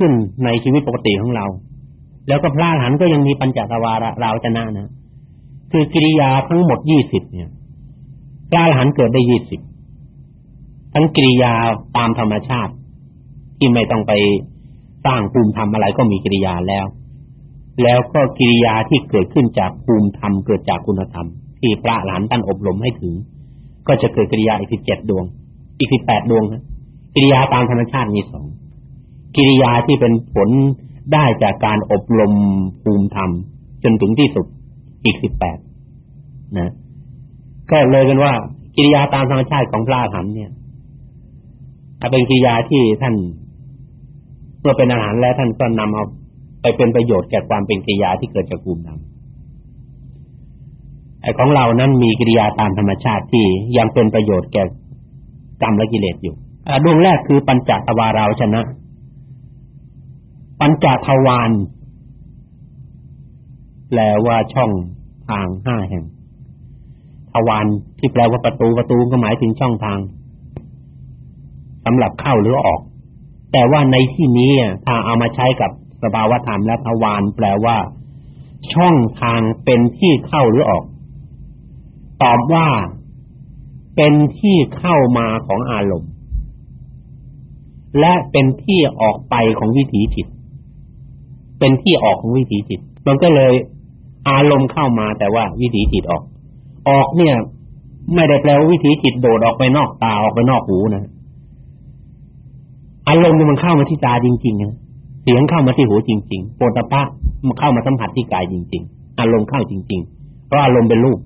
ขึ้นในชีวิตปกติของเรา แล้วก็พระอรหันต์ก็ยังมีปัญจทวารเราชนะนะ คือกิริยาทั้งหมดยี่สิบเนี่ยพระอรหันต์เกิดได้ยี่สิบทั้งกิริยาตามธรรมชาติ ที่ไม่ต้องไปสร้างภูมิธรรมอะไรก็มีกิริยาแล้ว แล้วก็กิริยาที่เกิดขึ้นจากภูมิธรรมเกิดจากคุณธรรม ที่พระหลานท่านอบรมให้ถึง ก็จะเกิดกิริยาอีกสิบเจ็ดดวง อีกสิบแปดดวงกิริยาตามธรรมชาติมีสอง กิริยาที่เป็นผลได้จากการอบรมภูมิธรรม จนถึงที่สุดอีกสิบแปดนะก็เลยกันว่า กิริยาตามธรรมชาติของพระอรหันต์เนี่ยถ้าเป็นกิริยาที่ท่านเมื่อเป็นอาหารแล้วท่านก็นำเอาไปเป็นประโยชน์แก่ความเป็นกิริยาที่เกิดจากภูมิธรรมไอ้ของเรานั้นมีกิริยาตามธรรมชาติที่ยังเป็นประโยชน์แก่กรรมและกิเลสอยู่ดวงแรกคือปัญจทวาราวชนะ ปัญจทวารแปลว่าช่องทางห้าแห่ง ทวารที่แปลว่าประตูประตูก็หมายถึงช่องทางสำหรับเข้าหรือออก แต่ว่าในที่นี้ถ้าเอามาใช้กับสภาวธรรมและทวารแปลว่า ช่องทางเป็นที่เข้าหรือออก ตอบว่าเป็นที่เข้ามาของอารมณ์ และเป็นที่ออกไปของวิถีจิต เป็นที่ออกของวิถีจิต มันก็เลยอารมณ์เข้ามาแต่ว่าวิถีจิตออก ออกเนี่ย ไม่ได้แปลว่าวิถีจิตโดดออกไปนอกตาออกไปนอกหูนะอารมณ์มันเข้ามาที่ตาจริงๆนะเสียงเข้ามาที่หูจริงๆโปตปะมันเข้ามาสัมผัสที่กายจริง ๆ อารมณ์เข้าจริง ๆ เพราะอารมณ์เป็นรูป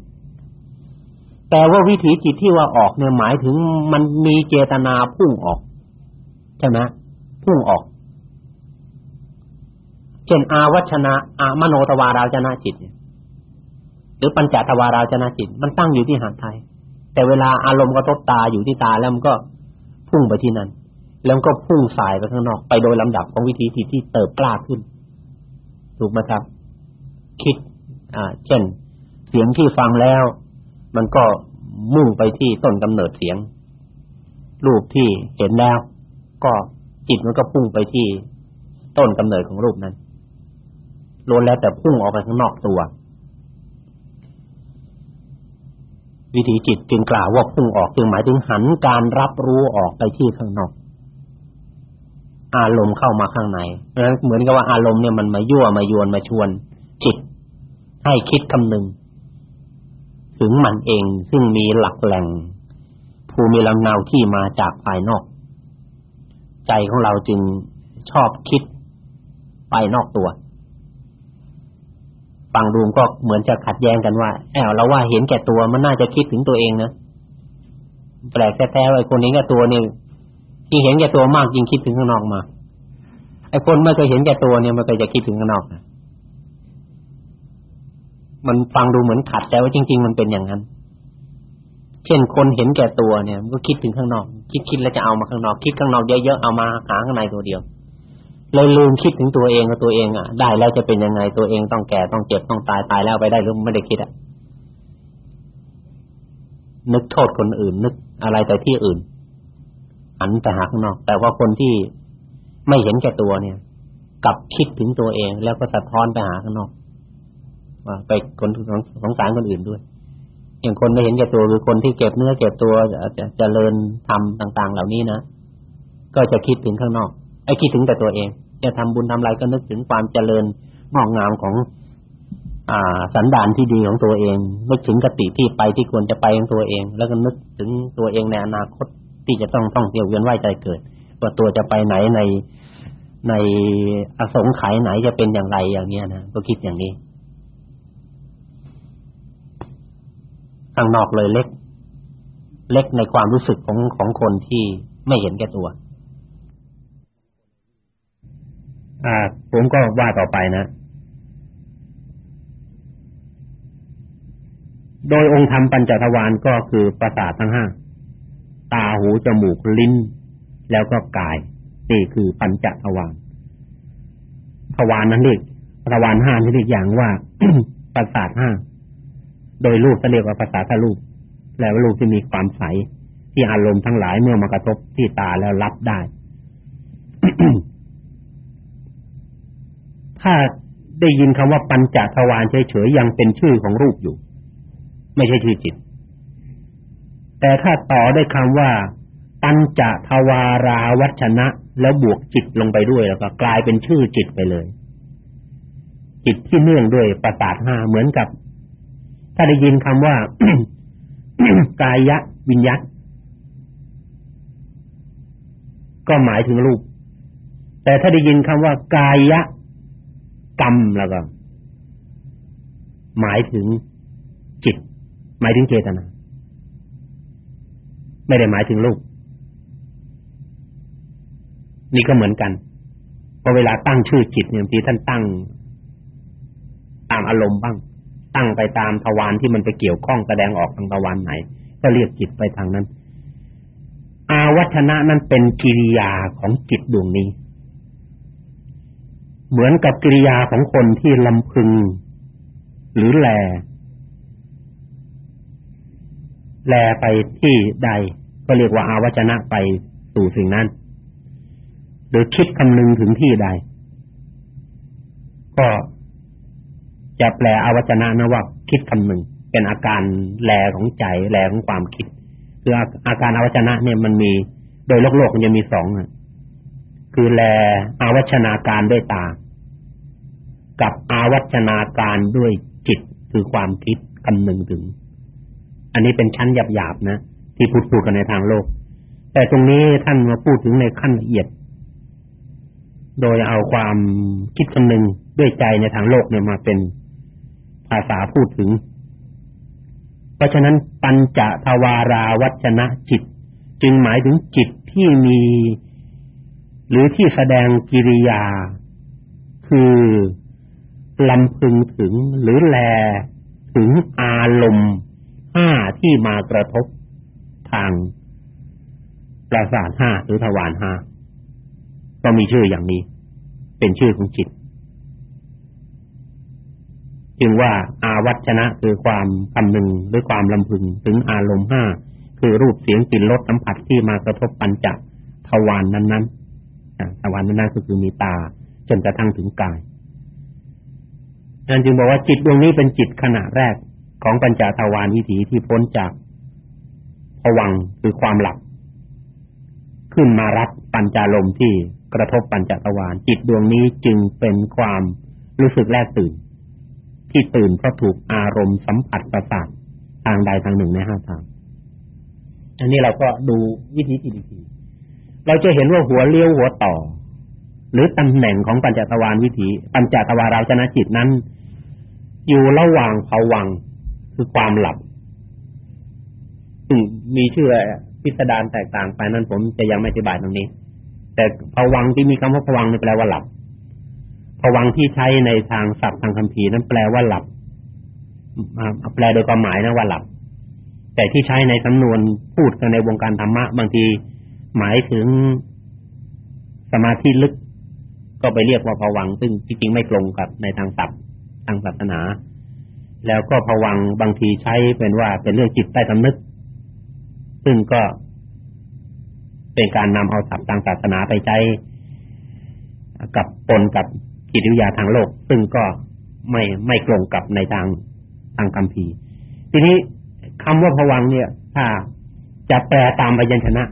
แต่ว่าวิถีจิตที่ว่าออกเนี่ยหมายถึงมันมีเจตนาพุ่งออกใช่ไหมพุ่งออก เช่นอาวัชนะอามโนตวาราจนะจิตหรือปัญจทวาราจนะจิต มันตั้งอยู่ที่หางไทย แต่เวลาอารมณ์กระทบตาอยู่ที่ตาแล้วมันก็พุ่งไปที่นั่นแล้วก็พุ่งสายไปข้างนอกไปโดยลำดับของวิธีที่ที่เติบกล้าขึ้น ถูกไหมครับ คิด อ่า เช่น เสียงที่ฟังแล้ว มันก็มุ่งไปที่ต้นกำเนิดเสียง รูปที่เห็นแล้ว ก็จิตมันก็พุ่งไปที่ต้นกำเนิดของรูปนั้น ล้วนแล้วแต่พุ่งออกไปข้างนอกตัว วิธีจิตจึงกล่าวว่าพุ่งออกจึงหมายถึงหันการรับรู้ออกไปที่ข้างนอก อารมณ์เข้ามาข้างในเพราะฉะนั้นเหมือนกับว่าอารมณ์เนี่ยมันมายั่วมายวนมาชวน จิต ให้คิดคำนึง ถึงมันเองซึ่งมีหลักแหล่งภูมิลำเนาที่มาจากภายนอก ใจของเราจึงชอบคิดไปนอกตัว ฟังดูก็เหมือนจะขัดแย้งกันว่าแอบเราว่าเห็นแก่ตัวมันน่าจะคิดถึงตัวเองนะแปลกแท้ๆไอ้คนนี้กับตัวนี่ที่เห็นแก่ตัวมากยิ่งคิดถึงข้างนอกมาไอ้คนไม่เคยเห็นแก่ตัวเนี่ยมันก็จะคิดถึงข้างนอกนะมันฟังดูเหมือนขัดแต่ว่าจริง ๆ มันเป็นอย่างนั้น เช่นคนเห็นแก่ตัวเนี่ย มันก็คิดถึงข้างนอก คิดคิดแล้วจะเอามาข้างนอก คิดข้างนอกเยอะๆเอามาหาข้างในตัวเดียว เลยลืมคิดถึงตัวเองกับตัวเองอะ ได้แล้วจะเป็นยังไงตัวเองต้องแก่ต้องเจ็บต้องตายตายแล้วไปได้หรือไม่ได้คิดอะนึกโทษคนอื่น นึกอะไรแต่ที่อื่นหันไปหาข้างนอก แต่ว่าคนที่ไม่เห็นแก่ตัวเนี่ยกลับคิดถึงตัวเอง แล้วก็สะท้อนไปหาข้างนอกว่าไปคนสงสารคนอื่นด้วย อย่างคนไม่เห็นแก่ตัวหรือคนที่เก็บเนื้อเก็บตัวจะเจริญทำต่าง ๆ เหล่านี้นะก็จะคิดถึงข้างนอกไอ้คิดถึงแต่ตัวเอง จะทำบุญทำอะไรก็นึกถึงความเจริญงอกงามของ อ่า สันดานที่ดีของตัวเองนึกถึงกติที่ไปที่ควรจะไปของตัวเอง แล้วก็นึกถึงตัวเองในอนาคตที่จะต้องต้องเที่ยวเวียนว่ายใจเกิดว่าตัวจะไปไหนในในอสงไขยไหนจะเป็นอย่างไรอย่างเนี้ยนะก็คิดอย่างนี้ข้างนอกเลยเล็ก เล็กในความรู้สึกของของคนที่ไม่เห็นแก่ตัว อ่า ผมก็ว่าต่อไปนะ โดยองค์ธรรมปัญจทวารก็คือประสาททั้งห้าตาหูจมูกลิ้น แล้วก็กายนี่คือปัญจทวารทวารนั้นเรียกทวารห้าที่เรียกอย่างว่าประสาทห้าโดยรูปจะเรียกว่าภาษาทรูป แล้วรูปที่มีความใสที่อารมณ์ทั้งหลายเมื่อมากระทบที่ตาแล้วรับได้ ถ้าได้ยินคำว่าปัญจทวารเฉยๆยังเป็นชื่อของรูปอยู่ ไม่ใช่ชื่อจิต แต่ถ้าต่อได้คำว่า ปัญจทวาราวัชนะ แล้วบวกจิตลงไปด้วยแล้วก็กลายเป็นชื่อจิตไปเลย จิตที่เนื่องด้วยประสาทห้าเหมือนกับ ถ้าได้ยินคำว่ากายะวิญญาตก็หมายถึงรูป แต่ถ้าได้ยินคำว่ากายะ กรรมแล้วก็ หมายถึงจิต หมายถึงเจตนา ไม่ได้หมายถึงรูปนี่ก็เหมือนกันพอเวลาตั้งชื่อจิตเนี่ยบางทีท่านตั้ง ตามอารมณ์บ้าง ตั้งไปตามทวารที่มันไปเกี่ยวข้องแสดงออกทางทวารไหน ก็เรียกจิตไปทางนั้น อาวัชนะนั้นเป็นกิริยาของจิตดวงนี้ เหมือนกับกิริยาของคนที่ลำพึง หรือแล แลไปที่ใด ก็เรียกว่าอาวจนะไปสู่สิ่งนั้น หรือคิดคำนึงถึงที่ใด ก็จะแปลอาวจนะนะว่าคิดคำนึง เป็นอาการแลของใจแลของความคิด คืออาการอาวจนะเนี่ยมันมี โดยโลกโลกมันจะมีสองคือแลอาวัชนาการด้วยตา กับอาวัชนาการด้วยจิตคือความคิดคำนึงถึง อันนี้เป็นชั้นหยาบๆนะ ที่พูดพูดกันในทางโลก แต่ตรงนี้ท่านมาพูดถึงในขั้นละเอียด โดยเอาความคิดคำนึงด้วยใจในทางโลกเนี่ยมาเป็นภาษาพูดถึง เพราะฉะนั้นปัญจทวาราวัชนะจิต จึงหมายถึงจิตที่มี หรือที่แสดงกิริยา คือ ลำพึงถึงหรือแลถึงอารมณ์ห้าที่มากระทบทางประสาทห้าหรือทวารห้าก็มีชื่ออย่างนี้ เป็นชื่อของจิต จึงว่าอาวัชนะคือความคำนึงหรือความลำพึงถึงอารมณ์ห้าคือรูปเสียงกลิ่นรสสัมผัสที่มากระทบปัญจทวารนนั้นๆทวารนั้นๆก็คือมีตาจนกระทั่งถึงกาย นั่นจึงบอกว่าจิตดวงนี้เป็นจิตขณะแรกของปัญจทวารวิถีที่พ้นจากผวังคือความหลับขึ้นมารับปัญจารมที่กระทบปัญจทวารจิตดวงนี้จึงเป็นความรู้สึกแรกตื่น ที่ตื่นเพราะถูกอารมณ์สัมผัสประสาททางใดทางหนึ่งในห้าทางอันนี้เราก็ดูวิธีที่ดีเราจะเห็นว่าหัวเลี้ยวหัวต่อ หรือตำแหน่งของปัญจทวารวิถีปัญจทวาราชนะจิตนั้น อยู่ระหว่างภวังคือความหลับซึ่งมีชื่อพิสดารแตกต่างไปนั้นผมจะยังไม่อธิบายตรงนี้ แต่ภวังที่มีคำว่าภวังนี่แปลว่าหลับภวังที่ใช้ในทางศัพท์ทางคัมภีร์นั้นแปลว่าหลับแปลโดยความหมายนะว่าหลับ แต่ที่ใช้ในสำนวนพูดกันในวงการธรรมะ บางทีหมายถึงสมาธิลึก ก็ไปเรียกว่าภวังซึ่งจริงๆไม่ตรงกับในทางศัพท์ ทางศาสนา แล้วก็ผวังบางทีใช้เป็นว่าเป็นเรื่องจิตใต้สำนึก ซึ่งก็เป็นการนำเอาศัพท์ทางศาสนาไปใช้ กับปนกับจิตวิทยาทางโลก ซึ่งก็ไม่ไม่ตรงกับในทางทางคัมภีทีนี้คำว่าผวังเนี่ย ถ้าจะแปลตามพยัญชนะ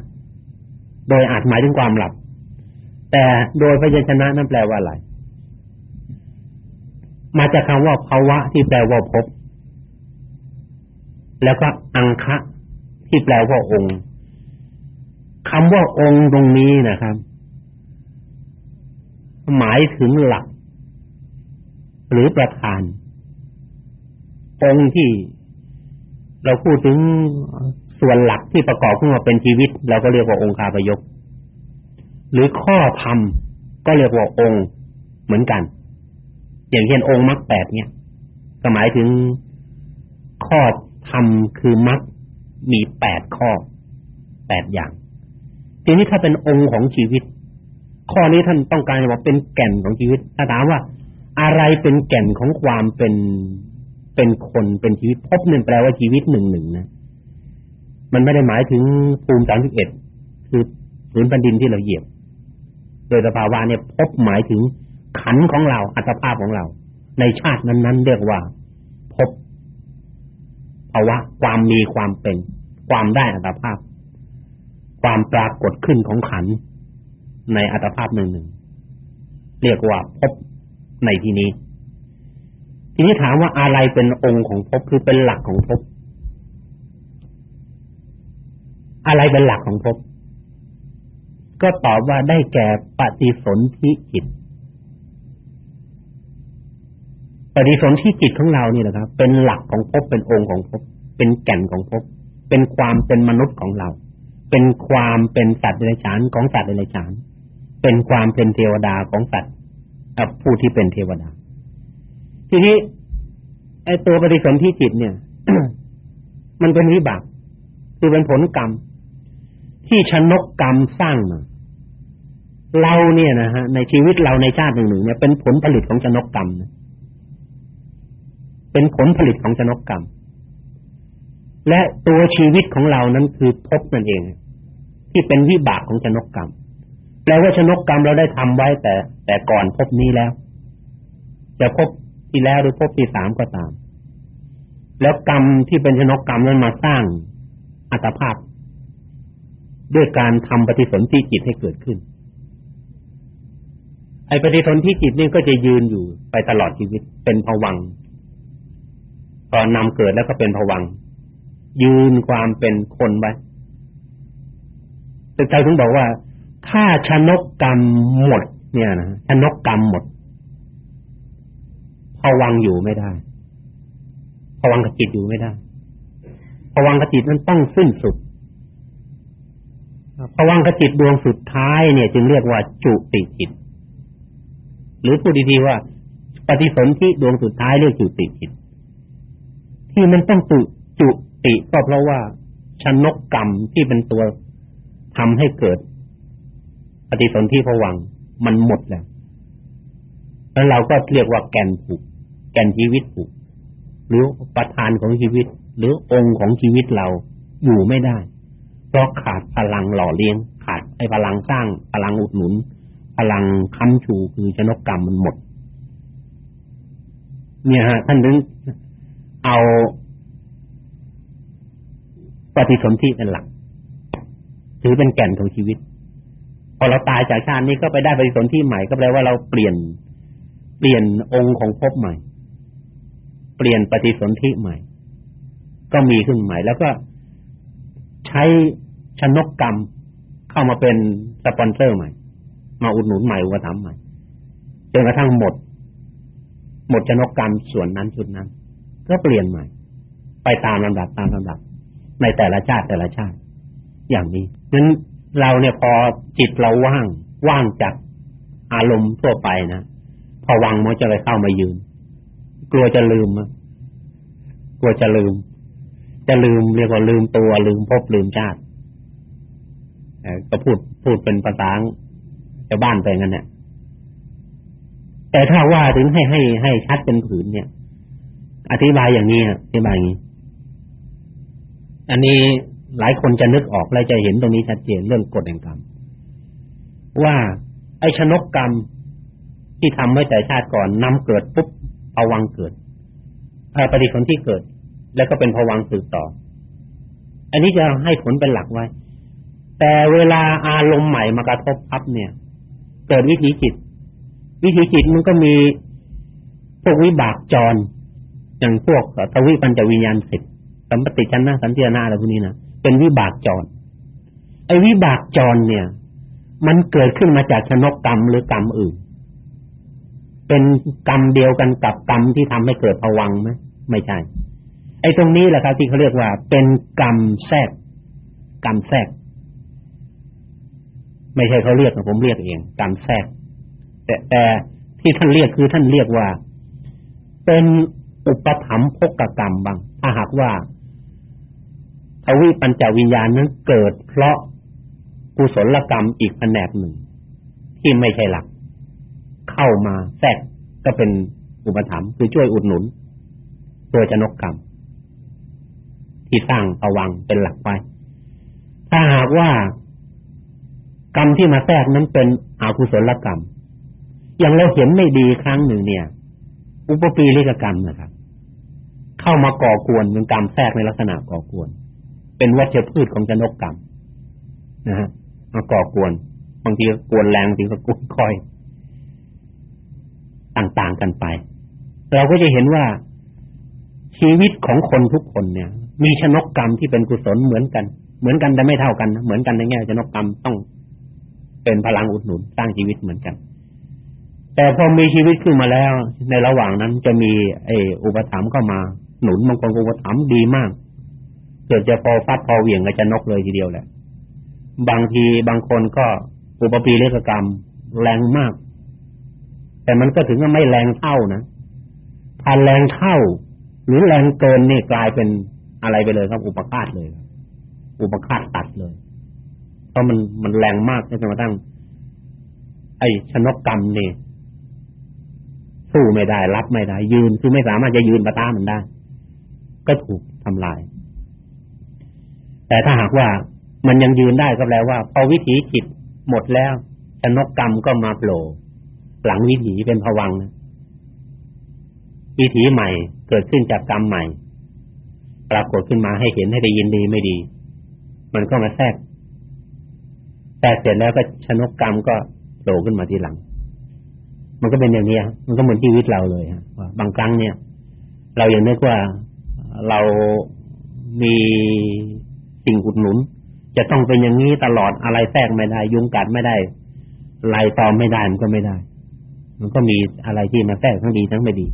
โดยอาจหมายถึงความหลับ แต่โดยพยัญชนะนั้นแปลว่าอะไร มาจากคำว่าภาวะที่แปลว่าพบ แล้วก็อังคะที่แปลว่าองค์ คำว่าองค์ตรงนี้นะครับ หมายถึงหลัก หรือประธาน องค์ที่เราพูดถึงส่วนหลักที่ประกอบขึ้นมาเป็นชีวิต เราก็เรียกว่าองค์คาพยกหรือข้อธรรมก็เรียกว่าองค์เหมือนกัน อย่างเช่นองค์มรรคแปดเนี่ยก็หมายถึงข้อธรรมคือมรรคมีแปดข้อแปดอย่าง ทีนี้ถ้าเป็นองค์ของชีวิต ข้อนี้ท่านต้องการว่าเป็นแก่นของชีวิตถ้าถามว่า อะไรเป็นแก่นของความเป็นเป็นคนเป็นชีวิตพบนึ่นแปลว่าชีวิตหนึ่งหนึ่งนะมันไม่ได้หมายถึงภูมิสามสิบเอ็ดคือผืนแผ่นดินที่เราเหยียบ โดยสภาวะเนี่ยพบหมายถึง ขันของเราอัตภาพของเรา ในชาตินั้นๆเรียกว่าพบภาวะความมีความเป็น ความได้อัตภาพ ความปรากฏขึ้นของขันในอัตภาพหนึ่งหนึ่งเรียกว่าพบในที่นี้ ทีนี้ถามว่าอะไรเป็นองค์ของภพคือเป็นหลักของภพอะไรเป็นหลักของภพก็ตอบว่าได้แก่ปฏิสนธิจิต ปฏิสนธิจิตของเรานี่แหละครับ เป็นหลักของภพเป็นองค์ของภพเป็นแก่นของภพเป็นความเป็นมนุษย์ของเรา เป็นความเป็นสัตว์เดรัจฉานของสัตว์เดรัจฉาน เป็นความเป็นเทวดาของสัตว์ผู้ที่เป็นเทวดา ทีนี้ไอ้ตัวปฏิสนธิจิตเนี่ย มันเป็นวิบากคือเป็นผลกรรม ที่ชนกกรรมสร้างมาเราเนี่ยนะฮะในชีวิตเราในชาติหนึ่งหนึ่งเนี่ยเป็นผลผลิตของชนกกรรมนะ เป็นผลผลิตของชนกกรรม และตัวชีวิตของเรานั้นคือภพนั่นเอง ที่เป็นวิบากของชนกกรรมแปลว่าชนกกรรมเราได้ทำไว้แต่ แต่ก่อนภพนี้แล้ว จะภพที่แล้วหรือภพที่สามก็ตาม แล้วกรรมที่เป็นชนกกรรมนั้นมาสร้างอัตภาพ ด้วยการทำปฏิสนธิจิตให้เกิดขึ้นไอ้ปฏิสนธิจิตนี่ก็จะยืนอยู่ไปตลอดชีวิตเป็นภวัง พอนำเกิดแล้วก็เป็นภวังยืนความเป็นคนไว้แต่ใจถึงบอกว่า ถ้าชนกกรรมหมด เนี่ยนะชนกกรรมหมดพวังอยู่ไม่ได้พวังกจิตอยู่ไม่ได้พวังกจิตมันต้องสิ้นสุดพวังกจิตดวงสุดท้ายเนี่ย จึงเรียกว่าจุติจิต หรือพูดดีๆว่า ปฏิสนธิดวงสุดท้ายเรียกจุติจิต ที่มันต้องจุจุติก็เพราะว่าชนกกรรมที่เป็นตัวทำให้เกิดปฏิสนธิผวังมันหมดแล้ว แล้วเราก็เรียกว่าแก่นผูกแก่นชีวิตผูกหรือประธานของชีวิต หรือองค์ของชีวิตเราอยู่ไม่ได้ เพราะขาดพลังหล่อเลี้ยง ขาดไอ้พลังสร้างพลังอุดหนุน พลังค้ำชูคือชนกกรรมมันหมด เนี่ยฮะท่านถึง เอาปฏิสนธิเป็นหลักถือเป็นแก่นของชีวิต พอเราตายจากชาตินี้ก็ไปได้ปฏิสนธิใหม่ก็แปลว่าเราเปลี่ยนเปลี่ยนองค์ของภพใหม่ เปลี่ยนปฏิสนธิใหม่ ก็มีขึ้นใหม่ แล้วก็ใช้ชนกกรรมเข้ามาเป็นสปอนเซอร์ใหม่ มาอุดหนุนใหม่อุปถัมภ์ใหม่จนกระทั่งหมด หมดชนกกรรมส่วนนั้นจุดนั้น ก็เปลี่ยนใหม่ ไปตามลำดับตามลำดับ ในแต่ละชาติแต่ละชาติ อย่างนี้นั้นเราเนี่ยพอจิตเราว่างว่างจากอารมณ์ทั่วไปนะพอวังมันจะไปเข้ามายืน กลัวจะลืมะกลัวจะลืม จะลืมเรียกว่าลืมตัวลืมพบลืมชาติก็พูดพูดเป็นภาษาจะบ้านไปงั้นเนี่ยแต่ถ้าว่าถึงให้ให้ให้ชัดเป็นผืนเนี่ย อธิบายอย่างนี้อธิบายอย่างนี้ อันนี้หลายคนจะนึกออกและจะเห็นตรงนี้ชัดเจนเรื่องกฎแห่งกรรม ว่าไอ้ชนกกรรมที่ทำไว้แต่ชาติก่อนนำเกิดปุ๊บภวังเกิดปฏิสนธิเกิด แล้วก็เป็นภวังสืบต่อ อันนี้จะให้ผลเป็นหลักไว้ แต่เวลาอารมณ์ใหม่มากระทบพับเนี่ย เกิดวิถีจิต วิถีจิตมันก็มีพวกวิบากจร อย่างพวกทวิปัญจวิญญาณสิบสัมปติชนะสันตินาอะไรพวกนี้นะเป็นวิบากจรไอ้วิบากจรเนี่ย มันเกิดขึ้นมาจากชนกกรรมหรือกรรมอื่น เป็นกรรมเดียวกันกับกรรมที่ทำให้เกิดภวังไหมไม่ใช่ ไอ้ตรงนี้แหละครับที่เขาเรียกว่า เป็นกรรมแทรกกรรมแทรกไม่ใช่เขาเรียกผมเรียกเองกรรมแทรกแต่แต่ที่ท่านเรียกคือท่านเรียกว่า เป็น อุปถัมภกกรรมบางถ้าหากว่าทวิปัญจวิญญาณนั้นเกิดเพราะกุศลกรรมอีกแผนกหนึ่ง ที่ไม่ใช่หลัก เข้ามาแทรกก็เป็นอุปถัมภ์คือช่วยอุดหนุน ตัวจนกกรรม ที่สร้างภวังเป็นหลักไว้ถ้าหากว่ากรรมที่มาแทรกนั้นเป็นอกุศลกรรม อย่างเราเห็นไม่ดีครั้งหนึ่งเนี่ย อุปปีริกกรรมนะครับ เข้ามาก่อกวนเป็นกรรมแทรกในลักษณะก่อกวน เป็นวัชพืชของจนกกรรมนะฮะมาก่อกวนบางทีก็กวนแรงบางทีก็กวนค่อย ต่างๆกันไป เราก็จะเห็นว่าชีวิตของคนทุกคนเนี่ย มีชนกกรรมที่เป็นกุศลเหมือนกัน เหมือนกันแต่ไม่เท่ากัน เหมือนกันในแง่ชนกกรรมต้องเป็นพลังอุดหนุนสร้างชีวิตเหมือนกัน แต่พอมีชีวิตขึ้นมาแล้ว ในระหว่างนั้นจะมีไอ้อุปถัมภ์เข้ามา หนุนบางคนอุปถัมภ์ดีมากเกิดจะพอฟัดพอเหวี่ยงกับจะนกเลยทีเดียวแหละ บางทีบางคนก็อุปปีเลกกรรม แรงมาก แต่มันก็ถึงกับไม่แรงเท่านะถ้าแรงเท่า หรือแรงเกินนี่กลายเป็นอะไรไปเลยครับ อุปคาตเลยอุปคาตตัดเลยเพราะมันมันแรงมากจนกระทั่งไอ้ชนกกรรมนี่ สู้ไม่ได้ รับไม่ได้ ยืนคือไม่สามารถจะยืนประตามันได้ ก็ถูกทำลาย แต่ถ้าหากว่ามันยังยืนได้ก็แปลว่าพอวิถีจิตหมดแล้วชนกกรรมก็มาโผล่หลังวิถีเป็นผวังวิถีใหม่เกิดขึ้นจากกรรมใหม่ ปรากฏขึ้นมาให้เห็นให้ได้ยินดีไม่ดี มันก็มาแทรกแต่เสร็จแล้วก็ชนกกรรมก็โผล่ขึ้นมาทีหลัง มันก็เป็นอย่างนี้มันก็เหมือนชีวิตเราเลยว่าบางครั้งเนี่ย เราอย่างนึกว่าเรามีสิ่งอุดหนุน จะต้องเป็นอย่างนี้ตลอดอะไรแทรกไม่ได้ ยุงกัดไม่ได้ไล่ตอมไม่ได้มันก็ไม่ได้ มันก็มีอะไรที่มาแทรกทั้งดีทั้งไม่ดี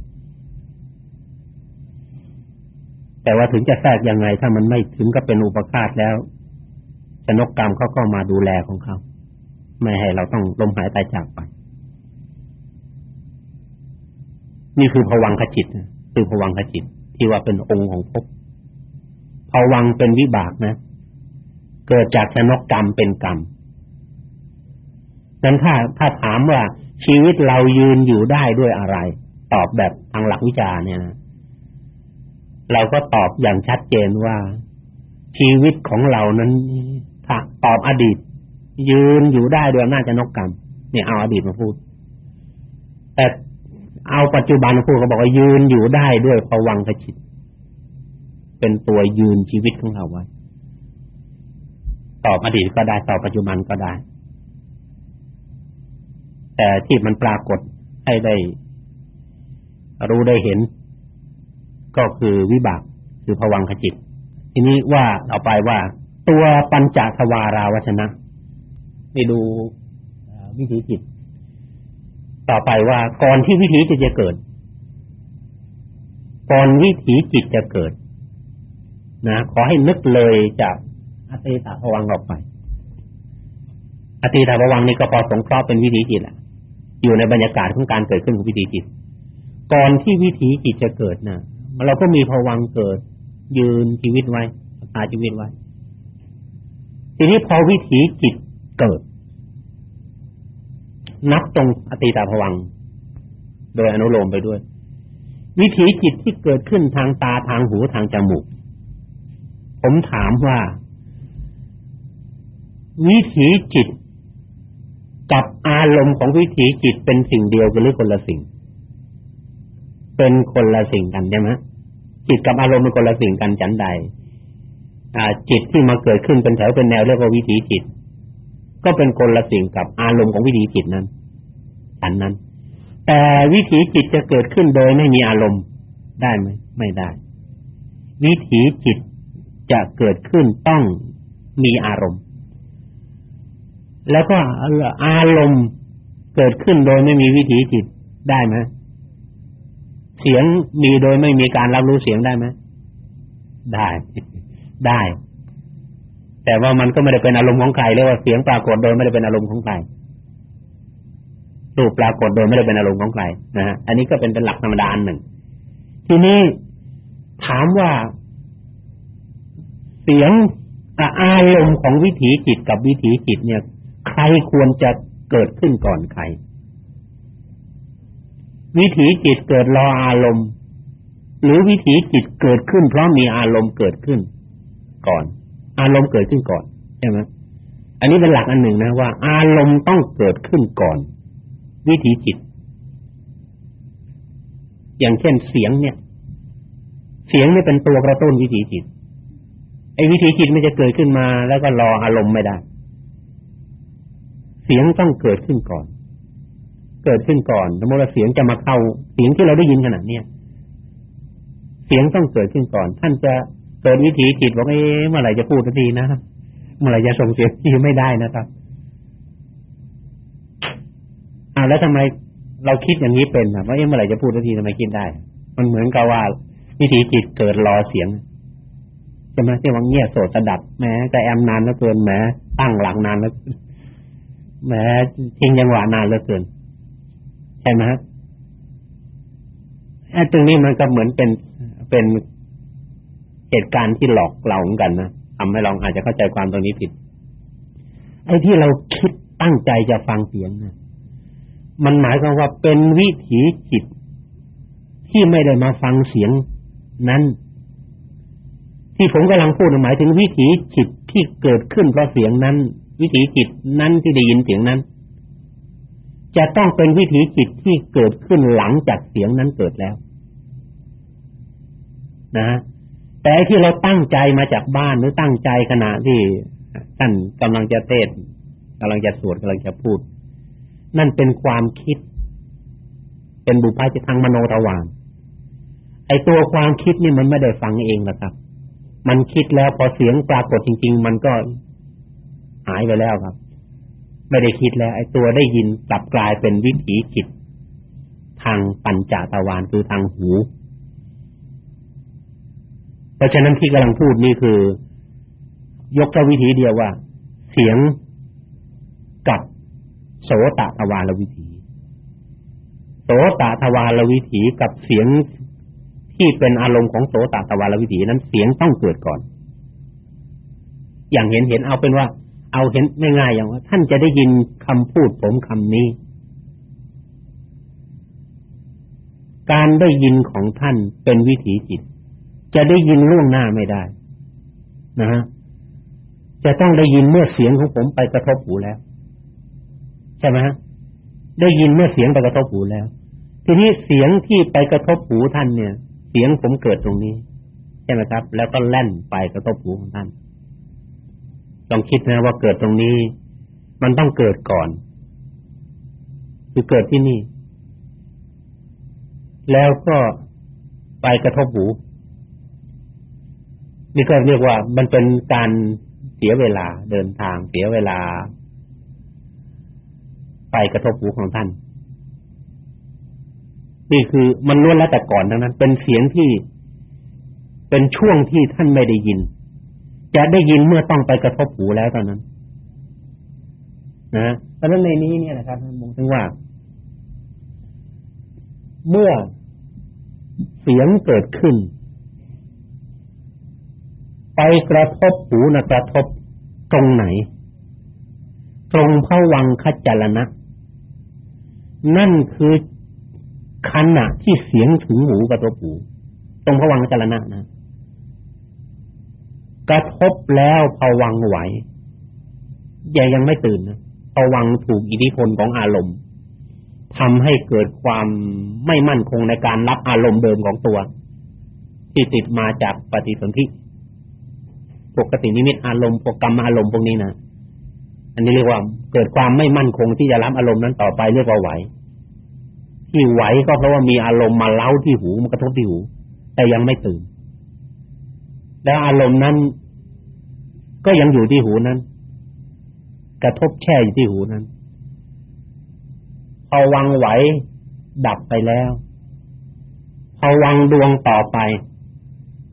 แต่ว่าถึงจะแทรกยังไง ถ้ามันไม่ถึงก็เป็นอุปการแล้วชนกกรรมเขาก็มาดูแลของเขาไม่ให้เราต้องลมหายตายจากไป นี่คือภวังคจิต คือภวังคจิต ที่ว่าเป็นองค์ของภพภวังเป็นวิบากนะ เกิดจากชนกกรรมเป็นกรรมนั้นถ้าถ้าถามว่าชีวิตเรายืนอยู่ได้ด้วยอะไร ตอบแบบทางหลักวิชาเนี่ยนะเราก็ตอบอย่างชัดเจนว่า ชีวิตของเรานั้นถ้าตอบอดีต ยืนอยู่ได้ด้วยน่าจะนกกรรมเนี่ยเอาอดีตมาพูดแต่ เอาปัจจุบันพูดก็บอกว่ายืนอยู่ได้ด้วยภวังคจิต เป็นตัวยืนชีวิตของเราไว้ตอบอดีตก็ได้ตอบปัจจุบันก็ได้ แต่ที่มันปรากฏให้ได้รู้ได้เห็น ก็คือวิบากคือภวังคจิต ทีนี้ว่าเอาไปว่า ตัวปัญจทวาราวัชนะนี่ดูวิถีจิต ต่อไปว่าก่อนที่วิถีจิตจะเกิด ก่อนวิถีจิตจะเกิด นะ ขอให้นึกเลยจากอติตาภวังออกไปอติตาภวังนี่ก็พอสงเคราะห์เป็นวิถีจิตแหละอยู่ในบรรยากาศของการเกิดขึ้นของวิถีจิต ก่อนที่วิถีจิตจะเกิดนะเราก็มีภวังเกิด ยืนชีวิตไว้ตาชีวิตไว้ ทีนี้พอวิถีจิตเกิด นับตรงอติตาภวังโดยอนุโลมไปด้วย วิถีจิตที่เกิดขึ้นทางตาทางหูทางจมูก ผมถามว่า วิถีจิตกับอารมณ์ของวิถีจิตเป็นสิ่งเดียวกันหรือคนละสิ่ง เป็นคนละสิ่งกันใช่ไหมจิตกับอารมณ์เป็นคนละสิ่งกันฉันใดจิตที่มาเกิดขึ้นเป็นแถวเป็นแนวเรียกว่าวิถีจิต ก็เป็นคนละสิ่งกับอารมณ์ของวิถีจิตนั้นอันนั้น แต่วิถีจิตจะเกิดขึ้นโดยไม่มีอารมณ์ได้ไหมไม่ได้ วิถีจิตจะเกิดขึ้นต้องมีอารมณ์ แล้วก็อารมณ์เกิดขึ้นโดยไม่มีวิถีจิตได้ไหมเสียงมีโดยไม่มีการรับรู้เสียงได้ไหมได้ ได้ แต่ว่ามันก็ไม่ได้เป็นอารมณ์ของใครเรียกว่าเสียงปรากฏโดยไม่ได้เป็นอารมณ์ของใครรูปปรากฏโดยไม่ได้เป็นอารมณ์ของใครนะฮะอันนี้ก็เป็นเป็นหลักธรรมดาอันหนึ่ง ทีนี้ถามว่า เสียงอารมณ์ของวิถีจิตกับวิถีจิตเนี่ย ใครควรจะเกิดขึ้นก่อนใคร วิถีจิตเกิดรออารมณ์ หรือวิถีจิตเกิดขึ้นเพราะมีอารมณ์เกิดขึ้นก่อน อารมณ์เกิดขึ้นก่อนใช่ไหมอันนี้เป็นหลักอันหนึ่งนะว่า อารมณ์ต้องเกิดขึ้นก่อน วิถีจิต อย่างเช่นเสียงเนี่ย เสียงนี่เป็นตัวกระตุ้นวิถีจิตไอ้วิถีจิตมันจะเกิดขึ้นมา แล้วก็รออารมณ์ไม่ได้ เสียงต้องเกิดขึ้นก่อน เกิดขึ้นก่อนสมมติว่าเสียงจะมาเข้า เสียงที่เราได้ยินขนาดเนี้ยเสียงต้องเกิดขึ้นก่อน ท่านจะ เกิดวิถีจิตบอกเอ๊ะเมื่อไหร่จะพูดทีนะเมื่อไหร่จะส่งเสียงที่ไม่ได้นะครับอ่าแล้วทำไมเราคิดอย่างนี้เป็นว่าเอ๊ะเมื่อไหร่จะพูดทีทำไมคิดได้ มันเหมือนกับว่าวิถีจิตเกิดรอเสียงใช่ไหมที่ว่าเงียบโสดสดับแม้แต่แอมนานแล้วเกินแม้ตั้งหลังนานแล้วแม้ทิ้งยังหวานานแล้วเกินใช่ไหมฮะไอ้ตรงนี้มันก็เหมือนเป็นเป็น เหตุการณ์ที่หลอกเราเหมือนกันนะทำให้เราอาจจะเข้าใจความตรงนี้ผิด ไอ้ที่เราคิดตั้งใจจะฟังเสียงนะมันหมายความว่าเป็นวิถีจิตที่ไม่ได้มาฟังเสียงนั้น ที่ผมกำลังพูดหมายถึงวิถีจิตที่เกิดขึ้นเพราะเสียงนั้น วิถีจิตนั้นที่ได้ยินเสียงนั้น จะต้องเป็นวิถีจิตที่เกิดขึ้นหลังจากเสียงนั้นเกิดแล้ว นะ แต่ที่เราตั้งใจมาจากบ้านหรือตั้งใจขณะที่ท่านกำลังจะเทศกำลังจะสวดกำลังจะพูด นั่นเป็นความคิด เป็นบุพาจิตทางมโนทวารไอตัวความคิดนี่มันไม่ได้ฟังเองหรอกครับ มันคิดแล้วพอเสียงปรากฏจริง ๆ มันก็หายไปแล้วครับ ไม่ได้คิดแล้ว ไอตัวได้ยินกลับกลายเป็นวิถีจิต ทางปัญจตวารคือทางหู เพราะฉะนั้นที่กำลังพูดนี่คือ ยกเจ้าวิธีเดียวว่า เสียงกับโสตทวารวิถี โสตทวารวิถีกับเสียงที่เป็นอารมณ์ของโสตทวารวิถีนั้นเสียงต้องเกิดก่อน อย่างเห็นเห็นเอาเป็นว่า เอาเห็นง่ายๆอย่างว่า ท่านจะได้ยินคำพูดผมคำนี้ การได้ยินของท่านเป็นวิถีจิต จะได้ยินล่วงหน้าไม่ได้ นะฮะจะต้องได้ยินเมื่อเสียงของผมไปกระทบหูแล้ว ใช่ไหมฮะได้ยินเมื่อเสียงไปกระทบหูแล้ว ทีนี้เสียงที่ไปกระทบหูท่านเนี่ย เสียงผมเกิดตรงนี้ใช่ไหมครับ แล้วก็แล่นไปกระทบหูของท่านต้องคิดนะว่าเกิดตรงนี้ มันต้องเกิดก่อน คือเกิดที่นี่ แล้วก็ไปกระทบหู นี่ก็เรียกว่ามันเป็นการเสียเวลาเดินทางเสียเวลา ไปกระทบหูของท่าน นี่คือมันล้วนแล้วแต่ก่อนทั้งนั้น เป็นเสียงที่เป็นช่วงที่ท่านไม่ได้ยิน จะได้ยินเมื่อต้องไปกระทบหูแล้วตอนนั้นนะเพราะฉะนั้นในนี้เนี่ยนะครับท่านมองถึงว่า เมื่อเสียงเกิดขึ้น ไปกระทบหูนะกระทบตรงไหน ตรงพระวังคจรณะนั่นคือขณะที่เสียงถึงหูกระทบหูตรงพระวังคจรณะนะกระทบแล้วพวังไหวอย่ายังไม่ตื่นนะพวังถูกอิทธิพลของอารมณ์ทำให้เกิดความไม่มั่นคงในการรับอารมณ์เดิมของตัว ที่ติดมาจากปฏิสนธิ ปกตินิมิตอารมณ์โปรแกรมอารมณ์พวกนี้นะอันนี้เรียกว่าเกิดความไม่มั่นคงที่จะรับอารมณ์นั้นต่อไปเรียกว่าไหวที่ไหวก็เพราะว่ามีอารมณ์มาเล้าที่หูมากระทบที่หู แต่ยังไม่ตื่น แล้วอารมณ์นั้น ก็ยังอยู่ที่หูนั้น กระทบแช่อยู่ที่หูนั้นพอวังไหวดับไปแล้วพอวังดวงต่อไป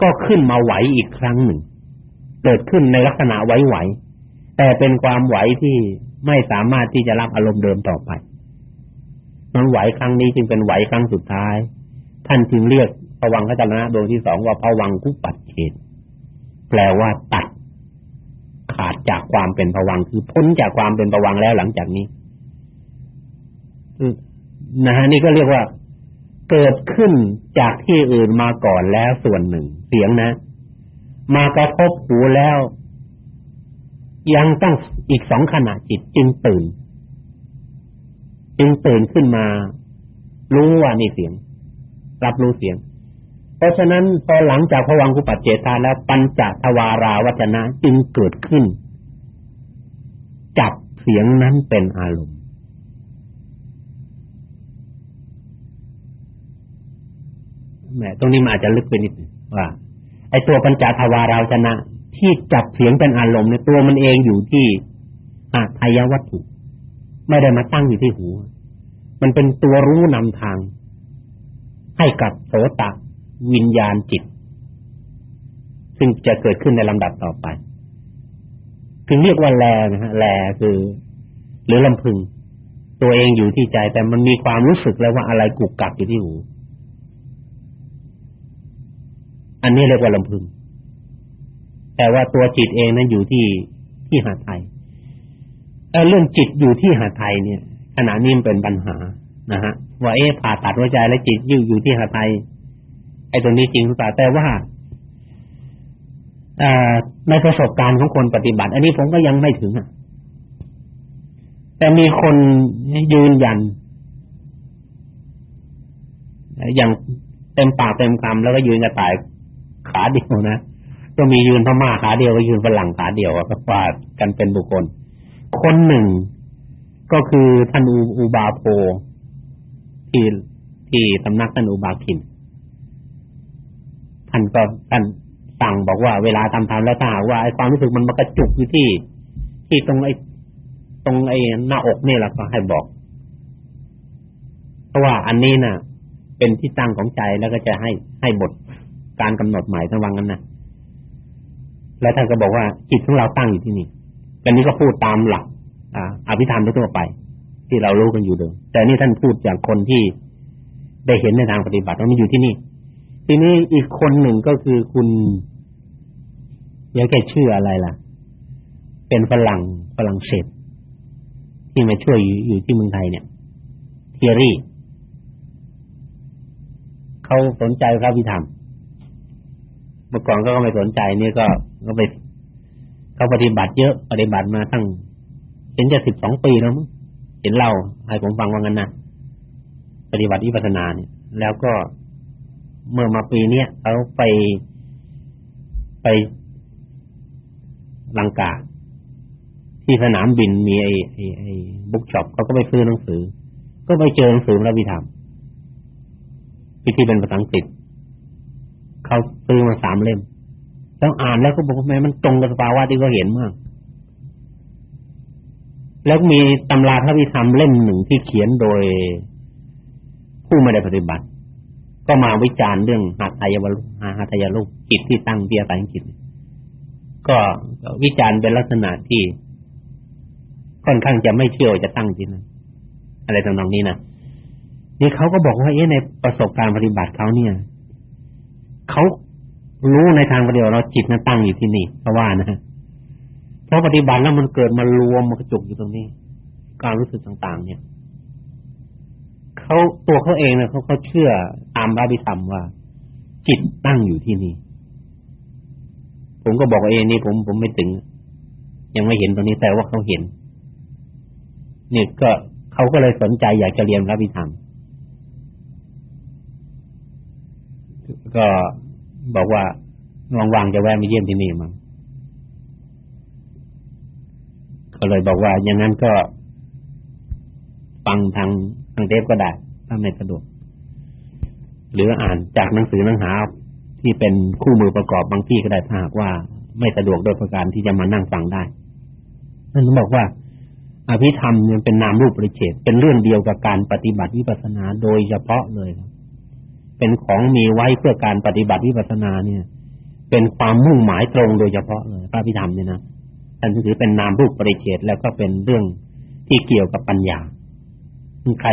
ก็ขึ้นมาไหวอีกครั้งหนึ่ง เกิดขึ้นในลักษณะไหวๆแต่เป็นความไหวที่ไม่สามารถที่จะรับอารมณ์เดิมต่อไปมันไหวครั้งนี้จึงเป็นไหวครั้งสุดท้าย ท่านจึงเรียกภวังคจรณะดวงที่สองว่าภวังคุปัดเฉดแปลว่าตัด ขาดจากความเป็นภวังคือพ้นจากความเป็นภวังแล้วหลังจากนี้นะฮะนี่ก็เรียกว่า เกิดขึ้นจากที่อื่นมาก่อนแล้วส่วนหนึ่ง เสียงนะ มากระทบหูแล้ว ยังต้องอีกสองขณะจิตจึงตื่น จึงตื่นขึ้นมา รู้ว่านี่เสียง รับรู้เสียง เพราะฉะนั้นพอหลังจากพวังคุปัจเจตาแล้วปัญจทวาราวัจนะจึงเกิดขึ้น จับเสียงนั้นเป็นอารมณ์แหมตรงนี้มันอาจจะลึกไปนิดว่า ตัวปัญจทวาราวัจนะ ที่จับเสียงเป็นอารมณ์เนี่ยตัวมันเองอยู่ที่อาทายวัตถุ ไม่ได้มาตั้งอยู่ที่หูมันเป็นตัวรู้นำทาง ให้กับโสตวิญญาณจิต ซึ่งจะเกิดขึ้นในลำดับต่อไปถึงเรียกว่าแลนะฮะแลคือ หรือลำพึง ตัวเองอยู่ที่ใจแต่มันมีความรู้สึกแล้วว่าอะไรกุกกักอยู่ที่หู อันนี้เรียกว่าลำพึง แต่ว่าตัวจิตเองนั้นอยู่ที่ที่หาไทยเรื่องจิตอยู่ที่หาไทยเนี่ยขณะนี้มันเป็นปัญหานะฮะว่าเอ๊ะผ่าตัดหัวใจแล้วจิตอยู่อยู่ที่หาไทยไอ้ตรงนี้จริงหรือเปล่าแต่ว่าในประสบการณ์ของคนปฏิบัติ อันนี้ผมก็ยังไม่ถึงอะแต่มีคนยืนยันอย่างเต็มปากเต็มคำแล้วก็ยืนกระต่าย ขาเดียวนะก็มียืนพม่าขาเดียวก็ยืนฝรั่งขาเดียวก็ว่ากันเป็นบุคคล คนหนึ่งก็คือท่านอุบาโพที่ที่สำนักท่านอุบาคินท่านก็ท่านสั่งบอกว่าเวลาทำทำแล้วถ้าว่าไอ้ความรู้สึกมันมากระจุกอยู่ที่ ที่ตรงไอ้ตรงไอ้หน้าอกนี่แหละก็ให้บอก เพราะว่าอันนี้น่ะ เป็นที่ตั้งของใจแล้วก็จะให้ให้บท การกำหนดหมายทั้งวังนั้นนะแล้วท่านก็บอกว่าจิตของเราตั้งอยู่ที่นี่อันนี้ก็พูดตามหลักอ่าอภิธรรมทั่วไป ที่เรารู้กันอยู่เดิมแต่นี่ท่านพูดจากคนที่ได้เห็นในทางปฏิบัติว่ามันอยู่ที่นี่ ทีนี้อีกคนหนึ่งก็คือคุณยังแกชื่ออะไรล่ะ เป็นฝรั่งฝรั่งเศสที่มาช่วยอยู่ที่เมืองไทยเนี่ยเทียรี่เขาสนใจพระพิธรรม เมื่อก่อนก็ไม่สนใจนี่ก็ก็ไปเขาปฏิบัติเยอะปฏิบัติมาตั้งเห็นจะสิบสองปีแล้วมั้งเห็นเล่าให้ผมฟังว่างั้นนะปฏิบัติวิปัสสนาเนี่ย แล้วก็เมื่อมาปีเนี้ยเขาไปไปลังกาที่สนามบินมีไอ้ไอ้ไอ้บุ๊กช็อปเขาก็ไปซื้อหนังสือ ก็ไปเจอหนังสือพระวิธรรมที่เป็นภาษาอังกฤษ เขาซื้อมาสามเล่มแล้วอ่านแล้วก็บอกว่าแม่มันตรงกับสภาวะที่เขาเห็นมาก แล้วมีตำราพระวิธรรมเล่มหนึ่งที่เขียนโดย ผู้ไม่ได้ปฏิบัติ ก็มาวิจารณ์เรื่องหัตถยวลุหัตถยลูกจิตที่ตั้งเบียร์สายจิตก็วิจารณ์เป็นลักษณะที่ค่อนข้างจะไม่เชื่อจะตั้งจริงอะไรตรงนี้นะนี่เขาก็บอกว่าเอ๊ะในประสบการณ์ปฏิบัติเขาเนี่ย เขารู้ในทางปฏิบัติเราจิตนั้นตั้งอยู่ที่นี่เพราะว่านะเพราะปฏิบัติแล้วมันเกิดมารวมมากระจุกอยู่ตรงนี้ การรู้สึกต่าง ๆ เนี่ยเขาตัวเขาเองเนี่ยเขาเขาเชื่อตามพระบิธรรมว่า จิตตั้งอยู่ที่นี่ ผมก็บอกเองนี่ผมผมไม่ถึง ยังไม่เห็นตรงนี้แต่ว่าเขาเห็นเนี่ยก็เขาก็เลยสนใจอยากจะเรียนพระบิธรรม ก็บอกว่าว่างๆจะแวะมาเยี่ยมที่นี่มั้งก็เลยบอกว่า อย่างนั้นก็ฟังทางทางเทปก็ได้ถ้าไม่สะดวกหรืออ่านจากหนังสือหนังหาที่เป็นคู่มือประกอบบางที่ก็ได้ถ้าหากว่าไม่สะดวกโดยประการที่จะมานั่งฟังได้นั่นบอกว่าอภิธรรมมันเป็นนามรูปปริเฉดเป็นเรื่องเดียวกับการปฏิบัติวิปัสสนาโดยเฉพาะเลย เป็นของมีไว้เพื่อการปฏิบัติวิปัสสนาเนี่ย เป็นความมุ่งหมายตรงโดยเฉพาะเลยพระพิธรรมเนี่ยนะท่านถือเป็นนามรูปปริเฉดแล้วก็เป็นเรื่องที่เกี่ยวกับปัญญาใคร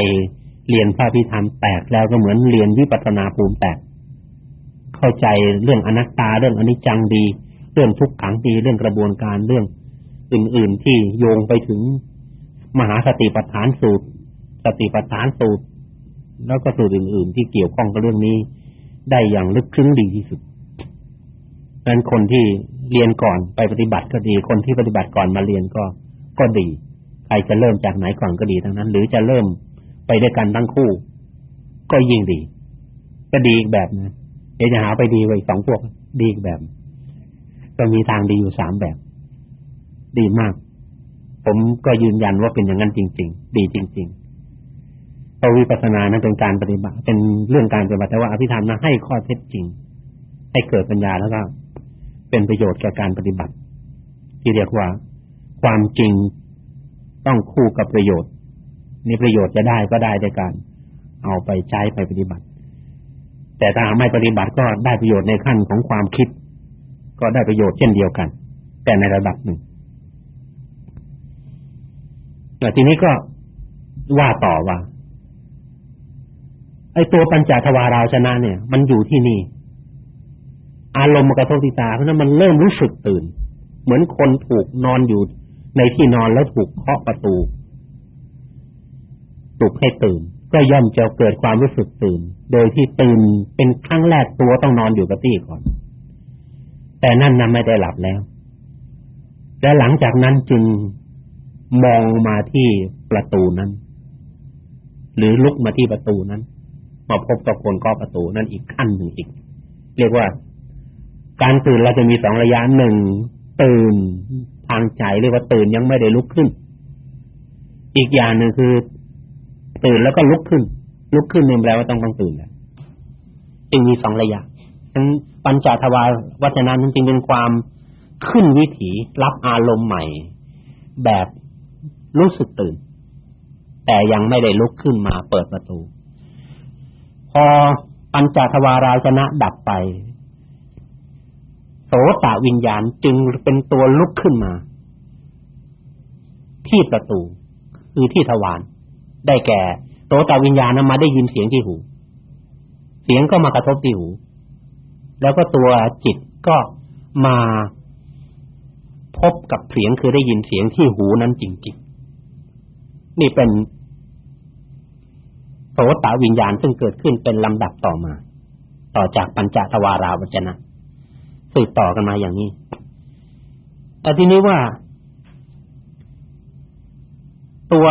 เรียนพระพิธรรมแตกแล้วก็เหมือนเรียนวิปัสสนาภูมิแตกเข้าใจเรื่องอนัตตาเรื่องอนิจจังดี เรื่องทุกขังดีเรื่องกระบวนการเรื่องอื่น ๆ ที่โยงไปถึงมหาสติปัฏฐานสูตร สติปัฏฐานสูตร แล้วก็สูตรอื่นๆที่เกี่ยวข้องกับเรื่องนี้ ได้อย่างลึกซึ้งดีที่สุดดังนั้นคนที่เรียนก่อนไปปฏิบัติก็ดี คนที่ปฏิบัติก่อนมาเรียนก็ก็ดี ใครจะเริ่มจากไหนก่อนก็ดีทั้งนั้น หรือจะเริ่มไปด้วยกันทั้งคู่ ก็ยิ่งดี ก็ดีอีกแบบนะเดี๋ยวจะหาไปดีกว่าอีกสองพวก ดีอีกแบบก็มีทางดีอยู่สามแบบ ดีมาก ผมก็ยืนยันว่าเป็นอย่างนั้นจริง ๆ ดีจริง ๆ พราะวิปัสสนานั้นเป็นการปฏิบัติ เป็นเรื่องการปฏิบัติแต่ว่าอภิธรรมนั้นให้ข้อเท็จจริง ให้เกิดปัญญาแล้วก็เป็นประโยชน์แก่การปฏิบัติ ที่เรียกว่าความจริงต้องคู่กับประโยชน์นี่ประโยชน์จะได้ก็ได้ด้วยการเอาไปใช้ไปปฏิบัติ แต่ถ้าไม่ปฏิบัติก็ได้ประโยชน์ในขั้นของความคิด ก็ได้ประโยชน์เช่นเดียวกัน แต่ในระดับหนึ่งแต่ทีนี้ก็ว่าต่อว่า ไอ้ตัวปัญจทวาราชนะเนี่ย มันอยู่ที่นี่ อารมณ์กระทบที่ตาเพราะนั้นมันเริ่มรู้สึกตื่น เหมือนคนถูกนอนอยู่ในที่นอนแล้วถูกเคาะประตูปลุกให้ตื่น ก็ย่อมจะเกิดความรู้สึกตื่น โดยที่ตื่นเป็นครั้งแรกตัวต้องนอนอยู่กับที่ก่อน แต่นั่นนั้นไม่ได้หลับแล้ว และหลังจากนั้นจึงมองมาที่ประตูนั้น หรือลุกมาที่ประตูนั้น มาพบกับคนก็ประตูนั้นอีกขั้นหนึ่งอีก เรียกว่า การตื่นเราจะมีสองระยะหนึ่งตื่นทางใจเรียกว่าตื่นยังไม่ได้ลุกขึ้น อีกอย่างหนึ่งคือ ตื่นแล้วก็ลุกขึ้น ลุกขึ้นเนี่ยแปลว่าต้องต้องตื่นแล้วจึงมีสองระยะทั้งปัญจทวารวัฒนานั้นจึงเป็นความขึ้นวิถีรับอารมณ์ใหม่ แบบรู้สึกตื่น แต่ยังไม่ได้ลุกขึ้นมาเปิดประตู พอปัญจทวาราชนะดับไป โสตวิญญาณจึงเป็นตัวลุกขึ้นมา ที่ประตูคือที่ทวารได้แก่โสตวิญญาณนมาได้ยินเสียงที่หู เสียงก็มากระทบที่หู แล้วก็ตัวจิตก็มาพบกับเสียงคือได้ยินเสียงที่หูนั้นจริงๆนี่เป็น โสตวิญญาณซึ่งเกิดขึ้นเป็นลำดับต่อมา ต่อจากปัญจทวาราวจนะสืบต่อกันมาอย่างนี้ แต่ทีนี้ว่า ตัว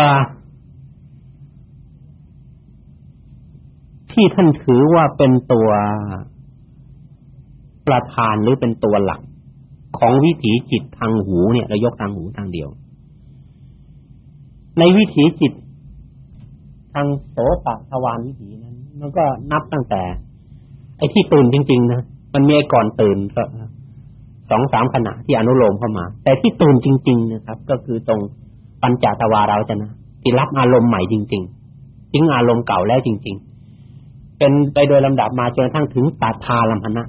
ที่ท่านถือว่าเป็นตัวประธานหรือเป็นตัวหลัก ของวิถีจิตทางหูเนี่ยเรายกทางหูทางเดียว ในวิถีจิต ทางโสตทวารวิถีนั้น มันก็นับตั้งแต่ ไอ้ที่ตื่นจริง ๆ นะมันมีไอก่อนตื่นก็สองสามขณะที่อนุโลมเข้ามา แต่ที่ตื่นจริง ๆ นะครับ ก็คือตรงปัญจทวาราจนะที่รับอารมณ์ใหม่จริง ๆ ทิ้งอารมณ์เก่าแล้วจริง ๆ เป็นไปโดยลำดับมาจนกระทั่งถึงตัทาลัมพนะ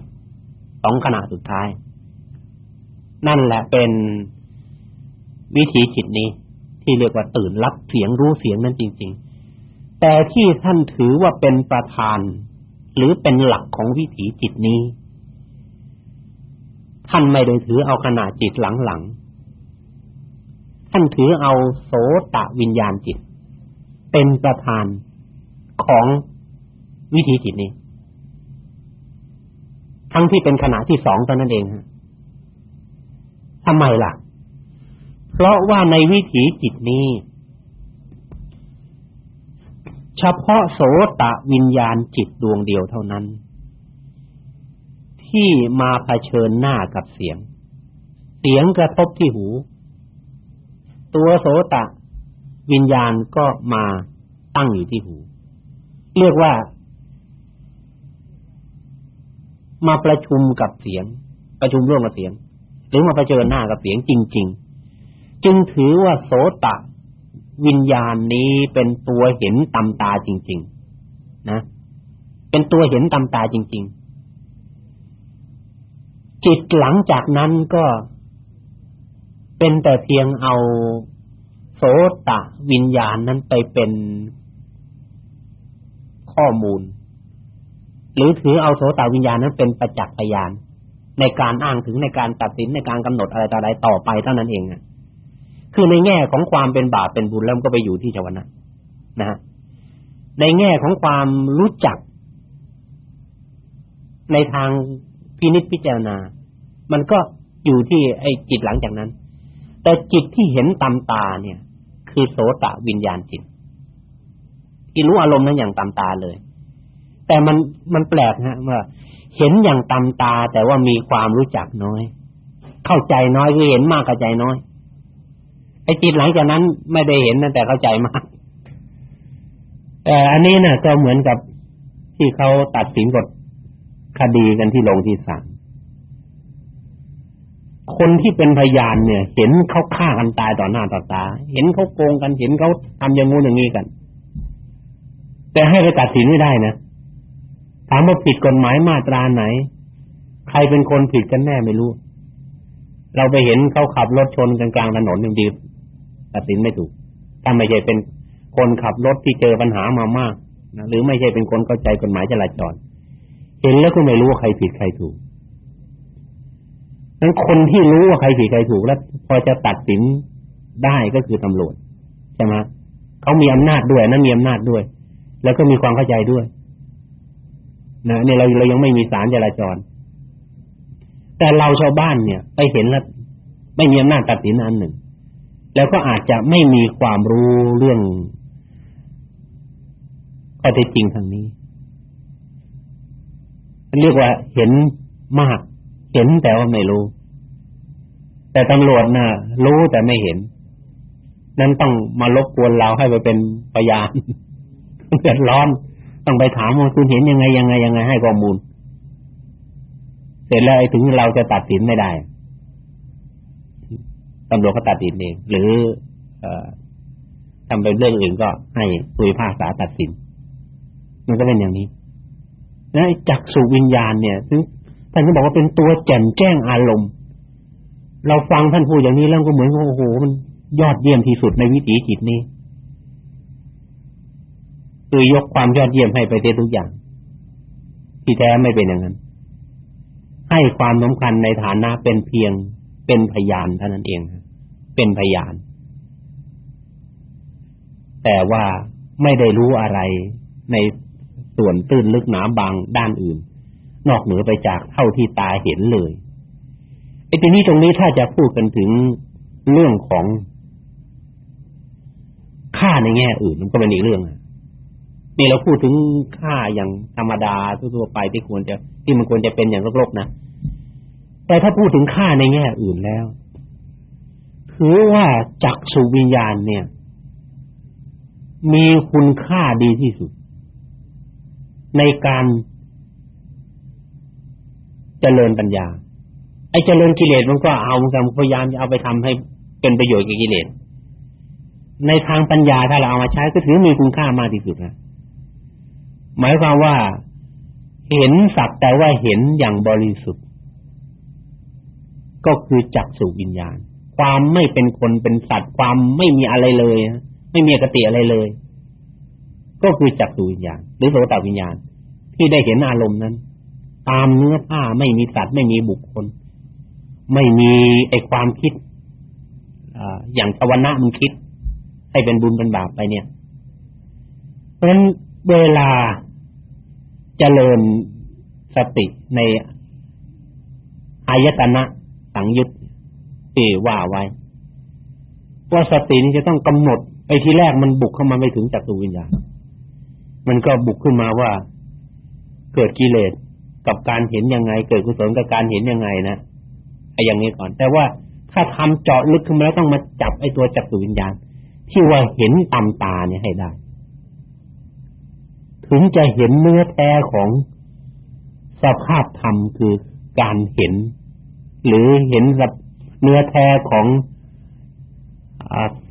สองขณะสุดท้าย นั่นแหละเป็นวิธีจิตนี้ที่เรียกว่าตื่นรับเสียงรู้เสียงนั้นจริง ๆ แต่ที่ท่านถือว่าเป็นประธาน หรือเป็นหลักของวิถีจิตนี้ ท่านไม่ได้ถือเอาขณะจิตหลังๆ ท่านถือเอาโสตะวิญญาณจิต เป็นประธานของวิธีจิตนี้ ทั้งที่เป็นขณะที่สองตอนนั้นเองฮะทำไมล่ะ เพราะว่าในวิถีจิตนี้ เฉพาะโสตะวิญญาณจิตดวงเดียวเท่านั้น ที่มาเผชิญหน้ากับเสียง เสียงกระทบที่หู ตัวโสตะวิญญาณก็มาตั้งอยู่ที่หู เรียกว่า มาประชุมกับเสียง ประชุมร่วมกับเสียง หรือมาเผชิญหน้ากับเสียงจริง ๆ จึงถือว่าโสตะ วิญญาณนี้เป็นตัวเห็นตำตาจริง ๆ นะ เป็นตัวเห็นตำตาจริง ๆ จิตหลังจากนั้นก็เป็นแต่เพียงเอาโสตะวิญญาณนั้นไปเป็นข้อมูล หรือถือเอาโสตวิญญาณนั้นเป็นประจักษ์พยานในการอ้างถึงในการตัดสินในการกำหนดอะไรต่ออะไรต่อไปเท่านั้นเองอะ คือในแง่ของความเป็นบาปเป็นบุญแล้วก็ไปอยู่ที่ชวนะนะฮะในแง่ของความรู้จัก ในทางพินิจพิจารณา มันก็อยู่ที่ไอ้จิตหลังจากนั้น แต่จิตที่เห็นตามตาเนี่ย คือโสตวิญญาณจิตที่รู้อารมณ์นั้นอย่างตามตาเลย แต่มันมันแปลกนะว่าเห็นอย่างตำตา แต่ว่ามีความรู้จักน้อย เข้าใจน้อยคือเห็นมากเข้าใจน้อย ไอ้จิตหลังจากนั้นไม่ได้เห็นนะแต่เข้าใจมากแต่อันนี้นะ่ะก็เหมือนกับที่เขาตัดสินกฎคดีกันที่ลงที่ศาลคนที่เป็นพยานเนี่ย เห็นเขาฆ่ากันตายต่อหน้าต่อตา เห็นเขาโกงกันเห็นเขาทำอย่างงู้นอย่างนี้กัน แต่ให้ไปตัดสินไม่ได้นะถามว่าผิดกฎหมายมาตราไหน ใครเป็นคนผิดกันแน่ไม่รู้ เราไปเห็นเขาขับรถชนกันกลางถนนอย่างดี ตัดสินไม่ถูกถ้าไม่ใช่เป็นคนขับรถที่เจอปัญหามามากนะหรือไม่ใช่เป็นคนเข้าใจกฎหมายจราจรเห็นแล้วก็ไม่รู้ว่าใครผิดใครถูกนั้นคนที่รู้ว่าใครผิดใครถูกแล้ว พอจะตัดสินได้ก็คือตำรวจใช่ไหมเขามีอำนาจด้วยนั้นมีอำนาจด้วย แล้วก็มีความเข้าใจด้วยนะเนี่ยเราเรายังไม่มีศาลจราจร แต่เราชาวบ้านเนี่ย ไปเห็นแล้วไม่มีอำนาจตัดสินอันหนึ่ง แล้วก็อาจจะไม่มีความรู้เรื่องข้อเท็จจริงทางนี้ เรียกว่าเห็นมาก เห็นแต่ว่าไม่รู้ แต่ตำรวจน่ะ รู้แต่ไม่เห็น นั้นต้องมารบกวนเราให้ไปเป็นพยานเดือดร้อน ต้องไปถามว่าคุณเห็นยังไงยังไงยังไงให้ข้อมูล เสร็จแล้วไอ้ถึงเราจะตัดสินไม่ได้ ตำรวจก็ตัดสินเองหรือเอ่อทำเป็นเรื่องอื่นก็ให้ผู้พิพากษาตัดสิน มันก็เป็นอย่างนี้นะจักสุวิญญาณเนี่ยถึงท่านก็บอกว่าเป็นตัวแจ่มแจ้งอารมณ์ เราฟังท่านพูดอย่างนี้แล้วก็เหมือนโอ้โหมันยอดเยี่ยมที่สุดในวิถีจิตนี้คือยกความยอดเยี่ยมให้ไปเสียทุกอย่าง ที่แท้ไม่เป็นอย่างนั้น ให้ความสำคัญในฐานะเป็นเพียงเป็นพยานเท่านั้นเอง เป็นพยาน แต่ว่าไม่ได้รู้อะไรในส่วนตื้นลึกหนาบางด้านอื่น นอกเหนือไปจากเท่าที่ตาเห็นเลยไอ้ทีนี้ตรงนี้ถ้าจะพูดกันถึงเรื่องของค่าในแง่อื่นมันก็เป็นอีกเรื่องนี่เราพูดถึงค่าอย่างธรรมดาทั่วไปที่ควรจะที่มันควรจะเป็นอย่างโลกๆนะแต่ถ้าพูดถึงค่าในแง่อื่นแล้ว ถือว่าจักสุวิญญาณเนี่ย มีคุณค่าดีที่สุด ในการเจริญปัญญา ไอ้เจริญกิเลสมันก็เอาเหมือนกันพยายามจะเอาไปทำให้เป็นประโยชน์กับกิเลส ในทางปัญญาถ้าเราเอามาใช้ก็ถือมีคุณค่ามากที่สุดนะ หมายความว่าเห็นสักแต่ว่าเห็นอย่างบริสุทธิ์ ก็คือจักสุวิญญาณ ความไม่เป็นคนเป็นสัตว์ความไม่มีอะไรเลย ไม่มีกติอะไรเลย ก็คือจักสุวิญญาณหรือโสตวิญญาณ ที่ได้เห็นอารมณ์นั้น ตามเนื้อผ้าไม่มีสัตว์ไม่มีบุคคล ไม่มีไอความคิดอย่างสวรรค์มันคิด ให้เป็นบุญเป็นบาปไปเนี่ย เพราะฉะนั้นเวลาเจริญสติในอายตนะสังยุต ที่ว่าไว้ ว่าสตินี้จะต้องกำหนดไอ้ที่แรกมันบุกเข้ามาไม่ถึงจักรวิญญาณมันก็บุกขึ้นมาว่าเกิดกิเลสกับการเห็นยังไง เกิดกุศลกับการเห็นยังไงนะไอ้อย่างนี้ก่อน แต่ว่าถ้าทำเจาะลึกขึ้นมาแล้วต้องมาจับไอ้ตัวจักรวิญญาณที่ว่าเห็นตามตาเนี่ยให้ได้ ถึงจะเห็นเนื้อแท้ของสภาพธรรมคือการเห็น หรือเห็น เนื้อแท้ของ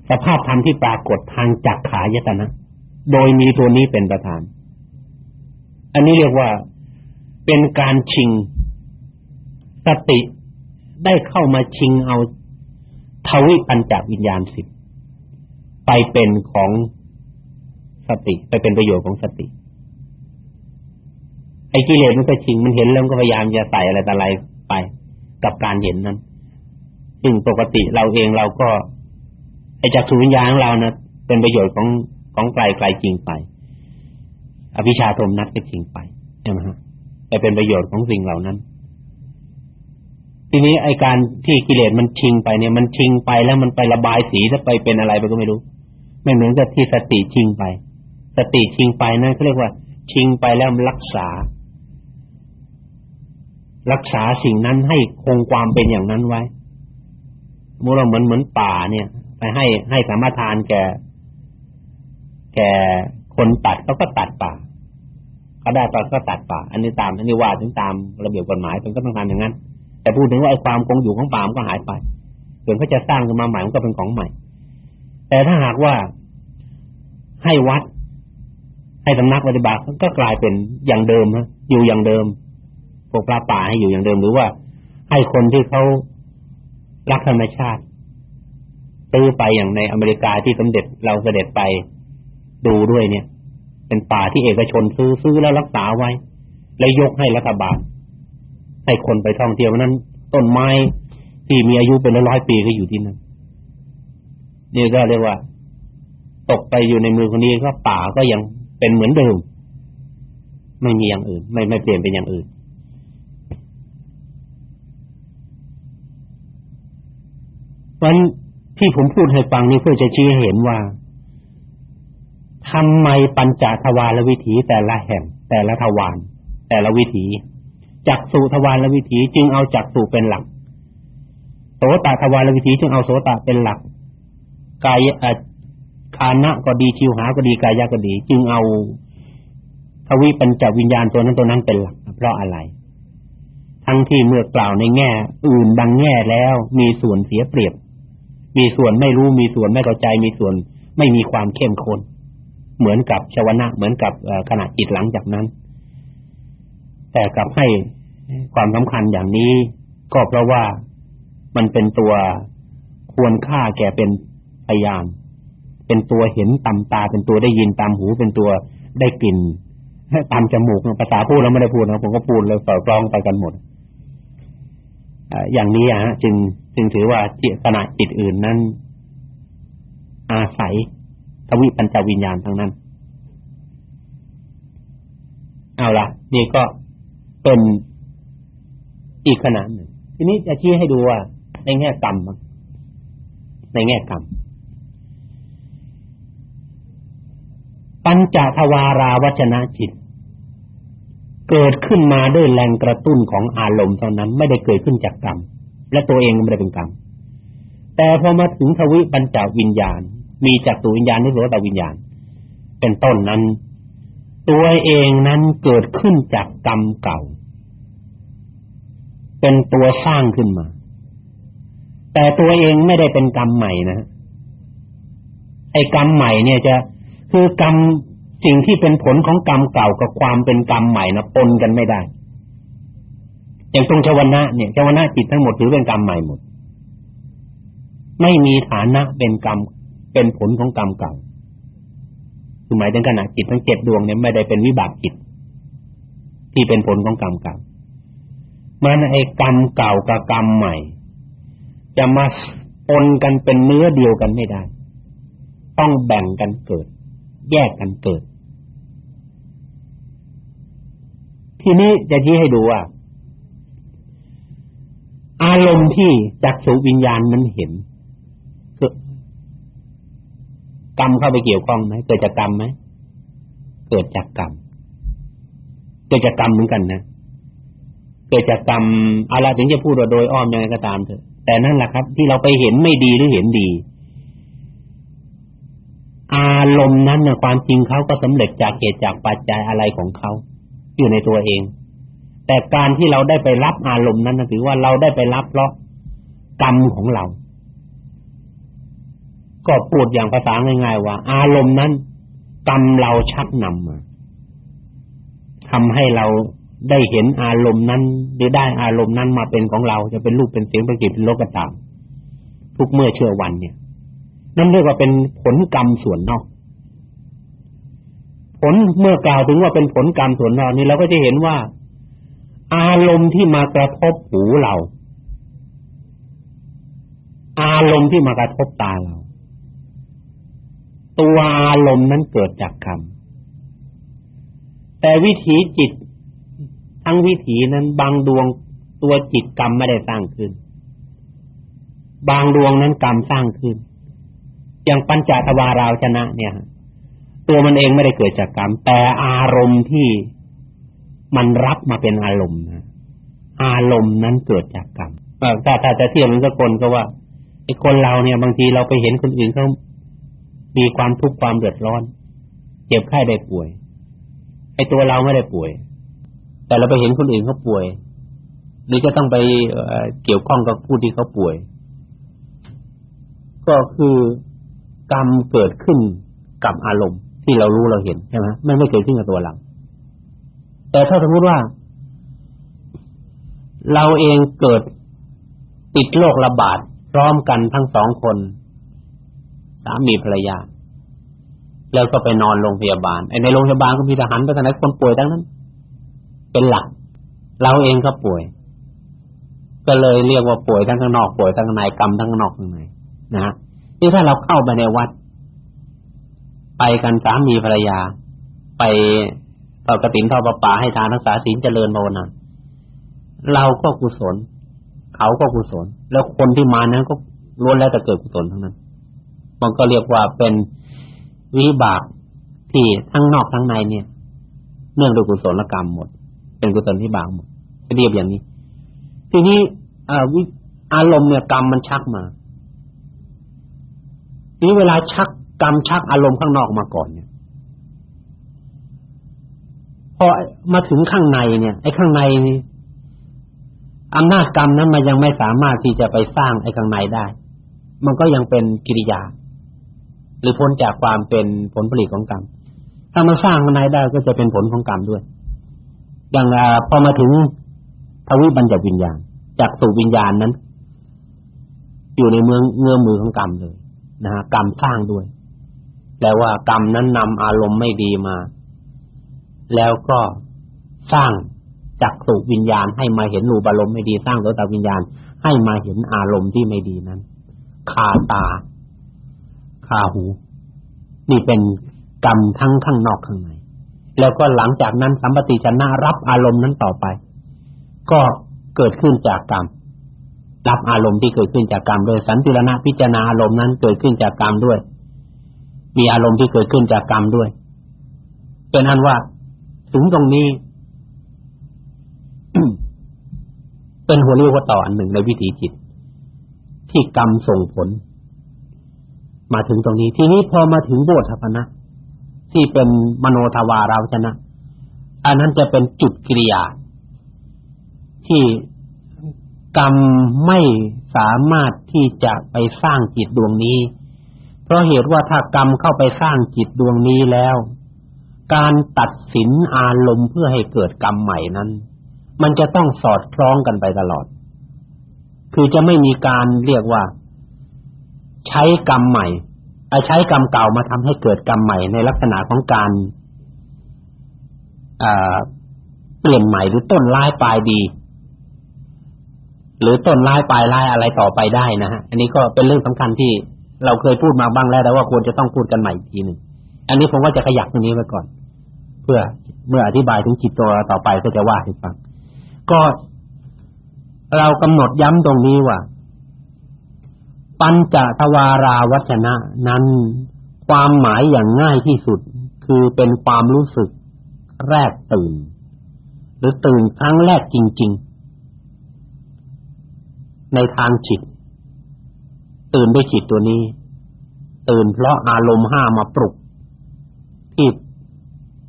สภาพธรรมที่ปรากฏทางจักขายตนะ โดยมีตัวนี้เป็นประธาน อันนี้เรียกว่าเป็นการชิง สติได้เข้ามาชิงเอาทวิปัญจวิญญาณสิบไปเป็นของสติ ไปเป็นประโยชน์ของสติ ไอ้กิเลสมันก็ชิงมันเห็นแล้วก็พยายามจะใส่อะไรต่ออะไรไป กับการเห็นนั้น ซึ่งปกติเราเองเราก็ไอจักรวิญญาณของเรานะเป็นประโยชน์ของของไกลไกลจริงไป อภิชาโทมนัสก็จริงไปใช่ไหมฮะแต่เป็นประโยชน์ของสิ่งเหล่านั้น ทีนี้ไอการที่กิเลสมันชิงไปเนี่ยมันชิงไปแล้วมันไประบายสีถ้าไปเป็นอะไรไปก็ไม่รู้ ไม่เหมือนกับที่สติชิงไป สติชิงไปนั่นเขาเรียกว่า ชิงไปแล้วรักษา รักษาสิ่งนั้นให้คงความเป็นอย่างนั้นไว้ มูเราเหมือนเหมือนป่าเนี่ย ไปให้ให้สามารถทานแก่แก่คนตัดเขาก็ตัดป่าเขาได้ป่าก็ตัดป่า อันนี้ตามอันนี้ว่าถึงตามระเบียบกฎหมายมันก็ต้องทำอย่างนั้น แต่พูดถึงว่าไอ้ความคงอยู่ของป่ามันก็หายไปส่วนเขาจะสร้างขึ้นมาใหม่มันก็เป็นของใหม่ แต่ถ้าหากว่าให้วัด ให้สำนักปฏิบัติก็กลายเป็นอย่างเดิมนะอยู่อย่างเดิมพวกพระป่าให้อยู่อย่างเดิมหรือว่าให้คนที่เขา รักธรรมชาติซื้อไปอย่างในอเมริกาที่สมเด็จเราเสด็จไปดูด้วยเนี่ย เป็นป่าที่เอกชนซื้อซื้อแล้วรักษาไว้ แล้วยกให้รัฐบาลให้คนไปท่องเที่ยวนั้น ต้นไม้ที่มีอายุเป็นร้อยปีก็อยู่ที่นั่นนี่ก็เรียกว่า ตกไปอยู่ในมือคนนี้ก็ป่าก็ยังเป็นเหมือนเดิมไม่มีอย่างอื่น ไม่ไม่เปลี่ยนเป็นอย่างอื่น วันที่ผมพูดให้ฟังนี้เพื่อจะชี้ให้เห็นว่าทำไมปัญจทวารวิถีแต่ละแห่ง แต่ละทวารแต่ละวิถีจักสุทวารวิถีจึงเอาจักสุเป็นหลักโสตทวารวิถีจึงเอาโสตเป็นหลักกายคานะก็ดีชิวหาก็ดีกายะก็ดี จึงเอาทวิปัญจวิญญาณตัวนั้นตัวนั้นเป็นหลัก เพราะอะไร ทั้งที่เมื่อกล่าวในแง่ อื่นบางแง่แล้วมีส่วนเสียเปรียบ มีส่วนไม่รู้มีส่วนไม่เข้าใจมีส่วนไม่มีความเข้มข้นเหมือนกับชวนะเหมือนกับขณะจิตหลังจากนั้น แต่กลับให้ความสำคัญอย่างนี้ก็เพราะว่ามันเป็นตัวควรค่าแก่เป็นพยานเป็นตัวเห็นตามตา เป็นตัวได้ยินตามหู เป็นตัวได้กลิ่นตามจมูกภาษาพูดแล้วไม่ได้พูดนะผมก็พูดเลยต่อกลองไปกันหมดอย่างนี้ฮะจึง จึงถือว่าจิตขณะจิตอื่นนั้น อาศัยทวิปัญจวิญญาณทั้งนั้น เอาละนี่ก็เป็นอีกขนาดหนึ่ง ทีนี้จะชี้ให้ดูว่า ในแง่กรรมในแง่กรรมปัญจทวาราวัจนะจิต เกิดขึ้นมาด้วยแรงกระตุ้นของอารมณ์เท่านั้น ไม่ได้เกิดขึ้นจากกรรม และตัวเองไม่ได้เป็นกรรม แต่พอมาถึงทวิปัญจวิญญาณ มีจักรวิญญาณนิโรธวิญญาณ เป็นต้นนั้น ตัวเองนั้นเกิดขึ้นจากกรรมเก่า เป็นตัวสร้างขึ้นมา แต่ตัวเองไม่ได้เป็นกรรมใหม่นะไอ้กรรมใหม่เนี่ยจะคือกรรมสิ่งที่เป็นผลของกรรมเก่ากับความเป็นกรรมใหม่นะปนกันไม่ได้ อย่างตรงชวนะเนี่ยชวนะจิตทั้งหมดถือเป็นกรรมใหม่หมด ไม่มีฐานะเป็นกรรมเป็นผลของกรรมเก่าคือหมายถึงขณะจิตทั้งเจ็ดดวงเนี่ยไม่ได้เป็นวิบากจิต ที่เป็นผลของกรรมเก่ามันไอ้กรรมเก่ากับกรรมใหม่ จะมาปนกันเป็นเนื้อเดียวกันไม่ได้ ต้องแบ่งกันเกิด แยกกันเกิด ทีนี้จะชี้ให้ดูว่า อารมณ์ที่จักสุวิญญาณมันเห็นคือกรรมเข้าไปเกี่ยวข้องไหมเกิดจากกรรมไหมเกิดจากกรรมเกิดจากกรรมเหมือนกันนะเกิดจากกรรมอะไรถึงจะพูดโดยอ้อมยังไงก็ตามเถอะแต่นั่นแหละครับ ที่เราไปเห็นไม่ดีหรือเห็นดี อารมณ์นั้นเนี่ยความจริงเขาก็สำเร็จจากเหตุจากปัจจัยอะไรของเขาอยู่ในตัวเอง แต่การที่เราได้ไปรับอารมณ์นั้นถือว่าเราได้ไปรับเพราะกรรมของเรา ก็พูดอย่างภาษาง่ายๆว่า อารมณ์นั้นกรรมเราชักนำมาทำให้เราได้เห็นอารมณ์นั้นหรือได้อารมณ์นั้นมาเป็นของเรา จะเป็นรูปเป็นเสียงเป็นกลิ่นเป็นรสก็ตามทุกเมื่อเชื่อวันเนี่ย นั่นเรียกว่าเป็นผลกรรมส่วนนอก ผลเมื่อกล่าวถึงว่าเป็นผลกรรมส่วนนอกนี้เราก็จะเห็นว่า อารมณ์ที่มากระทบหูเรา อารมณ์ที่มากระทบตาเรา ตัวอารมณ์นั้นเกิดจากกรรมแต่วิถีจิต ทั้งวิถีนั้นบางดวงตัวจิตกรรมไม่ได้สร้างขึ้น บางดวงนั้นกรรมสร้างขึ้น อย่างปัญจทวาราวชนะ เนี่ยตตัวมันเองไม่ได้เกิดจากกรรม แต่อารมณ์ที่ มันรับมาเป็นอารมณ์นะอารมณ์นั้นเกิดจากกรรมถ้าถ้าจะเทียบมันก็กลก็ว่าไอ้คนเราเนี่ยบางทีเราไปเห็นคนอื่นเขามีความทุกข์ความเดือดร้อน เจ็บไข้ได้ป่วยไอ้ตัวเราไม่ได้ป่วย แต่เราไปเห็นคนอื่นเขาป่วยหรือจะต้องไปเกี่ยวข้องกับผู้ที่เขาป่วย ก็คือกรรมเกิดขึ้นกับอารมณ์ที่เรารู้เราเห็นใช่ไหมไม่ไม่เกิดขึ้นกับตัวเรา แต่ถ้าสมมติว่า เราเองเกิดติดโรคระบาดพร้อมกันทั้งสองคน สามีภรรยา แล้วก็ไปนอนโรงพยาบาลไอ้ในโรงพยาบาลก็มีทหารไปทางไหนคนป่วยทั้งนั้น เป็นหลัก เราเองก็ป่วย ก็เลยเรียกว่าป่วยทั้งข้างนอกป่วยทั้งในกรรมทั้งนอกข้างในนะนี่ถ้าเราเข้าไปในวัด ไปกันสามีภรรยา ไป ต่อกระถินทอดประปาให้ทานรักษาศีลเจริญภาวนาเราก็กุศล เขาก็กุศล แล้วคนที่มานั้นก็ล้วนแล้วแต่เกิดกุศลทั้งนั้น มันก็เรียกว่าเป็นวิบากที่ทั้งนอกทั้งในเนี่ยเนื่องด้วยกุศลกรรมหมด เป็นกุศลที่บางหมดเรียบอย่างนี้ ทีนี้อวิอารมณ์เนี่ยกรรมมันชักมาทีนี้เวลาชักกรรมชักอารมณ์ข้างนอกมาก่อนเนี่ย อมาถึงข้างในเนี่ย ไอ้ข้างในนี่อำนาจกรรมนั้นมันยังไม่สามารถที่จะไปสร้างไอ้ข้างในได้ มันก็ยังเป็นกิริยา หรือพ้นจากความเป็นผลผลิตของกรรม ถ้ามันสร้างข้างในได้ก็จะเป็นผลของกรรมด้วย อย่างพอมาถึงทวิบัญญัติวิญญาณ จากสู่วิญญาณนั้น อยู่ในเมืองเงื้อมือของกรรมเลยนะฮะกรรมสร้างด้วยแปลว่ากรรมนั้นนำอารมณ์ไม่ดีมา แล้วก็สร้างจักสุวิญญาณให้มาเห็นรูปอารมณ์ไม่ดี สร้างโสตวิญญาณให้มาเห็นอารมณ์ที่ไม่ดีนั้นคาตาคาหู นี่เป็นกรรมทั้งข้างนอกข้างในแล้วก็หลังจากนั้นสัมปติชนะรับอารมณ์นั้นต่อไป ก็เกิดขึ้นจากกรรมรับอารมณ์ที่เกิดขึ้นจากกรรมโดยสันติรณะพิจารณาอารมณ์นั้นเกิดขึ้นจากกรรมด้วย มีอารมณ์ที่เกิดขึ้นจากกรรมด้วย เป็นอันว่า ถึงตรงนี้เป็นหัวเรียกว่าต่ออันหนึ่งในวิถีจิต ที่กรรมส่งผล มาถึงตรงนี้ ทีนี้พอมาถึงโบธพนะที่เป็นมโนทวาราชนะ อันนั้นจะเป็นจุดกิริยา ที่กรรมไม่สามารถที่จะไปสร้างจิตดวงนี้ เพราะเหตุว่าถ้ากรรมเข้าไปสร้างจิตดวงนี้แล้ว การตัดสินอารมณ์เพื่อให้เกิดกรรมใหม่นั้น มันจะต้องสอดคล้องกันไปตลอด คือจะไม่มีการเรียกว่า ใช้กรรมใหม่ใช้กรรมเก่ามาทำให้เกิดกรรมใหม่ในลักษณะของการเปลี่ยนใหม่หรือต้นร้ายปลายดี หรือต้นร้ายปลายร้ายอะไรต่อไปได้นะฮะอันนี้ก็เป็นเรื่องสำคัญที่เราเคยพูดมาบ้างแล้วแต่ว่าควรจะต้องพูดกันใหม่อีกทีหนึ่งอันนี้ผมว่าจะขยักตรงนี้ไว้ก่อน เพื่อเมื่ออธิบายถึงจิตตัวต่อไปก็จะว่าให้ฟังก็เรากำหนดย้ำตรงนี้ว่า ปัญจทวาราวัชนะนั้นความหมายอย่างง่ายที่สุด คือเป็นความรู้สึกแรกตื่น หรือตื่นครั้งแรกจริง ๆ ในทางจิต ตื่นด้วยจิตตัวนี้ ตื่นเพราะอารมณ์ห้ามาปลุกที่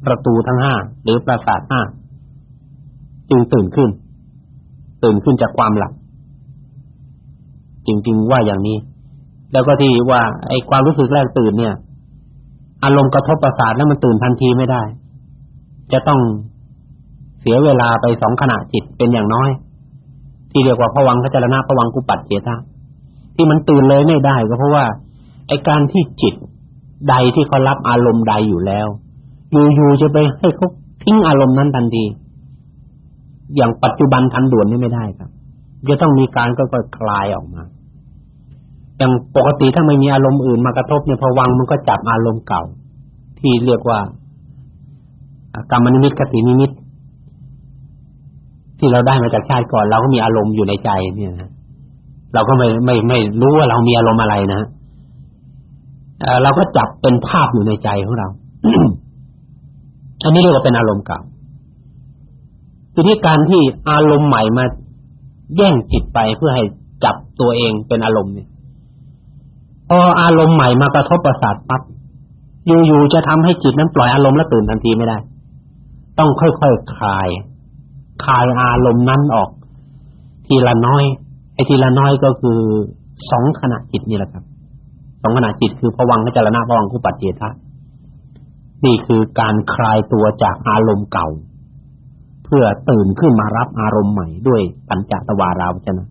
ประตูทั้งห้าหรือปราสาทห้าจึงตื่นขึ้น ตื่นขึ้นจากความหลับจริงๆว่าอย่างนี้ แล้วก็ที่ว่า ไอ้ความรู้สึกแรกตื่นเนี่ย อารมณ์กระทบประสาทแล้วมันตื่นทันทีไม่ได้ จะต้องเสียเวลาไปสองขณะจิตเป็นอย่างน้อย ที่เรียกว่าผวังขจรณะผวังกุปัตเจตาที่มันตื่นเลยไม่ได้ก็เพราะว่าไอ้การที่จิตใดที่เขารับอารมณ์ใดอยู่แล้ว อยู่ๆจะไปให้เขาทิ้งอารมณ์นั้นทันที อย่างปัจจุบันทันด่วนนี่ไม่ได้ครับ จะต้องมีการก็คลายออกมาอย่างปกติถ้าไม่มีอารมณ์อื่นมากระทบเนี่ยพอวังมันก็จับอารมณ์เก่า ที่เรียกว่ากรรมนิมิตกตินิมิต ที่เราได้มาจากชาติก่อน เราก็มีอารมณ์อยู่ในใจเนี่ยนะเราก็ไม่ไม่ไม่รู้ว่าเรามีอารมณ์อะไรนะเราก็จับเป็นภาพอยู่ในใจของเรา อันนี้เรียกว่าเป็นอารมณ์เก่าทีนี้การที่อารมณ์ใหม่มาแย่งจิตไปเพื่อให้จับตัวเองเป็นอารมณ์เนี่ยพออารมณ์ใหม่มากระทบประสาทปั๊บอยู่ๆจะทำให้จิตนั้นปล่อยอารมณ์แล้วตื่นทันทีไม่ได้ ต้องค่อยๆคลายคลายอารมณ์นั้นออก ทีละน้อยไอ้ทีละน้อยก็คือสองขณะจิตนี่แหละครับสองขณะจิตคือภวังคจารณะภวังคุปัจเจทะ นี่คือการคลายตัวจากอารมณ์เก่า เพื่อตื่นขึ้นมารับอารมณ์ใหม่ด้วยปัญจตวาราวจนะ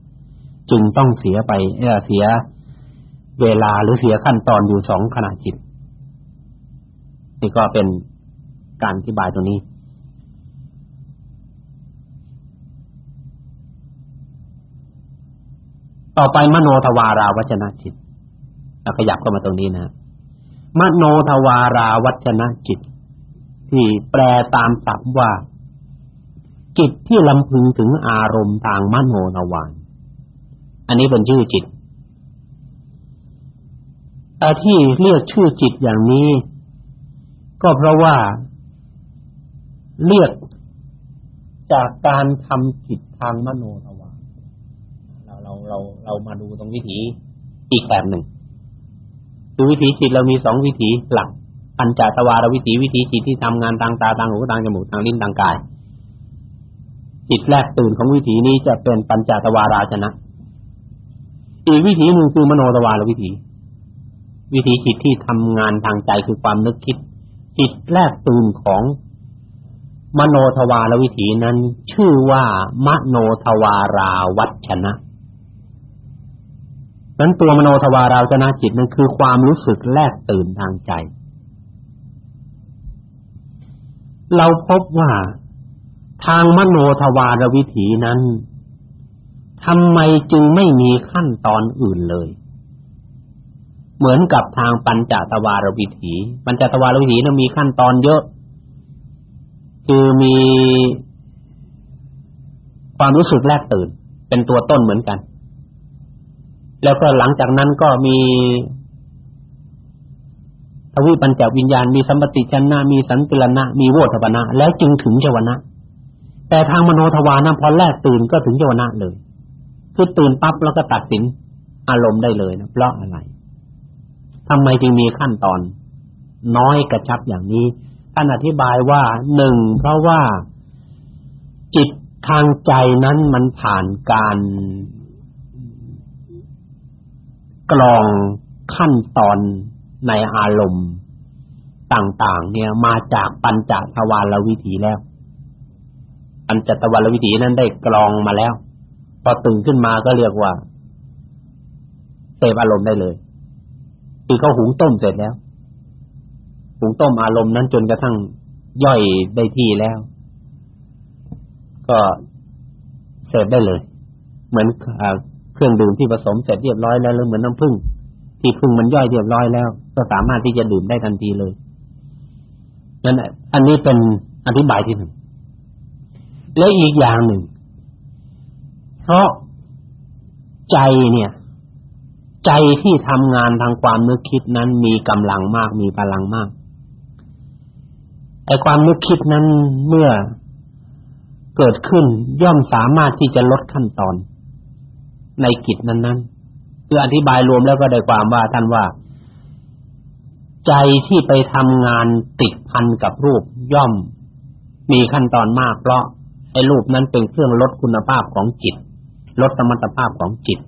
จึงต้องเสียไปเสียเวลาหรือเสียขั้นตอนอยู่สองขณะจิตนี่ก็เป็นการอธิบายตรงนี้ ต่อไปมโนทวาราวจนะจิตแล้วขยับเข้ามาตรงนี้นะ มโนทวาราวัจนะจิต ที่แปลตามศัพท์ว่า จิตที่ลำพึงถึงอารมณ์ทางมโนทวารอันนี้เป็นชื่อจิตแต่ที่เรียกชื่อจิตอย่างนี้ ก็เพราะว่า เรียกจากการทำจิตทางมโนทวารเราเราเราเรามาดูตรงวิถีอีกแบบหนึ่ง คือวิถีจิตเรามีสองวิถีหลักปัญจทวารวิถีวิถีจิตที่ทำงานทางตาทางหูทางจมูกทางลิ้นทางกาย จิตแรกตื่นของวิถีนี้จะเป็นปัญจทวาราชนะอีกวิถีหนึ่งคือมโนทวารวิถีวิถีจิตที่ทำงานทางใจคือความนึกคิด จิตแรกตื่นของมโนทวารวิถีนั้น ชื่อว่ามโนทวาราวัชนะ นั้นตัวมโนทวาราวัชนะจิตนั้นคือความรู้สึกแรกตื่นทางใจ เราพบว่าทางมโนทวารวิถีนั้นทำไมจึงไม่มีขั้นตอนอื่นเลย เหมือนกับทางปัญจตวารวิถี ปัญจตวารวิถีนั้นมีขั้นตอนเยอะ คือมีความรู้สึกแรกตื่น เป็นตัวต้นเหมือนกัน แล้วก็หลังจากนั้นก็มีทวิปัญจวิญญาณมีสัมปติชนะมีสันติรณะมีโวธปนะแล้วจึงถึงเจวนะ แต่ทางมโนทวานั้นพอแรกตื่นก็ถึงเจวนะเลยคือตื่นปั๊บแล้วก็ตัดสินอารมณ์ได้เลยนะเพราะอะไรทำไมจึงมีขั้นตอน น้อยกระชับอย่างนี้ท่านอธิบายว่าหนึ่งเพราะว่าจิตทางใจนั้นมันผ่านการ กรองขั้นตอนในอารมณ์ต่างๆ เนี่ยมาจากปัญจทวารวิถีแล้ว ปัญจทวารวิถีนั้นได้กรองมาแล้ว พอตื่นขึ้นมาก็เรียกว่าเสพอารมณ์ได้เลยคือเขาหุงต้มเสร็จแล้วหุงต้มอารมณ์นั้นจนกระทั่งย่อยได้ที่แล้ว ก็เสร็จได้เลย เหมือน เครื่องดื่มที่ผสมเสร็จเรียบร้อยแล้วหรือเหมือนน้ำผึ้งที่ผึ้งมันย่อยเรียบร้อยแล้ว ก็สามารถที่จะดื่มได้ทันทีเลยนั่นอันนี้เป็นอธิบายที่หนึ่งและอีกอย่างหนึ่ง เพราะใจเนี่ย ใจที่ทำงานทางความนึกคิดนั้นมีกำลังมากมีพลังมากไอ้ความนึกคิดนั้นเมื่อเกิดขึ้นย่อมสามารถที่จะลดขั้นตอน ในกิจนั้นๆคืออธิบายรวมแล้วก็ได้ความว่าท่านว่า ใจที่ไปทำงานติดพันกับรูปย่อมมีขั้นตอนมากเพราะไอ้รูปนั้นเป็นเครื่องลดคุณภาพของจิต ลดสมรรถภาพของจิต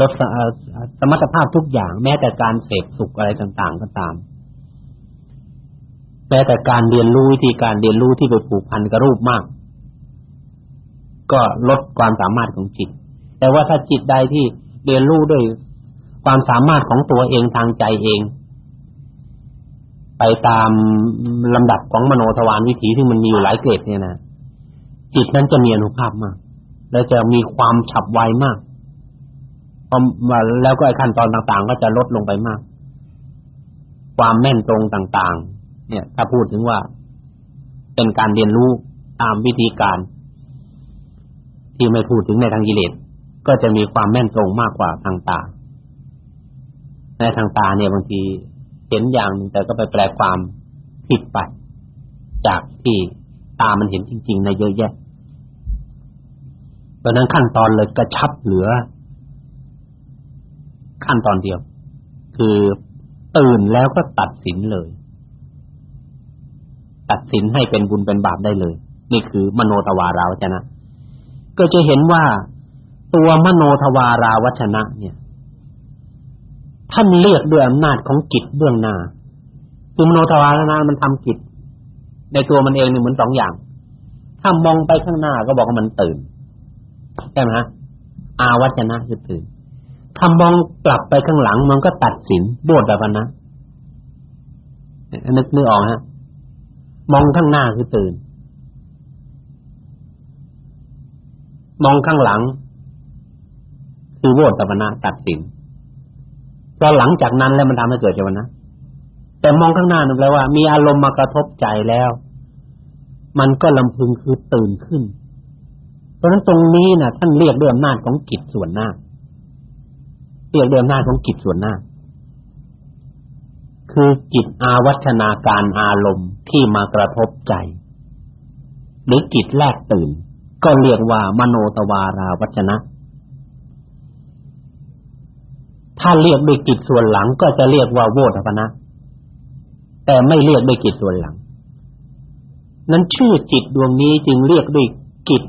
ลดสมรรถภาพทุกอย่างแม้แต่การเสพสุขอะไรต่าง ๆ ก็ตามแม้แต่การเรียนรู้วิธีการเรียนรู้ที่ไปผูกพันกับรูปมาก ก็ลดความสามารถของจิต แต่ว่าถ้าจิตใดที่เรียนรู้ด้วยความสามารถของตัวเองทางใจเอง ไปตามลำดับของมโนทวารวิถีซึ่งมันมีอยู่หลายเกรดเนี่ยนะจิตนั้นจะมีอนุภาพมาก และจะมีความฉับไวมากแล้วก็ไอ้ขั้นตอนต่างๆ ก็จะลดลงไปมาก ความแม่นตรงต่าง ๆ เนี่ย ถ้าพูดถึงว่าเป็นการเรียนรู้ตามวิธีการ ที่ไม่พูดถึงในทางกิเลสก็จะมีความแม่นตรงมากกว่าทางตาในทางตาเนี่ยบางทีเห็นอย่างนึงแต่ก็ไปแปลความผิดไปจากที่ตามันเห็นจริงๆในเยอะแยะตอนนั้นขั้นตอนเลยกระชับเหลือ ขั้นตอนเดียว คือตื่นแล้วก็ตัดสินเลย ตัดสินให้เป็นบุญเป็นบาปได้เลย นี่คือมโนทวาราวัชนะ ก็จะเห็นว่าตัวมโนทวาราวัชนะเนี่ย ท่านเรียกด้วยอำนาจของจิตเบื้องหน้าคือมโนทวารนะมันทำกิจในตัวมันเองนี่เหมือนสองอย่าง ถ้ามองไปข้างหน้าก็บอกว่ามันตื่นใช่ไหมฮะอาวัชนะคือตื่นถ้ามองกลับไปข้างหลังมันก็ตัดสินโบดแบบนั้นนึกนึกออกฮะมองข้างหน้าคือตื่น มองข้างหลัง คือโวตปนะตัดสินพอหลังจากนั้นแล้วมันทำให้เกิดเจวนะ แต่มองข้างหน้านั่นแปลว่า มีอารมณ์มากระทบใจแล้ว มันก็ลำพึงคือตื่นขึ้น เพราะฉะนั้นตรงนี้นะ่ะ ท่านเรียกด้วยอำนาจของจิตส่วนหน้า เรียกด้วยอำนาจของจิตส่วนหน้า คือจิตอาวัชนาการอารมณ์ที่มากระทบใจ หรือจิตแรกตื่น ก็เรียกว่ามโนตวาราวัชนะ ถ้าเรียกด้วยจิตส่วนหลังก็จะเรียกว่าโวทพนะ แต่ไม่เรียกด้วยจิตส่วนหลัง นั้นชื่อจิตดวงนี้จึงเรียกด้วยจิต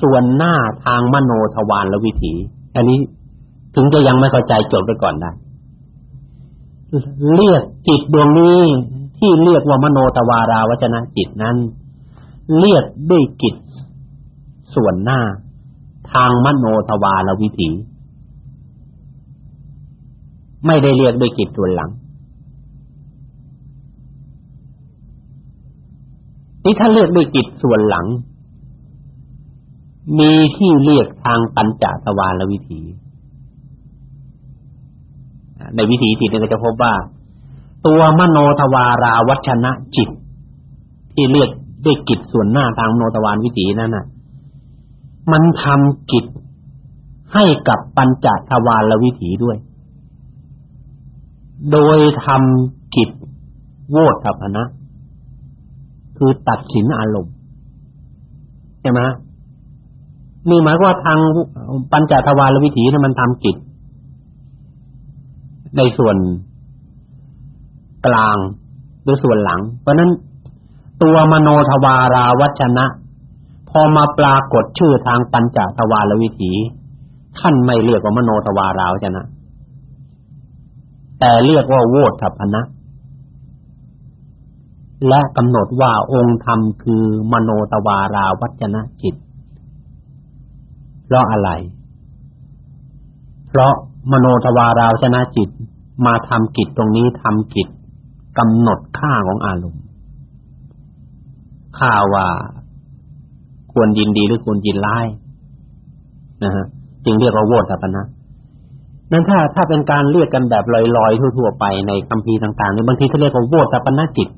ส่วนหน้าทางมโนทวารและวิถีอันนี้ถึงจะยังไม่เข้าใจจบไปก่อนได้เรียกจิตดวงนี้ที่เรียกว่ามโนทวาราวจนะจิตนั้น เรียกด้วยจิตส่วนหน้าทางมโนทวารวิถี ไม่ได้เรียกด้วยจิตส่วนหลังนี่ถ้าเรียกด้วยจิตส่วนหลัง มีที่เรียกทางปัญจทวารวิถี ในวิถีจิตเราจะพบว่า ตัวมโนทวาราวัชนะจิต ที่เรียก ด้วยจิตส่วนหน้าทางโนทวารวิถีนั่นน่ะ มันทำจิตให้กับปัญจทวารวิถีด้วย โดยทำจิตโวทัพนะ คือตัดสินอารมณ์ใช่ไหมนี่หมายว่าทางปัญจทวารวิถีนั้นมันทำกิจในส่วนกลางหรือส่วนหลัง เพราะนั้น ตัวมโนทวาราวัชนะ พอมาปรากฏชื่อทางปัญจทวารวิถี ท่านไม่เรียกว่ามโนทวาราวัชนะ แต่เรียกว่าโวทพนะ และกำหนดว่าองค์ธรรมคือมโนตวาราวัจนะจิตเพราะอะไร เพราะมโนตวาราวัจนะจิต มาทำกิจตรงนี้ทำกิจกำหนดค่าของอารมณ์ ค่าว่าควรยินดีหรือควรยินร้ายนะฮะจึงเรียกว่าโวทัปนะนั้นถ้าถ้าเป็นการเรียกกันแบบลอยๆทั่วๆไปในคัมภีร์ต่างๆนี่บางทีเขาเรียกว่าโวทัปนะจิต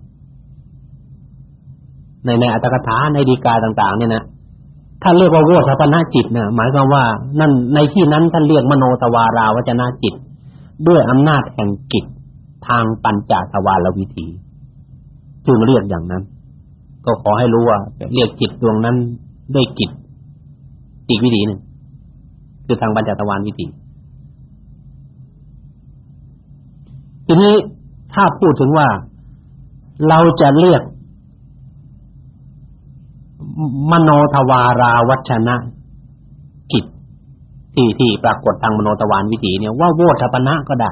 ในในอัตถกถาในดีกาต่าง ๆ เนี่ยนะท่าเรียกว่าโวทัปนะจิตเนี่ยหมายความว่า นั่นในที่นั้นท่านเรียกมโนตวาราวจนะจิต ด้วยอำนาจแห่งจิตทางปัญจทวารวิถี จึงเรียกอย่างนั้น ก็ขอให้รู้ว่าเรียกจิตดวงนั้นด้วยจิตอีกวิธีหนึ่งคือทางปัญจทวารวิถีทีนี้ถ้าพูดถึงว่าเราจะเรียกมโนทวาราวัชนะกิจที่ที่ปรากฏทางมโนทวารวิถีเนี่ยว่าโวทปนะก็ได้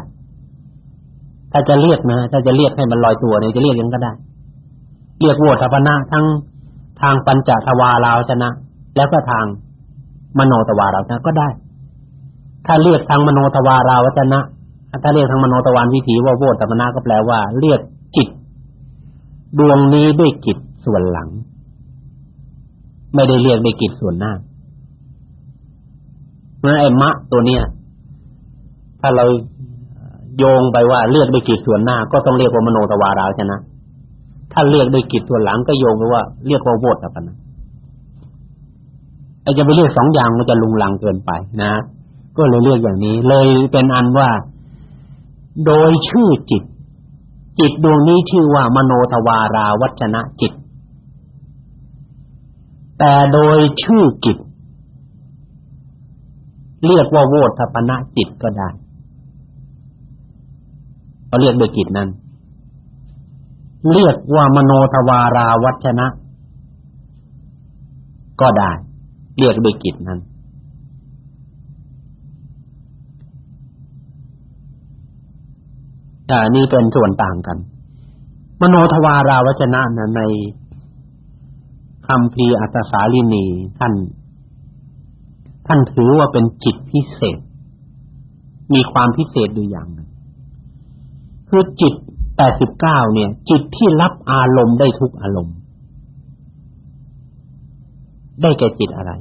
ถ้าจะเรียกนะ ถ้าจะเรียกให้มันลอยตัวเนี่ยจะเรียกยังก็ได้ เรียกโวทปนะทั้งทางปัญจทวาราวัชนะ แล้วก็ทางมโนทวาราวัชนะก็ได้ ถ้าเรียกทางมโนทวาราวัชนะถ้าเรียกทางมโนทวารวิถีว่าโวทปนะก็แปลว่า เรียกจิต ดวงนี้ด้วยจิตส่วนหลัง ไม่ได้เรียกในกิจส่วนหน้าเพราะไอ้มะตัวเนี้ยถ้าเราโยงไปว่าเรียกด้วยกิจส่วนหน้า ก็ต้องเรียกว่ามโนตวาราช่ไหม ถ้าเรียกด้วยกิจส่วนหลังก็โยงไปว่าเรียกว่าโวตกันนะไอ้จะไปเรียกสองอย่างมันจะลุงลังเกินไปนะก็เลยเรียกอย่างนี้ เลยเป็นอันว่า โดยชื่อจิต จิตดวงนี้ชื่อว่ามโนทวาราวัจนะจิต แต่โดยชื่อจิต เรียกว่าโวทปนะจิตก็ได้เขาเรียกโดยจิตนั้น เรียกว่ามโนทวาราวัจนะ ก็ได้ เรียกโดยจิตนั้นอ่นี่เป็นส่วนต่างกัน มโนทวาราวจนะนะในคำพีอัตสาลินีท่าน ท่านถือว่าเป็นจิตพิเศษ มีความพิเศษดูอย่างนึงคือจิต แปดสิบเก้าเนี่ย จิตที่รับอารมณ์ได้ทุกอารมณ์ ได้แก่จิตอะไร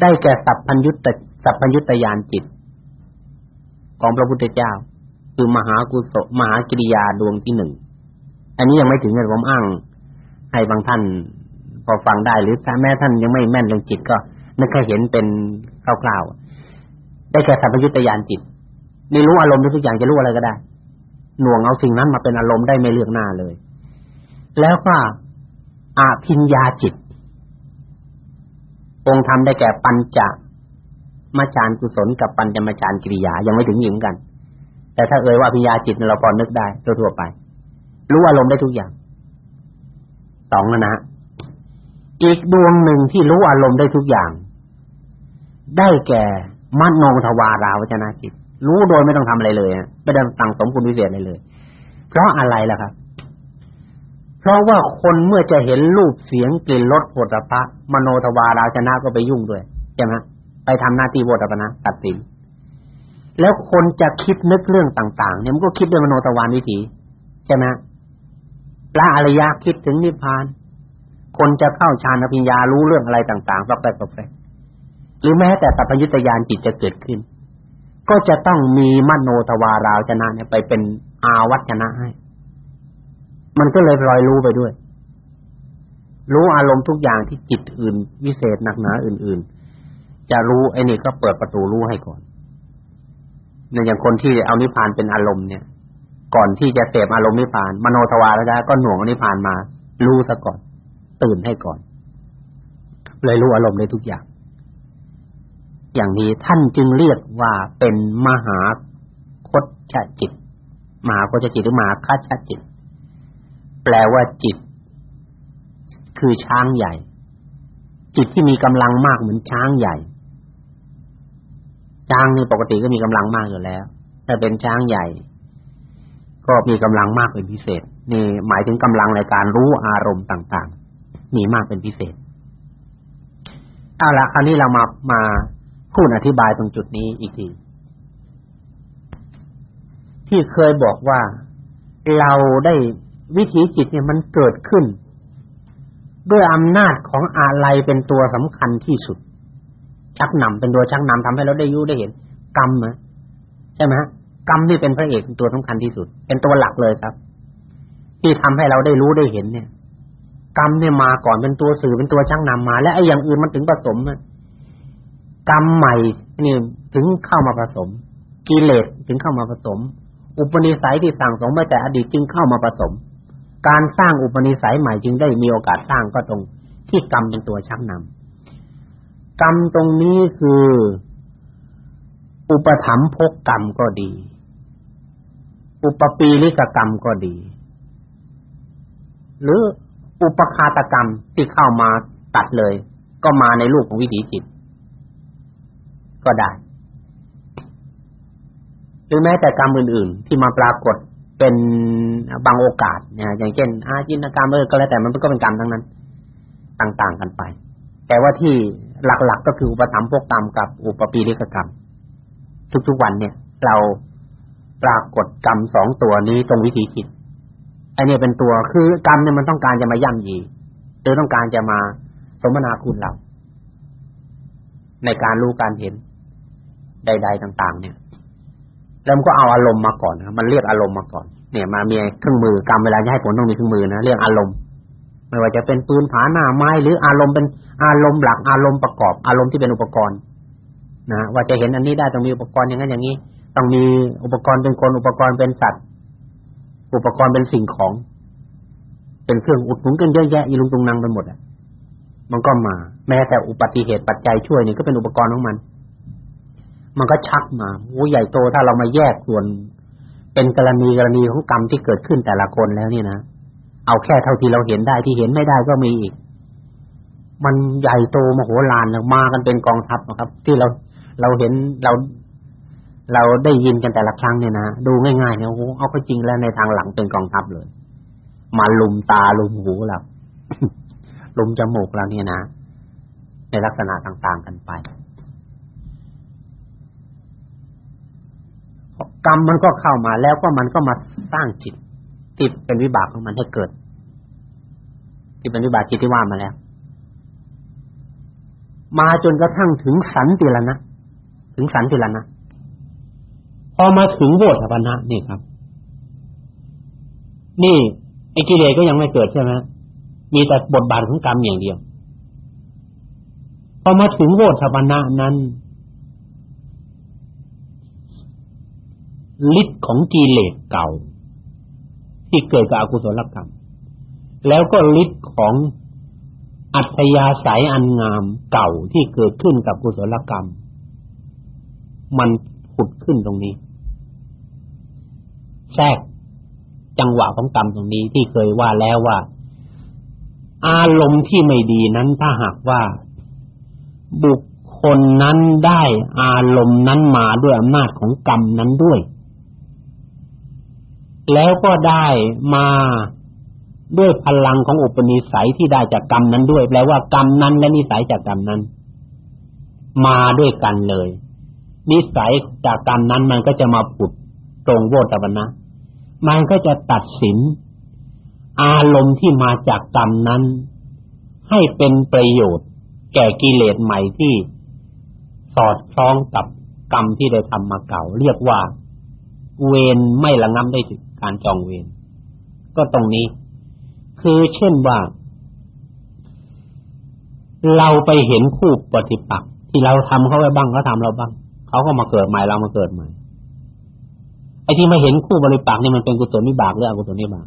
ได้แก่สัพพัญญุตสัพพัญญุตยานจิต ของพระพุทธเจ้า คือมหากุศลมหากิริยาดวงที่หนึ่งอันนี้ยังไม่ถึงกับผมอ้างให้บางท่านพอฟังได้หรือถ้าแม้ท่านยังไม่แม่นเรื่องจิตก็นึกแค่เห็นเป็นคร่าวๆได้แก่สัพพยุตยานจิตมีรู้อารมณ์ทุกอย่างจะรู้อะไรก็ได้ หน่วงเอาสิ่งนั้นมาเป็นอารมณ์ได้ไม่เลือกหน้าเลย แล้วก็อาพิญญาจิต องค์ธรรมได้แก่ปัญจมาจารกุศลกับปัญจมาจารกิริยา ยังไม่ถึงหญิงกัน แต่ถ้าเอ่ยว่าพิญญาจิตเราพอนึกได้ทั่วไป รู้อารมณ์ได้ทุกอย่างสองนะอีกดวงหนึ่งที่รู้อารมณ์ได้ทุกอย่าง ได้แก่มโนทวาราวจนะจิต รู้โดยไม่ต้องทำอะไรเลยไม่ได้ตั้งสมคุณวิเศษอะไรเลย เพราะอะไรล่ะครับ เพราะว่าคนเมื่อจะเห็นรูปเสียงกลิ่นรสโผฏฐัพพะมโนทวาราชนะก็ไปยุ่งด้วยใช่ไหมไปทำหน้าที่โผฏฐัพพนะตัดสิน แล้วคนจะคิดนึกเรื่องต่างๆเนี่ยมันก็คิดด้วยมโนตวานวิถีใช่ไหมพระอริยะคิดถึงนิพพาน คนจะเข้าฌานปัญญารู้เรื่องอะไรต่างๆก็ไปก็ไปหรือแม้แต่ตัพยุตยานจิตจะเกิดขึ้น ก็จะต้องมีมโนทวาราวจนะเนี่ยไปเป็นอาวัจนะให้ มันก็เลยลอยรู้ไปด้วย รู้อารมณ์ทุกอย่างที่จิตอื่น วิเศษหนักหนาอื่น ๆ จะรู้ไอ้นี่ก็เปิดประตูรู้ให้ก่อนเนี่ยอย่างคนที่เอานิพพานเป็นอารมณ์เนี่ย ก่อนที่จะเสพอารมณ์นิพพาน มโนทวารแล้วก็หน่วงนิพพานมา รู้ซะก่อน ตื่นให้ก่อน เลยรู้อารมณ์ได้ทุกอย่าง อย่างนี้ท่านจึงเรียกว่าเป็นมหาคตชจิต มหาคตชจิตหรือมหาคาชจิต แปลว่าจิต คือช้างใหญ่ จิตที่มีกำลังมากเหมือนช้างใหญ่ ช้างนี่ปกติก็มีกำลังมากอยู่แล้วถ้าเป็นช้างใหญ่ ก็มีกำลังมากเป็นพิเศษ นี่หมายถึงกำลังในการรู้อารมณ์ต่าง ๆ มีมากเป็นพิเศษเอาละคราวนี้เรามามา พูดอธิบายตรงจุดนี้อีกที ที่เคยบอกว่าเราได้วิถีจิตเนี่ยมันเกิดขึ้น ด้วยอำนาจของอะไรเป็นตัวสำคัญที่สุด ชักนำเป็นตัวชักนำทำให้เราได้รู้ได้เห็น กรรมนะใช่ไหมกรรมนี่เป็นพระเอกตัวสำคัญที่สุด เป็นตัวหลักเลยครับ ที่ทำให้เราได้รู้ได้เห็นเนี่ย กรรมเนี่ยมาก่อนเป็นตัวสื่อเป็นตัวชักนำมา และไอ้อย่างอื่นมันถึงผสม กรรมใหม่นี่ถึงเข้ามาผสม กิเลสถึงเข้ามาผสม อุปนิสัยที่สั่งสมมาแต่อดีตจึงเข้ามาผสม การสร้างอุปนิสัยใหม่จึงได้มีโอกาสสร้างก็ตรงที่กรรมเป็นตัวชักนำกรรมตรงนี้คือ อุปถัมภกกรรมก็ดี อุปปีลิกกรรมก็ดี หรืออุปคาตกรรมที่เข้ามาตัดเลย ก็มาในรูปของวิถีจิต ก็ได้ หรือแม้แต่กรรมอื่น ๆ ที่มาปรากฏเป็นบางโอกาสเนี่ยอย่างเช่น อาจินกรรมเออก็แล้วแต่มันก็เป็นกรรมทั้งนั้น ต่าง ๆ กันไป แต่ว่าที่หลักๆกก็คืออุปธรรมพวกกรรมกับอุปปีริกกรรม ทุก ๆ วันเนี่ย เราปรากฏกรรมสองตัวนี้ตรงวิธีคิดอันนี้เป็นตัวคือกรรมเนี่ยมันต้องการจะมาย่ำยีหรือต้องการจะมาสมนาคุณเรา ในการรู้การเห็น ใด ๆ ต่าง ๆ เนี่ยแล้วมันก็เอาอารมณ์มาก่อนนะมันเรียกอารมณ์มาก่อน เนี่ยมามีเครื่องมือกรรมเวลาจะให้ผลต้องมีเครื่องมือนะเรียกอารมณ์ไม่ว่าจะเป็นปืนผาหน้าไม้หรืออารมณ์เป็นอารมณ์หลักอารมณ์ประกอบอารมณ์ที่เป็นอุปกรณ์นะว่าจะเห็นอันนี้ได้ต้องมีอุปกรณ์อย่างนั้นอย่างนี้ ต้องมีอุปกรณ์เป็นคนอุปกรณ์เป็นสัตว์ อุปกรณ์เป็นสิ่งของ เป็นเครื่องอุดหนุนกันเยอะแยะอีลุงตุงนางไปหมดอะมันก็มา แม้แต่อุบัติเหตุปัจจัยช่วยนี่ก็เป็นอุปกรณ์ของมัน มันก็ชักมาโอ้ใหญ่โตถ้าเรามาแยกส่วน เป็นกรณีกรณีของกรรมที่เกิดขึ้นแต่ละคนแล้วนี่นะเอาแค่เท่าที่เราเห็นได้ที่เห็นไม่ได้ก็มีอีก มันใหญ่โตมโหฬารมากันเป็นกองทัพนะครับ ที่เราเราเห็นเรา เราได้ยินกันแต่ละครั้งเนี่ยนะดูง่ายๆเนี่ยโอ้เอาก็จริงแล้วในทางหลังเป็นกองทัพเลย มาลุมตาลุมหูเราลุมจมูกเราเนี่ยนะในลักษณะต่างๆกันไป กรรมมันก็เข้ามาแล้วก็มันก็มาสร้างจิตที่เป็นวิบากของมันให้เกิด ที่เป็นวิบากจิตที่ว่ามาแล้ว มาจนกระทั่งถึงสันติลนะถึงสันติลนะพอมาถึงโวธปนะนี่ครับ นี่ไอ้กิเลสก็ยังไม่เกิดใช่ไหมมีแต่บทบาทของกรรมอย่างเดียวพอมาถึงโวธปนะนั้น ฤทธิ์ของกิเลสเก่า ที่เกิดกับอกุศลกรรม แล้วก็ฤทธิ์ของอัตยาสายอันงามเก่าที่เกิดขึ้นกับกุศลกรรม มันผุดขึ้นตรงนี้ แทรกจังหวะของกรรมตรงนี้ที่เคยว่าแล้วว่า อารมณ์ที่ไม่ดีนั้นถ้าหากว่า บุคคลนั้นได้อารมณ์นั้นมาด้วยอำนาจของกรรมนั้นด้วย แล้วก็ได้มาด้วยพลังของอุปนิสัยที่ได้จากกรรมนั้นด้วยแปลว่ากรรมนั้นและนิสัยจากกรรมนั้น มาด้วยกันเลย นิสัยจากกรรมนั้นมันก็จะมาผุดตรงโวตวนะมันก็จะตัดสิน อารมณ์ที่มาจากกรรมนั้น ให้เป็นประโยชน์ แก่กิเลสใหม่ที่สอดคล้องกับกรรมที่ได้ทำมาเก่า เรียกว่า เวรไม่ระงับได้ถึง การจองเวรก็ตรงนี้ คือเช่นว่า เราไปเห็นคู่ปฏิปักษ์ที่เราทำเขาไว้บ้างเขาทาเราบ้างเขาก็มาเกิดใหม่เรามาเกิดใหม่ไอ้ที่มาเห็นคู่บริปักษ์นี่มันเป็นกุศลวิบากหรืออกุศลวิบาก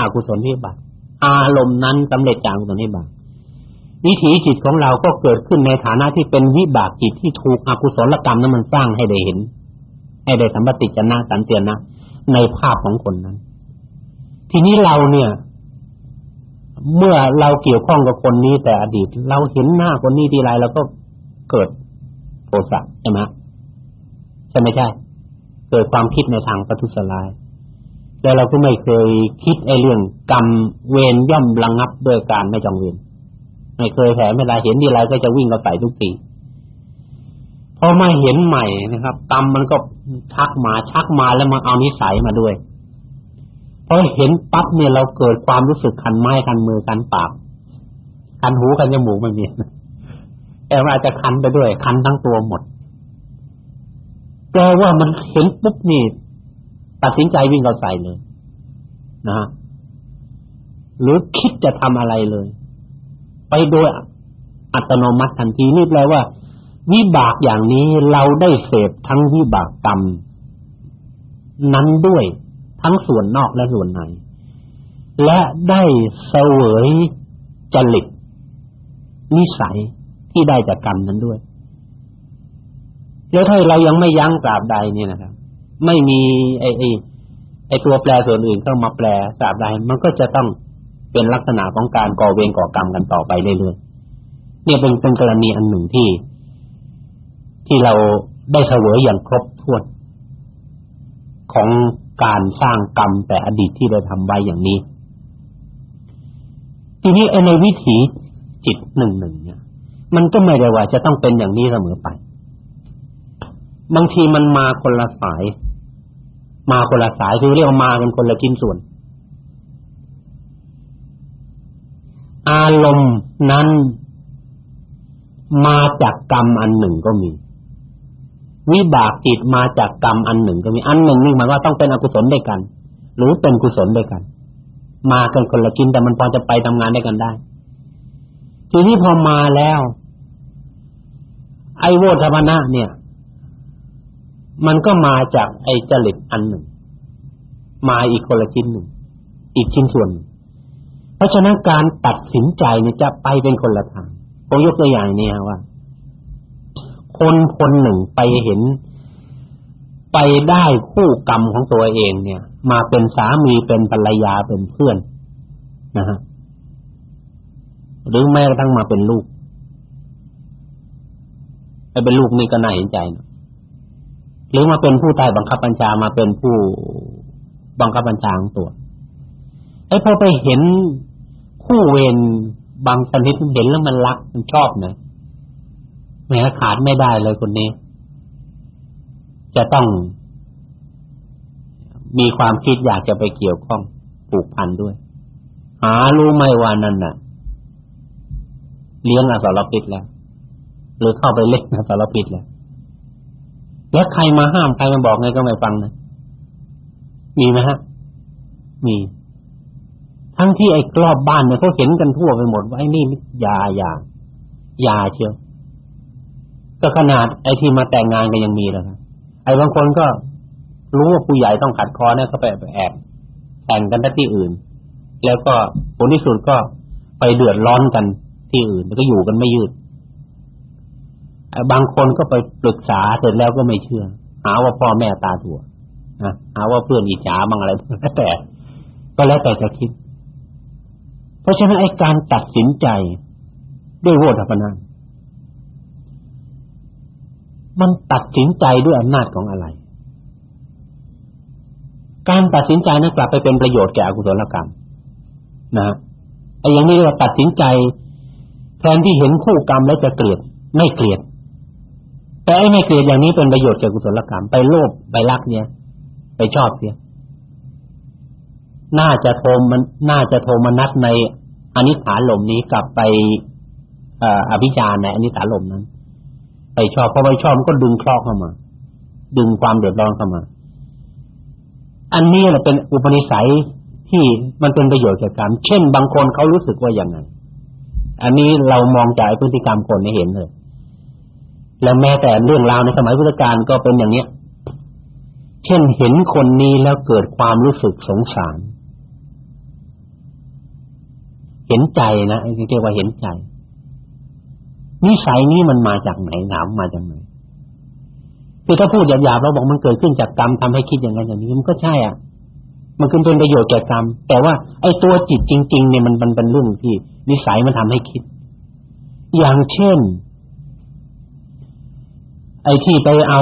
อกุศลวิบากอารมณ์นั้นสำเร็จจากกุศลวิบากวิถีจิตของเราก็เกิดขึ้นในฐานะที่เป็นวิบากจิตที่ถูกอกุศลกรรมนั้นมันสร้างให้ได้เห็น ให้ได้สัมปติจนะสันเตียนะ ในภาพของคนนั้น ทีนี้เราเนี่ย เมื่อเราเกี่ยวข้องกับคนนี้แต่อดีต เราเห็นหน้าคนนี้ทีไรเราก็เกิดโทสะใช่ไหมใช่ไหมใช่ เกิดความคิดในทางปัทุสลาย แล้วเราก็ไม่เคยคิดไอ้เรื่องกรรมเวรย่อมระงับด้วยการไม่จองเวรไม่เคยแผลไม่ได้เห็นทีไรก็จะวิ่งเข้าใส่ทุกที พอมาเห็นใหม่นะครับกรรมมันก็ชักมาชักมาแล้วมาเอานิสัยมาด้วยพอเห็นปั๊บเนี่ยเราเกิดความรู้สึกคันไม้คันมือคันปากคันหูคันจมูกไม่มีแต่ว่าจะคันไปด้วย คันทั้งตัวหมดแปลว่ามันเห็นปุ๊บนี่ตัดสินใจวิ่งเข้าใส่เลยนะฮะหรือคิดจะทำอะไรเลย ไปโดยอัตโนมัติทันทีนี่แปลว่า วิบากอย่างนี้เราได้เสพทั้งวิบากกรรม นั้นด้วยทั้งส่วนนอกและส่วนในและได้เสวยจริตนิสัยที่ได้จากกรรมนั้นด้วยแล้วถ้าเรายังไม่ยั้งกราบใดเนี่ยนะครับ ไม่มีไอ้ไอ้ไอ้ตัวแปรส่วนอื่นเข้ามาแปลกราบใดมันก็จะต้องเป็นลักษณะของการก่อเวรก่อกรรมกันต่อไปเรื่อยๆเนี่ยเป็นเป็นกรณีอันหนึ่งที่ ที่เราได้เสวยอย่างครบถ้วนของการสร้างกรรมแต่อดีตที่ได้ทำไว้อย่างนี้ ทีนี้ในวิถีจิตหนึ่งหนึ่งเนี่ย มันก็ไม่ได้ว่าจะต้องเป็นอย่างนี้เสมอไป บางทีมันมาคนละสาย มาคนละสายคือเรียกว่ามาเป็นคนละชิ้นส่วน อารมณ์นั้นมาจากกรรมอันหนึ่งก็มี วิบากจิตมาจากกรรมอันหนึ่งก็มีอันหนึ่งนี่หมายว่าต้องเป็นอกุศลด้วยกัน หรือเป็นกุศลด้วยกัน มากันคนละชิ้นแต่มันพอจะไปทำงานด้วยกันได้ ทีนี้พอมาแล้ว ไอโวธรรมนะเนี่ย มันก็มาจากไอ้จริตอันหนึ่ง มาอีกคนละชิ้นหนึ่ง อีกชิ้นส่วนเพราะฉะนั้นการตัดสินใจเนี่ยจะไปเป็นคนละทางผมยกตัวอย่างนี้ว่า คนคนหนึ่งไปเห็น ไปได้คู่กรรมของตัวเองเนี่ย มาเป็นสามีเป็นภรรยาเป็นเพื่อนนะฮะหรือแม้กระทั่งมาเป็นลูกไอ้เป็นลูกนี่ก็น่าเห็นใจนะหรือมาเป็นผู้ใต้บังคับบัญชามาเป็นผู้บังคับบัญชาของตัวไอ้พอไปเห็นคู่เวรบางชนิดเห็นแล้วมันรักมันชอบนะ แหมขาดไม่ได้เลยคนนี้ จะต้องมีความคิดอยากจะไปเกี่ยวข้องผูกพันด้วย หารู้ไหมว่านั่นน่ะ เลี้ยงอสรพิษแล้ว หรือเข้าไปเล่นอสรพิษแล้ว แล้วใครมาห้ามใครมาบอกไงก็ไม่ฟังนะมีไหมฮะ มี ทั้งที่ไอ้รอบบ้านเนี่ยเขาเห็นกันทั่วไปหมดว่าไอ้นี่ยายายาเชียว ก็ขนาดไอ้ที่มาแต่งงานก็ยังมีแล้วครับไอ้บางคนก็รู้ว่าผู้ใหญ่ต้องขัดคอเนี่ยก็ไปแอบแต่งกันที่อื่น แล้วก็ผลที่สุดก็ไปเดือดร้อนกันที่อื่นแล้วก็อยู่กันไม่ยืดบางคนก็ไปปรึกษาเสร็จแล้วก็ไม่เชื่อ หาว่าพ่อแม่ตาถั่วนะหาว่าเพื่อนอิจฉาบางอะไรแต่ก็แล้วแต่จะคิด เพราะฉะนั้นไอ้การตัดสินใจด้วยโวทัพนาน มันตัดสินใจด้วยอำนาจของอะไร การตัดสินใจนั้นกลับไปเป็นประโยชน์แก่อกุศลกรรม นะไอ้อย่างนี้เรียกว่าตัดสินใจแทนที่เห็นคู่กรรมแล้วจะเกลียดไม่เกลียด แต่ไอ้ไม่เกลียดอย่างนี้เป็นประโยชน์แก่กุศลกรรม ไปโลภไปรักเนี่ย ไปชอบเสียน่าจะโทมมันน่าจะโทมนัสในอนิฐานลมนี้กลับไปออภิจาในอนิฐานลมนั้น ไปชอบพอไปชอบมันก็ดึงคลอกเข้ามา ดึงความเดือดร้อนเข้ามา อันนี้แหละเป็นอุปนิสัยที่มันเป็นประโยชน์แก่กรรมเช่น บางคนเขารู้สึกว่าอย่างไงอันนี้เรามองจากพฤติกรรมคนให้เห็นเลย และแม้แต่เรื่องราวในสมัยพุทธกาลก็เป็นอย่างเนี้ย เช่นเห็นคนนี้แล้วเกิดความรู้สึกสงสาร เห็นใจนะเรียกว่าเห็นใจ นิสัยนี้มันมาจากไหนหนามมาจากไหนคือถ้าพูดหยาบๆเราบอกมันเกิดขึ้นจากกรรมทำให้คิดอย่างนั้นอย่างนี้มันก็ใช่อะ มันคือเป็นประโยชน์แก่กรรม แต่ว่าไอ้ตัวจิตจริง ๆ เนี่ยมันมันเป็นเรื่องที่ นิสัยมันทำให้คิด อย่างเช่น ไอ้ที่ไปเอา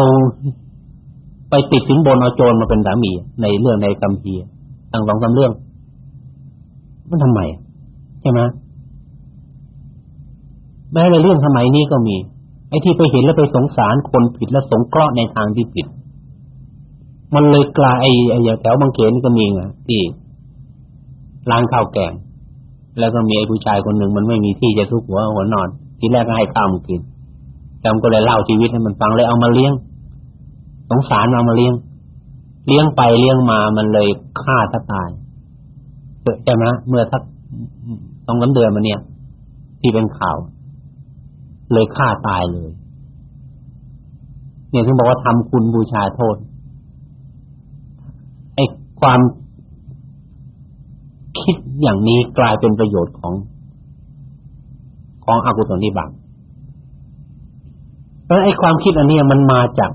ไปติดสินบนเอาโจรมาเป็นสามี ในเรื่องในกัมพีตั้งสองสาเรื่อง มันทำไมใช่ไหม แม้ในเรื่องสมัยนี้ก็มี ไอ้ที่ไปเห็นแล้วไปสงสารคนผิดแล้วสงเคราะห์ในทางที่ผิด มันเลยกลายไอ้ไอ้แถวบางเขนก็มีอะที่ร้านข้าวแกงแล้วก็มีไอ้ผู้ชายคนหนึ่งมันไม่มีที่จะทุกหัวหัวนอน ทีแรกก็ให้ข้าวมันกินจำก็เลยเล่าชีวิตให้มันฟังเลยเอามาเลี้ยง สงสารเอามาเลี้ยง เลี้ยงไปเลี้ยงมามันเลยฆ่าถ้าตายใช่ไหมเมื่อทักต้องน้ำเดือนมาเนี่ย ที่เป็นข่าว เลยฆ่าตายเลย เนี่ยถึงบอกว่าทำคุณบูชาโทษไอ้ความคิดอย่างนี้กลายเป็นประโยชน์ของ ของอกุศลนิบาตเพราะไอ้ความคิดอันนี้มันมาจาก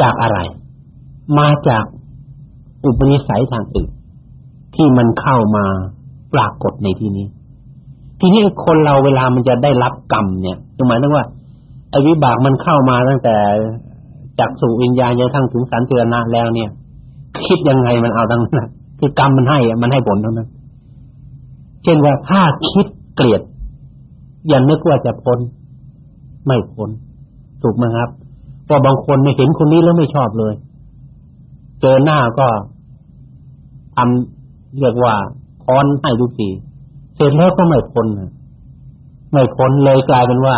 จากอะไร มาจากอุปนิสัยทางอื่นที่มันเข้ามาปรากฏในที่นี้ ทีนี้คนเราเวลามันจะได้รับกรรมเนี่ยหมายถึงว่าไอ้วิบากมันเข้ามาตั้งแต่จากสู่วิญญาณจนทั้งถึงสันติรณะแล้วเนี่ย คิดยังไงมันเอาทั้งนั้นคือกรรมมันให้มันให้ผลเท่านั้น เช่นว่าถ้าคิดเกลียดอย่านึกว่าจะพ้นไม่พ้นถูกไหมครับเพราะบางคนไม่เห็นคนนี้แล้วไม่ชอบเลย เจอหน้าก็ทำเรียกว่าค้อนให้ทุกที เสร็จแล้วก็ไม่พ้นไม่พ้นเลยกลายเป็นว่า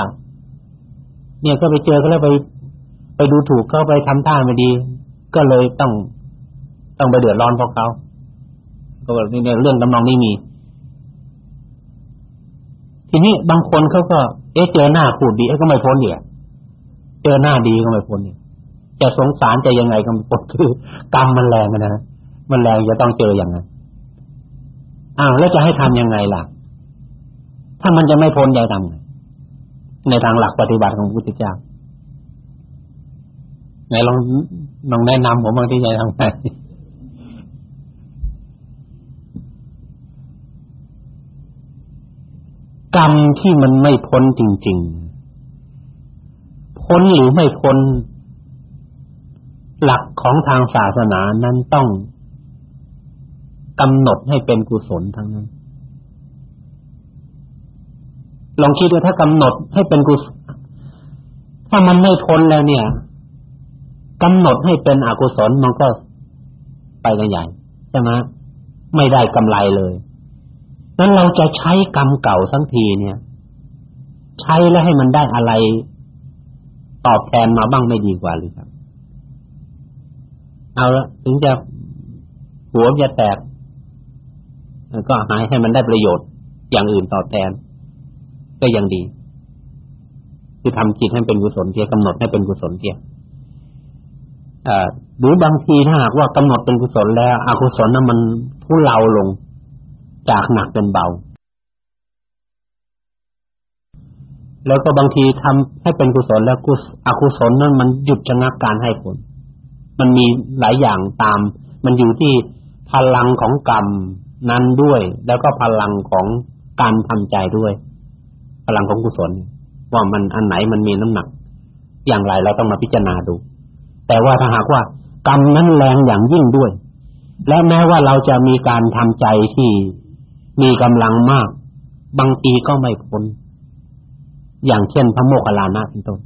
เนี่ยก็ไปเจอเขาแล้วไป ไปดูถูกเขาไปทำท่าไม่ดี ก็เลยต้องต้องไปเดือดร้อนเพราะเขาก็แบบนี้เนี่ยเรื่องตำนองนี้มี ทีนี้บางคนเขาก็ เอ๊ะเจอหน้าพูดดีเอ๊ะก็ไม่พ้นเนี่ยเจอหน้าดีก็ไม่พ้นเนี่ยจะสงสารจะยังไงก็ไม่พ้นคือกรรมมันแรงนะมันแรงจะต้องเจออย่างนั้น อ้าวแล้วจะให้ทํำยังไงล่ะ ถ้ามันจะไม่พ้นใจะทำในทางหลักปฏิบัติของพุทธเจ้าไหนลองลองแนะนำผมบางที่จะทำไงกรรมที่มันไม่พ้นจริง ๆ พ้นหรือไม่พ้น หลักของทางศาสนานั้นต้อง กำหนดให้เป็นกุศลทั้งนั้น ลองคิดดูถ้ากำหนดให้เป็นกุศล ถ้ามันไม่พ้นแล้วเนี่ยกำหนดให้เป็นอกุศลมันก็ไปกันใหญ่ใช่ไหมไม่ได้กำไรเลยนั้นเราจะใช้กรรมเก่าทั้งทีเนี่ย ใช้แล้วให้มันได้อะไรตอบแทนมาบ้างไม่ดีกว่าหรือครับ เอาละถึงจะหัวจะแตก ก็หายให้มันได้ประโยชน์อย่างอื่นตอบแทน ก็ยังดี คือทำจิตให้เป็นกุศลเทียกำหนดให้เป็นกุศลเทียหรือบางทีถ้าหากว่ากำหนดเป็นกุศลแล้วอกุศลนั้นมันทุเลาลงจากหนักเป็นเบา แล้วก็บางทีทำให้เป็นกุศลแล้วกุศอกุศลนั้นมันหยุดชะงักการให้ผล มันมีหลายอย่างตาม มันอยู่ที่พลังของกรรม นั้นด้วย แล้วก็พลังของการทำใจด้วย พลังของกุศล ว่ามันอันไหนมันมีน้ำหนัก อย่างไรเราต้องมาพิจารณาดู แต่ว่าถ้าหากว่ากรรมนั้นแรงอย่างยิ่งด้วย และแม้ว่าเราจะมีการทำใจที่มีกำลังมาก บางทีก็ไม่พ้นอย่างเช่นพระโมคคัลลานะเป็นต้น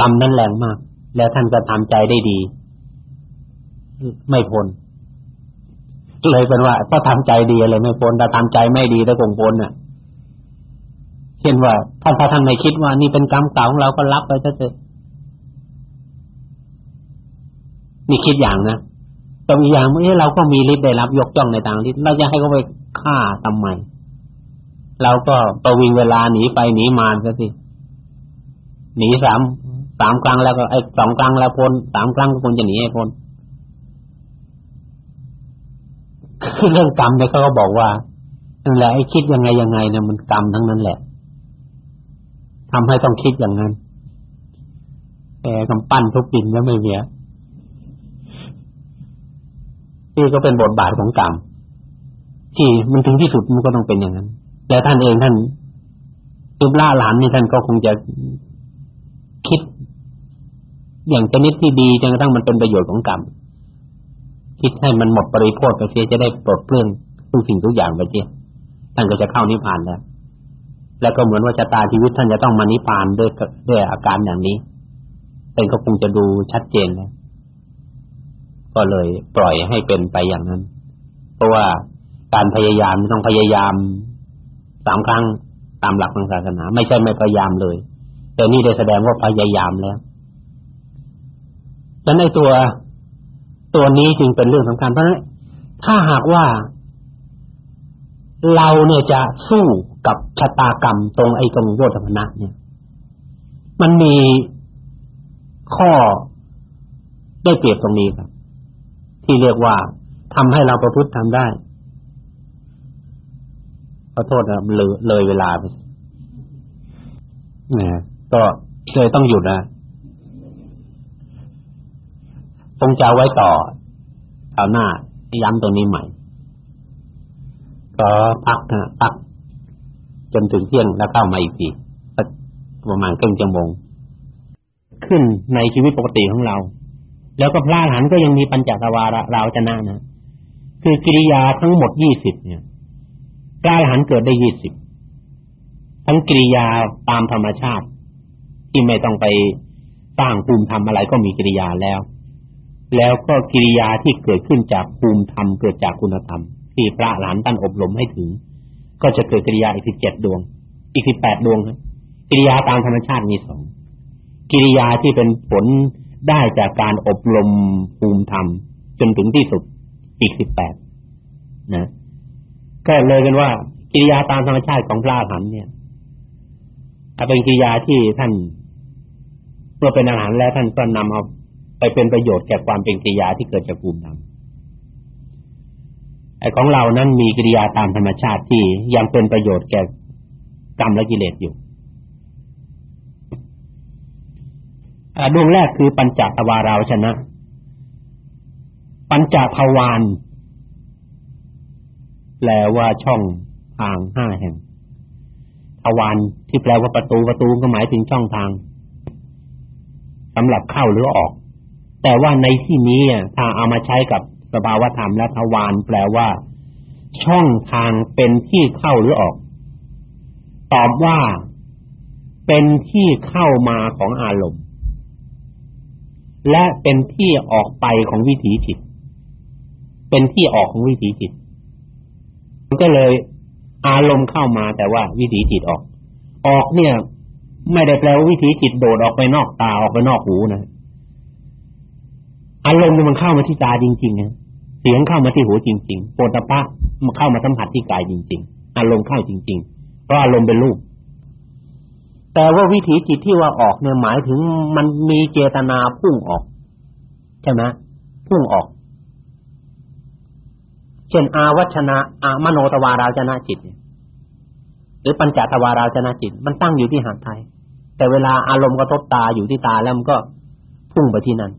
กรรมนั้นแรงมาก แล้วท่านก็ทำใจได้ดี ไม่พ้นเลยเป็นว่าก็ทำใจดีอะไรไม่พ้นแต่ทำใจไม่ดีแล้วคงพ้นน่ะเช่นว่าท่านถ้าท่านไม่คิดว่านี่เป็นกรรมเก่าของเราก็รับไปเถอะนี่คิดอย่างนะตรงอย่างเมื่อเราก็มีฤทธิ์ได้รับยกย่องในทางฤทธิ์เราจะให้เขาไปฆ่าทำไมเราก็ประวิงเวลาหนีไปหนีมาซะสิหนีสามสามครั้งแล้วก็ไอ้สองครั้งแล้วพ้นสามครั้งก็ควรจะหนีให้พ้น เรื่องกรรมเนี่ยเขาก็บอกว่านั่นแหละไอ้คิดยังไงยังไงเนี่ยมันกรรมทั้งนั้นแหละทำให้ต้องคิดอย่างนั้นแต่กำปั้นทุกดินแล้วไม่เหลือนี่ก็เป็นบทบาทของกรรมที่มันถึงที่สุดมันก็ต้องเป็นอย่างนั้นแต่ท่านเองท่านตุบล่าหลานนี่ท่านก็คงจะคิด อย่างชนิดที่ดีจนกระทั่งมันเป็นประโยชน์ของกรรม คิดให้มันหมดปริโภคไปเสียจะได้ปลดเปลื้องทุกสิ่งทุกอย่างไปเสียท่านก็จะเข้านิพพานแล้วแล้วก็เหมือนว่าชะตาชีวิตท่านจะต้องมานิพพานด้วยด้วยอาการอย่างนี้เป็นก็คงจะดูชัดเจนแล้วก็เลยปล่อยให้เป็นไปอย่างนั้น เพราะว่าการพยายามต้องพยายามสามครั้งตามหลักทางศาสนา ไม่ใช่ไม่พยายามเลย แต่นี่ได้แสดงว่าพยายามแล้วดังนั้นในตัว ตัวนี้จึงเป็นเรื่องสำคัญเพราะฉะนั้นถ้าหากว่า เราเนี่ยจะสู้กับชะตากรรมตรงไอ้ตรงโยธรรมนะเนี่ย มันมีข้อได้เปรียบตรงนี้ครับ ที่เรียกว่าทำให้เราประพฤติทำได้ขอโทษนะเลยเลยเวลาไปนะก็เลยต้องหยุดนะ คงจะไว้ต่อคราวหน้าย้ำตรงนี้ใหม่ ก็พักนะพัก จนถึงเที่ยงแล้วเข้ามาอีกทีประมาณครึ่งชั่วโมงขึ้นในชีวิตปกติของเรา แล้วก็พระอรหันต์ก็ยังมีปัญจทวาระเราจะนะนะคือกิริยาทั้งหมดยี่สิบเนี่ยพระอรหันต์เกิดได้ยี่สิบทั้งกิริยาตามธรรมชาติ ที่ไม่ต้องไปสร้างภูมิธรรมอะไรก็มีกิริยาแล้ว แล้วก็กิริยาที่เกิดขึ้นจากภูมิธรรมเกิดจากคุณธรรม ที่พระอรหันต์ท่านอบรมให้ถึง ก็จะเกิดกิริยาอีกสิบเจ็ดดวง อีกสิบแปดดวงครับกิริยาตามธรรมชาติมีสองกิริยาที่เป็นผลได้จากการอบรมภูมิธรรม จนถึงที่สุดอีกสิบแปดนะก็เลยกันว่า กิริยาตามธรรมชาติของพระอรหันต์เนี่ยเป็นกิริยาที่ท่านเมื่อเป็นอาหารแล้วท่านก็นำเอา ไปเป็นประโยชน์แก่ความเป็นกิริยาที่เกิดจากภูมิธรรมไอ้ของเรานั้นมีกิริยาตามธรรมชาติที่ยังเป็นประโยชน์แก่กรรมและกิเลสอยู่ดวงแรกคือปัญจทวาราวชนะ ปัญจทวารแปลว่าช่องทางห้าแห่งทวารที่แปลว่าประตูประตูก็หมายถึงช่องทางสำหรับเข้าหรือออก แต่ว่าในที่นี้ถ้าเอามาใช้กับสภาวธรรมและทวารแปลว่า ช่องทางเป็นที่เข้าหรือออก ตอบว่าเป็นที่เข้ามาของอารมณ์ และเป็นที่ออกไปของวิถีจิต เป็นที่ออกของวิถีจิตก็เลยอารมณ์เข้ามาแต่ว่าวิถีจิตออก ออกเนี่ย ไม่ได้แปลว่าวิถีจิตโดดออกไปนอกตาออกไปนอกหูนะ อารมณ์มันเข้ามาที่ตาจริงๆนะเสียงเข้ามาที่หูจริงๆโปตปะมันเข้ามาสัมผัสที่กายจริง ๆ อารมณ์เข้าจริง ๆ เพราะอารมณ์เป็นรูป แต่ว่าวิถีจิตที่ว่าออกเนี่ยหมายถึงมันมีเจตนาพุ่งออกใช่ไหมพุ่งออก เช่น อาวัชนะอามโนตวาราจนะจิตหรือปัญจทวาราจนะจิต มันตั้งอยู่ที่หางไทย แต่เวลาอารมณ์กระทบตาอยู่ที่ตาแล้วมันก็พุ่งไปที่นั่น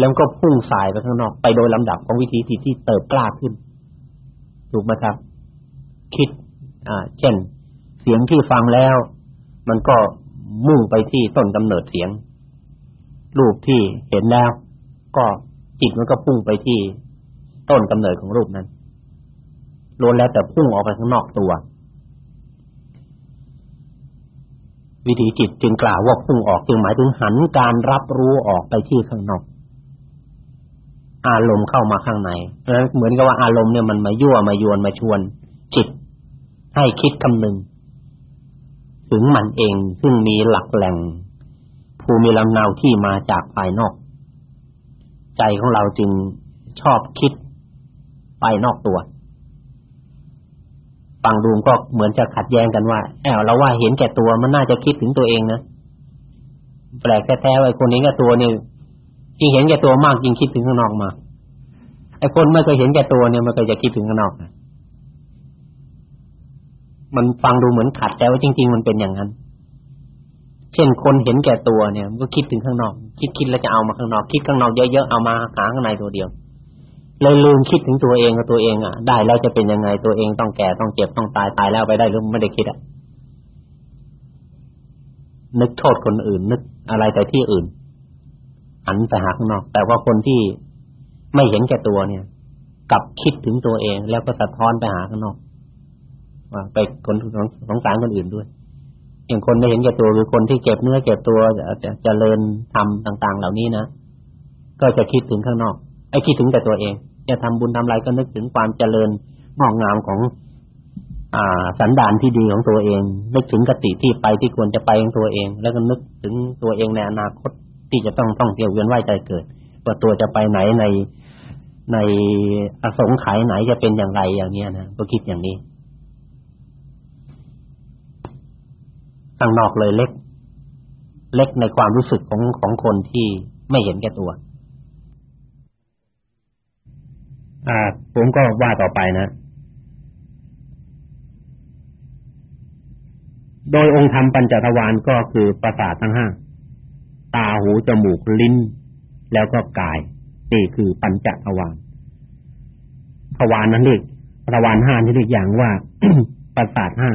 แล้วก็พุ่งสายไปข้างนอกไปโดยลำดับของวิถีจิตที่เติบกล้าขึ้น ถูกไหมครับ คิด อ่า เช่น เสียงที่ฟังแล้ว มันก็มุ่งไปที่ต้นกำเนิดเสียง รูปที่เห็นแล้ว ก็จิตมันก็พุ่งไปที่ต้นกำเนิดของรูปนั้นล้วนแล้วแต่พุ่งออกไปข้างนอกตัว วิธีจิตจึงกล่าวว่าพุ่งออกจึงหมายถึงหันการรับรู้ออกไปที่ข้างนอก อารมณ์เข้ามาข้างในเพราะฉะนั้นเหมือนกับว่าอารมณ์เนี่ยมันมายั่วมายวนมาชวน จิต ให้คิดคำนึง ถึงมันเองซึ่งมีหลักแหล่ง ภูมิลำเนาที่มาจากภายนอก ใจของเราจึงชอบคิดไปนอกตัวฟังดูก็เหมือนจะขัดแย้งกันว่าแอบเราว่าเห็นแก่ตัวมันน่าจะคิดถึงตัวเองนะแปลกแท้ๆไอ้คนนี้แก่ตัวนี่ จริงเห็นแก่ตัวมากจริงคิดถึงข้างนอกมากไอ้คนไม่เคยเห็นแก่ตัวเนี่ยมันก็จะคิดถึงข้างนอกนะมันฟังดูเหมือนขัดแต่ว่าจริง ๆ มันเป็นอย่างนั้น เช่นคนเห็นแก่ตัวเนี่ยมันก็คิดถึงข้างนอก คิดคิดแล้วจะเอามาข้างนอก คิดข้างนอกเยอะๆเอามาหาข้างในตัวเดียวเลยลืมคิดถึงตัวเองกับตัวเองอะ ได้แล้วจะเป็นยังไงตัวเองต้องแก่ต้องเจ็บต้องตายตายแล้วไปได้หรือไม่ได้คิดอะนึกโทษคนอื่น นึกอะไรแต่ที่อื่น หันไปหาข้างนอก แต่ว่าคนที่ไม่เห็นแก่ตัวเนี่ยกลับคิดถึงตัวเอง แล้วก็สะท้อนไปหาข้างนอกว่าไปคนสงสารคนอื่นด้วยอย่างคนไม่เห็นแก่ตัวคือคนที่เก็บเนื้อเก็บตัวจะเจริญทำต่าง ๆ เหล่านี้นะก็จะคิดถึงข้างนอก ไอ้คิดถึงแต่ตัวเอง จะทำบุญทำอะไรก็นึกถึงความเจริญงอกงามของ อ่า สันดานที่ดีของตัวเองนึกถึงกติที่ไปที่ควรจะไปของตัวเอง แล้วก็นึกถึงตัวเองในอนาคต ที่จะต้องต้องเที่ยวเวียนว่ายใจเกิดว่าตัวจะไปไหนในในอสงไขยไหนจะเป็นอย่างไรอย่างเนี้ยนะก็คิดอย่างนี้ข้างนอกเลยเล็ก เล็กในความรู้สึกของของคนที่ไม่เห็นแก่ตัว อ่า ผมก็ว่าต่อไปนะ โดยองค์ธรรมปัญจทวารก็คือประสาททั้งห้า ตาหูจมูกลิ้น แล้วก็กายนี่คือปัญจทวารทวารนั้นเรียกทวารห้านี่เรียกอย่างว่าประสาทห้า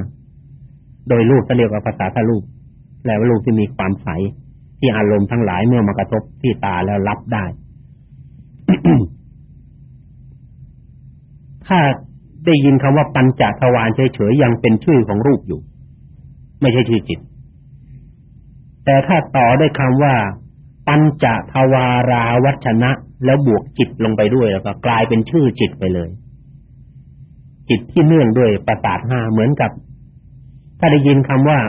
โดยรูปจะเรียกว่าภาษาทรูปแล้วรูปที่มีความใสที่อารมณ์ทั้งหลายเมื่อมากระทบที่ตาแล้วรับได้ ถ้าได้ยินคำว่าปัญจทวารเฉยๆยังเป็นชื่อของรูปอยู่ ไม่ใช่ชื่อจิต แต่ถ้าต่อได้คำว่า ปัญจทวาราวัชนะ แล้วบวกจิตลงไปด้วยแล้วก็กลายเป็นชื่อจิตไปเลย จิตที่เนื่องด้วยประสาทห้าเหมือนกับ ถ้าได้ยินคำว่า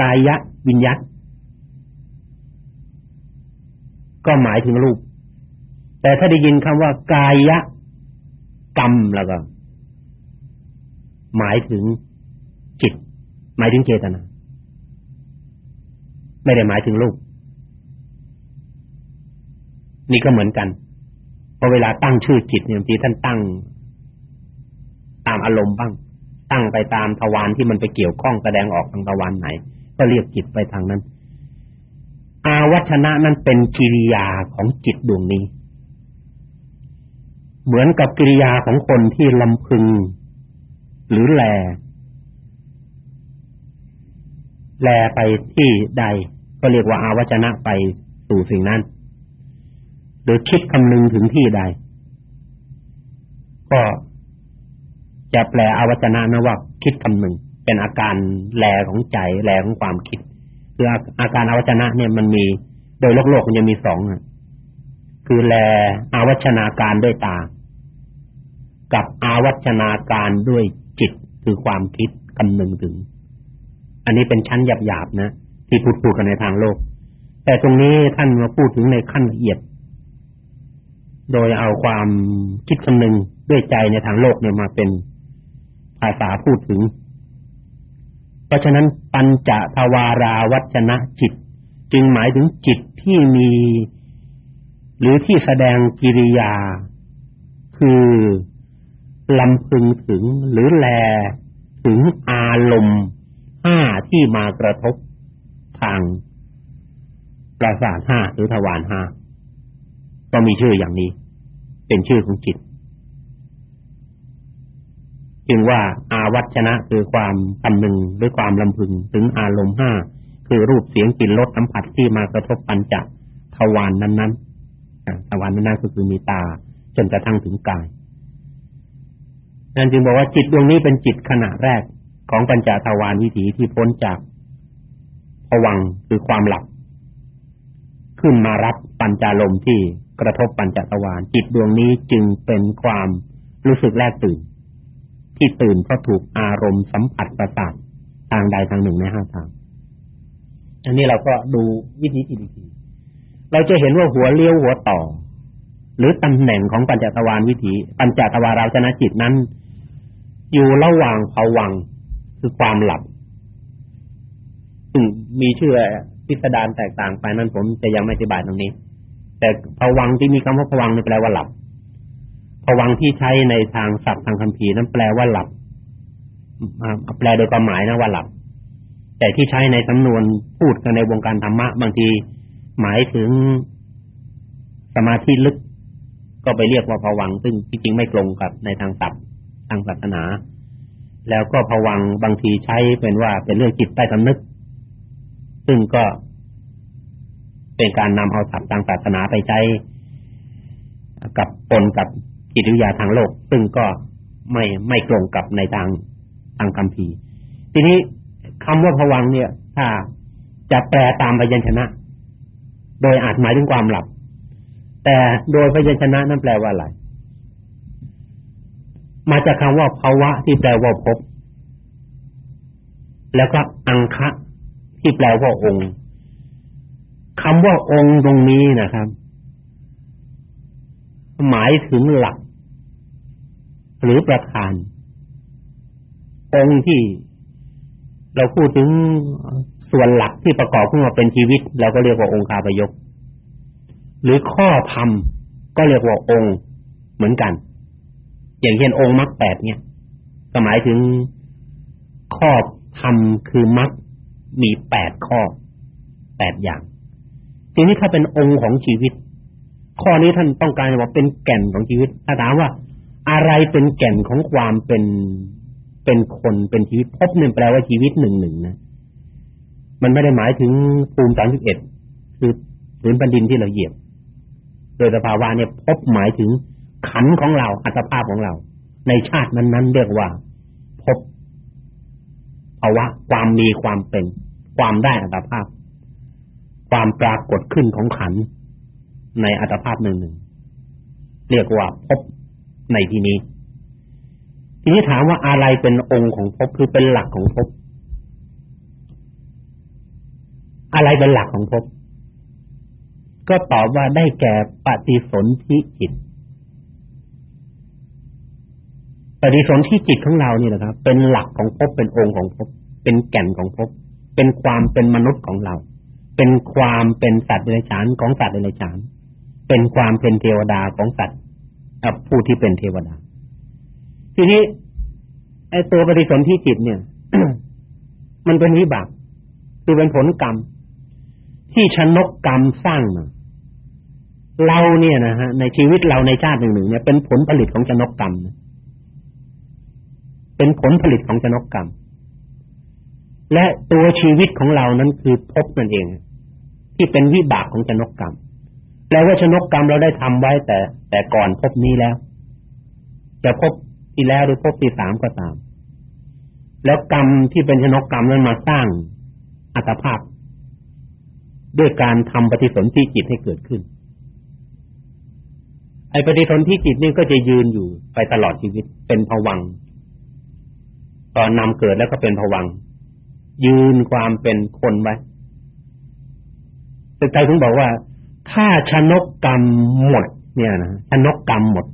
กายะวิญญาตก็หมายถึงรูป แต่ถ้าได้ยินคำว่า กายะกรรมแล้วก็ หมายถึงจิต หมายถึงเจตนา ไม่ได้หมายถึงรูปนี่ก็เหมือนกันพอเวลาตั้งชื่อจิตเนี่ยบางทีท่านตั้ง ตามอารมณ์บ้าง ตั้งไปตามทวารที่มันไปเกี่ยวข้องแสดงออกทางทวารไหน ก็เรียกจิตไปทางนั้น อาวัชนะนั้นเป็นกิริยาของจิตดวงนี้ เหมือนกับกิริยาของคนที่ลำพึง หรือแล แลไปที่ใด ก็เรียกว่าอาวัชนะไปสู่สิ่งนั้นหรือคิดคำนึงถึงที่ใด ก็จะแปลอวัจนะนะว่าคิดคำนึง เป็นอาการแลของใจแลของความคิด คืออาการอวัจนะเนี่ยมันมี โดยโลกโลกมันจะมีสองคือแลอวัชนาการด้วยตา กับอาวัชนาการด้วยจิตคือความคิดคำนึงถึง อันนี้เป็นชั้นหยาบๆนะที่พูดพูดกันในทางโลก แต่ตรงนี้ท่านมาพูดถึงในขั้นละเอียด โดยเอาความคิดคำนึงด้วยใจในทางโลกเนี่ยมาเป็นภาษาพูดถึง เพราะฉะนั้นปัญจทวาราวัจนะจิต จึงหมายถึงจิตที่มี หรือที่แสดงกิริยา คือลำพึงถึงหรือแลถึงอารมณ์ ห้าที่มากระทบทางประสาทห้าหรือทวารห้าก็มีชื่ออย่างนี้ เป็นชื่อของจิตจึงว่าอาวัชนะคือความคำนึงหรือความลำพึงถึงอารมณ์ห้าคือรูปเสียงกลิ่นรสสัมผัสที่มากระทบปัญจทวารนนั้นๆทวารนนั้นๆก็คือมีตาจนกระทั่งถึงกายนั่นจึงบอกว่าจิตดวงนี้เป็นจิตขณะแรก ของปัญจทวารวิถีที่พ้นจากผวังคือความหลับขึ้นมารับปัญจารมที่กระทบปัญจทวารจิตดวงนี้จึงเป็นความรู้สึกแรกตื่น ที่ตื่นเพราะถูกอารมณ์สัมผัสประสาททางใดทางหนึ่งในห้าทาง อันนี้เราก็ดูวิธีอีกทีเราจะเห็นว่าหัวเลี้ยวหัวต่อ หรือตำแหน่งของปัญจทวารวิถี ปัญจทวาราชนะจิตนั้น อยู่ระหว่างภวังคื คือความหลับซึ่งมีชื่อพิสดารแตกต่างไปนั้นผมจะยังไม่อธิบายตรงนี้ แต่ผวังที่มีคำว่าผวังนี่แปลว่าหลับผวังที่ใช้ในทางศัพท์ทางคัมภีร์นั้นแปลว่าหลับแปลโดยความหมายนะว่าหลับ แต่ที่ใช้ในสำนวนพูดกันในวงการธรรมะบางทีหมายถึงสมาธิลึกก็ไปเรียกว่าผวังซึ่งที่จริงไม่ตรงกับในทางศัพท์ทางศาสนา แล้วก็ผวังบางทีใช้เป็นว่าเป็นเรื่องจิตใต้สำนึก ซึ่งก็เป็นการนำเอาศัพท์ทางศาสนาไปใช้กับปนกับจิตวิทยาทางโลก ซึ่งก็ไม่ไม่ตรงกับในทางทางคัมภีร์ทีนี้คำว่าผวังเนี่ย ถ้าจะแปลตามพยัญชนะ โดยอาจหมายถึงความหลับ แต่โดยพยัญชนะนั้นแปลว่าอะไร มาจากคำว่าภาวะที่แปลว่าพบ แล้วก็อังคะที่แปลว่าองค์คำว่าองค์ตรงนี้นะครับ หมายถึงหลัก หรือประธาน องค์ที่เราพูดถึงส่วนหลักที่ประกอบขึ้นมาเป็นชีวิต เราก็เรียกว่าองค์คาพยกหรือข้อธรรมก็เรียกว่าองค์เหมือนกัน อย่างเช่นองค์มรรคแปดเนี่ยก็หมายถึงข้อธรรมคือมรรคมีแปดข้อแปดอย่าง ทีนี้ถ้าเป็นองค์ของชีวิต ข้อนี้ท่านต้องการบอกเป็นแก่นของชีวิตถ้าถามว่า อะไรเป็นแก่นของความเป็นเป็นคนเป็นชีวิตพบเนี่ยแปลว่าชีวิตหนึ่งหนึ่งนะมันไม่ได้หมายถึงภูมิสามสิบเอ็ดคือพื้นแผ่นดินที่เราเหยียบ โดยสภาวะเนี่ยพบหมายถึง ขันของเราอัตภาพของเรา ในชาตินั้นๆเรียกว่าพบภาวะความมีความเป็น ความได้อัตภาพ ความปรากฏขึ้นของขันในอัตภาพหนึ่งหนึ่งเรียกว่าพบในที่นี้ ทีนี้ถามว่าอะไรเป็นองค์ของพบคือเป็นหลักของพบอะไรเป็นหลักของพบก็ตอบว่าได้แก่ปฏิสนธิจิต ปฏิสนธิจิตของเรานี่นะครับ เป็นหลักของภพเป็นองค์ของภพเป็นแก่นของภพเป็นความเป็นมนุษย์ของเรา เป็นความเป็นสัตว์เดรัจฉานของสัตว์เดรัจฉาน เป็นความเป็นเทวดาของสัตว์ผู้ที่เป็นเทวดา ทีนี้ไอ้ตัวปฏิสนธิจิตเนี่ย มันเป็นวิบากคือเป็นผลกรรม ที่ชนกกรรมสร้างมาเราเนี่ยนะฮะในชีวิตเราในชาติหนึ่งๆเนี่ยเป็นผลผลิตของชนกกรรมนะ เป็นผลผลิตของชนกกรรม และตัวชีวิตของเรานั้นคือภพนั่นเอง ที่เป็นวิบากของชนกกรรมแปลว่าชนกกรรมเราได้ทำไว้แต่ แต่ก่อนภพนี้แล้ว จะภพที่แล้วหรือภพที่สามก็ตาม แล้วกรรมที่เป็นชนกกรรมนั้นมาสร้างอัตภาพ ด้วยการทำปฏิสนธิจิตให้เกิดขึ้นไอ้ปฏิสนธิจิตนี่ก็จะยืนอยู่ไปตลอดชีวิตเป็นภวัง ตอนนำเกิดแล้วก็เป็นภวังยืนความเป็นคนไว้แต่ใจถึงบอกว่า ถ้าชนกกรรมหมด เนี่ยนะชนกกรรมหมด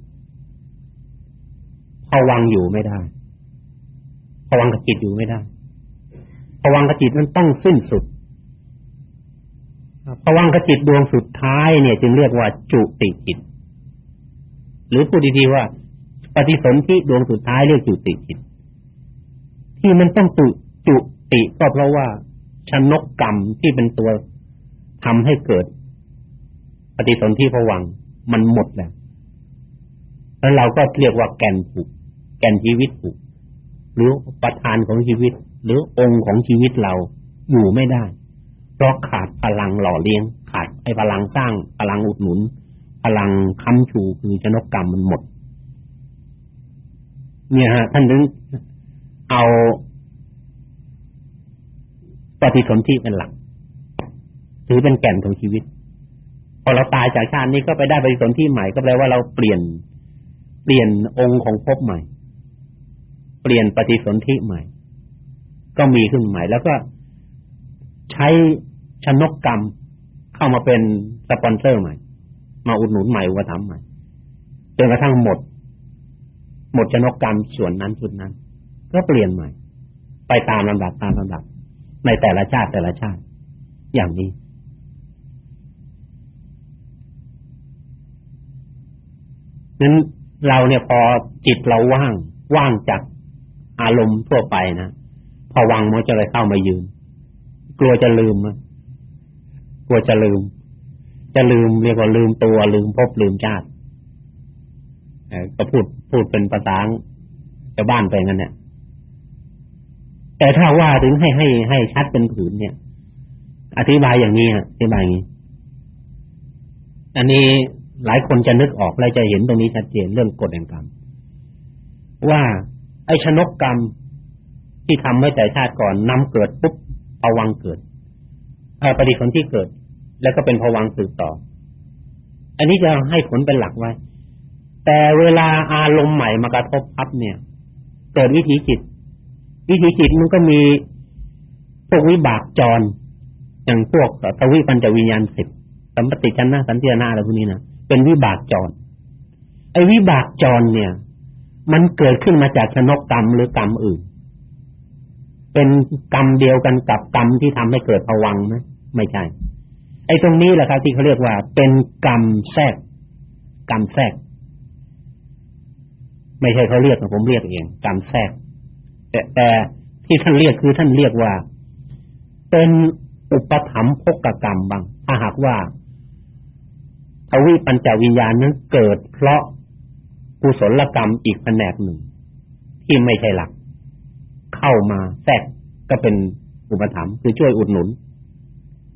ภวังอยู่ไม่ได้ภวังกับจิตอยู่ไม่ได้ภวังกับจิตมันต้องสิ้นสุดภวังกับจิตดวงสุดท้ายเนี่ย จึงเรียกว่าจุติจิต หรือพูดดีๆว่า ปฏิสนธิดวงสุดท้ายเรียกจุติจิต ที่มันต้องตุจุติก็เพราะว่าชนกกรรมที่เป็นตัวทำให้เกิด ปฏิสนธิผวังมันหมดแล้วแล้วเราก็เรียกว่าแก่นผูกแก่นชีวิตผูกหรือประธานของชีวิต หรือองค์ของชีวิตเราอยู่ไม่ได้ เพราะขาดพลังหล่อเลี้ยง ขาดไอ้พลังสร้างพลังอุดหนุน พลังค้ำชูคือชนกกรรมมันหมด เนี่ยฮะท่านถึง เอาปฏิสนธิเป็นหลักถือเป็นแก่นของชีวิต พอเราตายจากชาตินี้ก็ไปได้ปฏิสนธิใหม่ก็แปลว่าเราเปลี่ยนเปลี่ยนองค์ของภพใหม่ เปลี่ยนปฏิสนธิใหม่ ก็มีขึ้นใหม่ แล้วก็ใช้ชนกกรรมเข้ามาเป็นสปอนเซอร์ใหม่ มาอุดหนุนใหม่อุปถัมภ์ใหม่จนกระทั่งหมด หมดชนกกรรมส่วนนั้นจุดนั้น ก็เปลี่ยนใหม่ ไปตามลำดับตามลำดับ ในแต่ละชาติแต่ละชาติ อย่างนี้ นั้นเราเนี่ยพอจิตเราว่าง ว่างจากอารมณ์ทั่วไปนะพอวังมันจะเลยเข้ามายืน กลัวจะลืมกลัวจะลืม จะลืมเรียกว่าลืมตัวลืมพบลืมชาติก็พูดพูดเป็นภาษาชาวบ้านไปงั้นเนี่ย แต่ถ้าว่าถึงให้ให้ให้ชัดเป็นผืนเนี่ย อธิบายอย่างนี้อธิบายอย่างนี้ อันนี้หลายคนจะนึกออกและจะเห็นตรงนี้ชัดเจนเรื่องกฎแห่งกรรม ว่าไอ้ชนกกรรมที่ทำไว้แต่ชาติก่อนนำเกิดปุ๊บเอาวังเกิดเออปฏิสนธิเกิด แล้วก็เป็นภวังสืบต่อ อันนี้จะให้ผลเป็นหลักไว้ แต่เวลาอารมณ์ใหม่มากระทบพับเนี่ย เกิดวิถีจิต วิถีจิตมันก็มีพวกวิบากจร อย่างพวกทวิปัญจวิญญาณสิบสัมปติชนะสันตินาอะไรพวกนี้นะเป็นวิบากจร ไอ้วิบากจรเนี่ย มันเกิดขึ้นมาจากชนกกรรมหรือกรรมอื่น เป็นกรรมเดียวกันกับกรรมที่ทำให้เกิดภวังไหมไม่ใช่ ไอ้ตรงนี้แหละครับที่เขาเรียกว่า เป็นกรรมแทรกกรรมแทรก ไม่ใช่เขาเรียกผมเรียกเองกรรมแทรก แต่แต่ที่ท่านเรียกคือท่านเรียกว่า เป็นอุปถัมภกกรรมบางถ้าหากว่าทวิปัญจวิญญาณนั้นเกิดเพราะกุศลกรรมอีกแผนกหนึ่ง ที่ไม่ใช่หลัก เข้ามาแทรกก็เป็นอุปถัมภ์คือช่วยอุดหนุน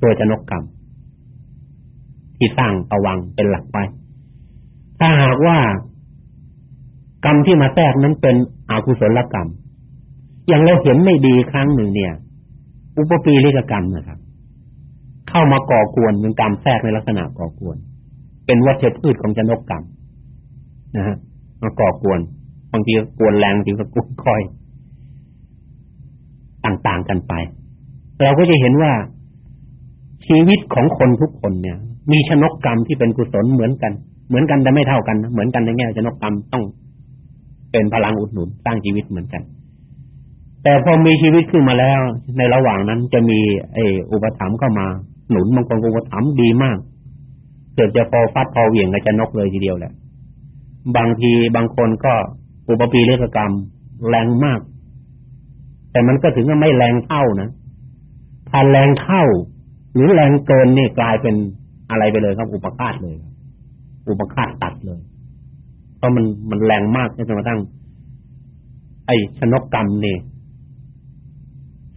ตัวจนกกรรม ที่สร้างระวังเป็นหลักไป ถ้าหากว่ากรรมที่มาแทรกนั้นเป็นอกุศลกรรม อย่างเราเห็นไม่ดีครั้งหนึ่งเนี่ย อุปปีริกกรรมนะครับ เข้ามาก่อกวนเป็นกรรมแทรกในลักษณะก่อกวน เป็นวัชพืชของจนกกรรมนะฮะมาก่อกวนบางทีก็กวนแรงบางทีก็กวนค่อย ต่างๆกันไป เราก็จะเห็นว่าชีวิตของคนทุกคนเนี่ย มีชนกกรรมที่เป็นกุศลเหมือนกัน เหมือนกันแต่ไม่เท่ากัน เหมือนกันในแง่ชนกกรรมต้องเป็นพลังอุดหนุนสร้างชีวิตเหมือนกัน แต่พอมีชีวิตขึ้นมาแล้ว ในระหว่างนั้นจะมีไอ้อุปถัมภ์เข้ามา หนุนบางคนก็ว่าถามดีมากเกิดจะพอฟัดพอเหวี่ยงกับจะนกเลยทีเดียวแหละ บางทีบางคนก็อุปปีเลกกรรม แรงมาก แต่มันก็ถึงกับไม่แรงเท่านะถ้าแรงเท่า หรือแรงเกินนี่กลายเป็นอะไรไปเลยครับ อุปคาตเลย อุปคาตตัดเลยเพราะมันมันแรงมากจนกระทั่งไอ้ชนกกรรมนี่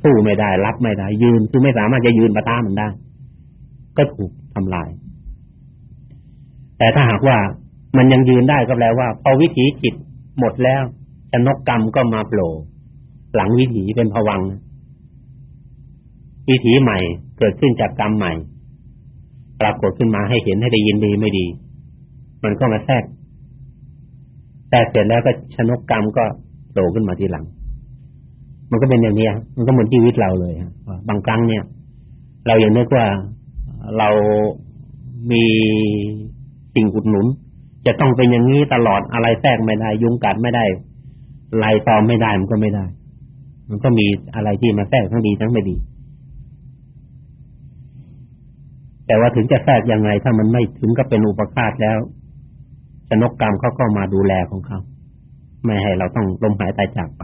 สู้ไม่ได้ รับไม่ได้ ยืนคือไม่สามารถจะยืนประทามันได้ ก็ถูกทำลาย แต่ถ้าหากว่ามันยังยืนได้ก็แปลว่าพอวิถีจิตหมดแล้วชนกกรรมก็มาโผล่หลังวิถีเป็นภวังวิถีใหม่เกิดขึ้นจากกรรมใหม่ ปรากฏขึ้นมาให้เห็นให้ได้ยินดีไม่ดี มันก็มาแทรกแต่เสร็จแล้วก็ชนกกรรมก็โผล่ขึ้นมาทีหลัง มันก็เป็นอย่างนี้มันก็เหมือนชีวิตเราเลยบางครั้งเนี่ย เราอย่างนึกว่าเรามีสิ่งอุดหนุน จะต้องเป็นอย่างนี้ตลอดอะไรแทรกไม่ได้ ยุงกัดไม่ได้ไล่ตอมไม่ได้มันก็ไม่ได้ มันก็มีอะไรที่มาแทรกทั้งดีทั้งไม่ดี แต่ว่าถึงจะแทรกยังไง ถ้ามันไม่ถึงก็เป็นอุปคาตแล้วชนกกรรมเขาก็มาดูแลของเขาไม่ให้เราต้องลมหายตายจากไป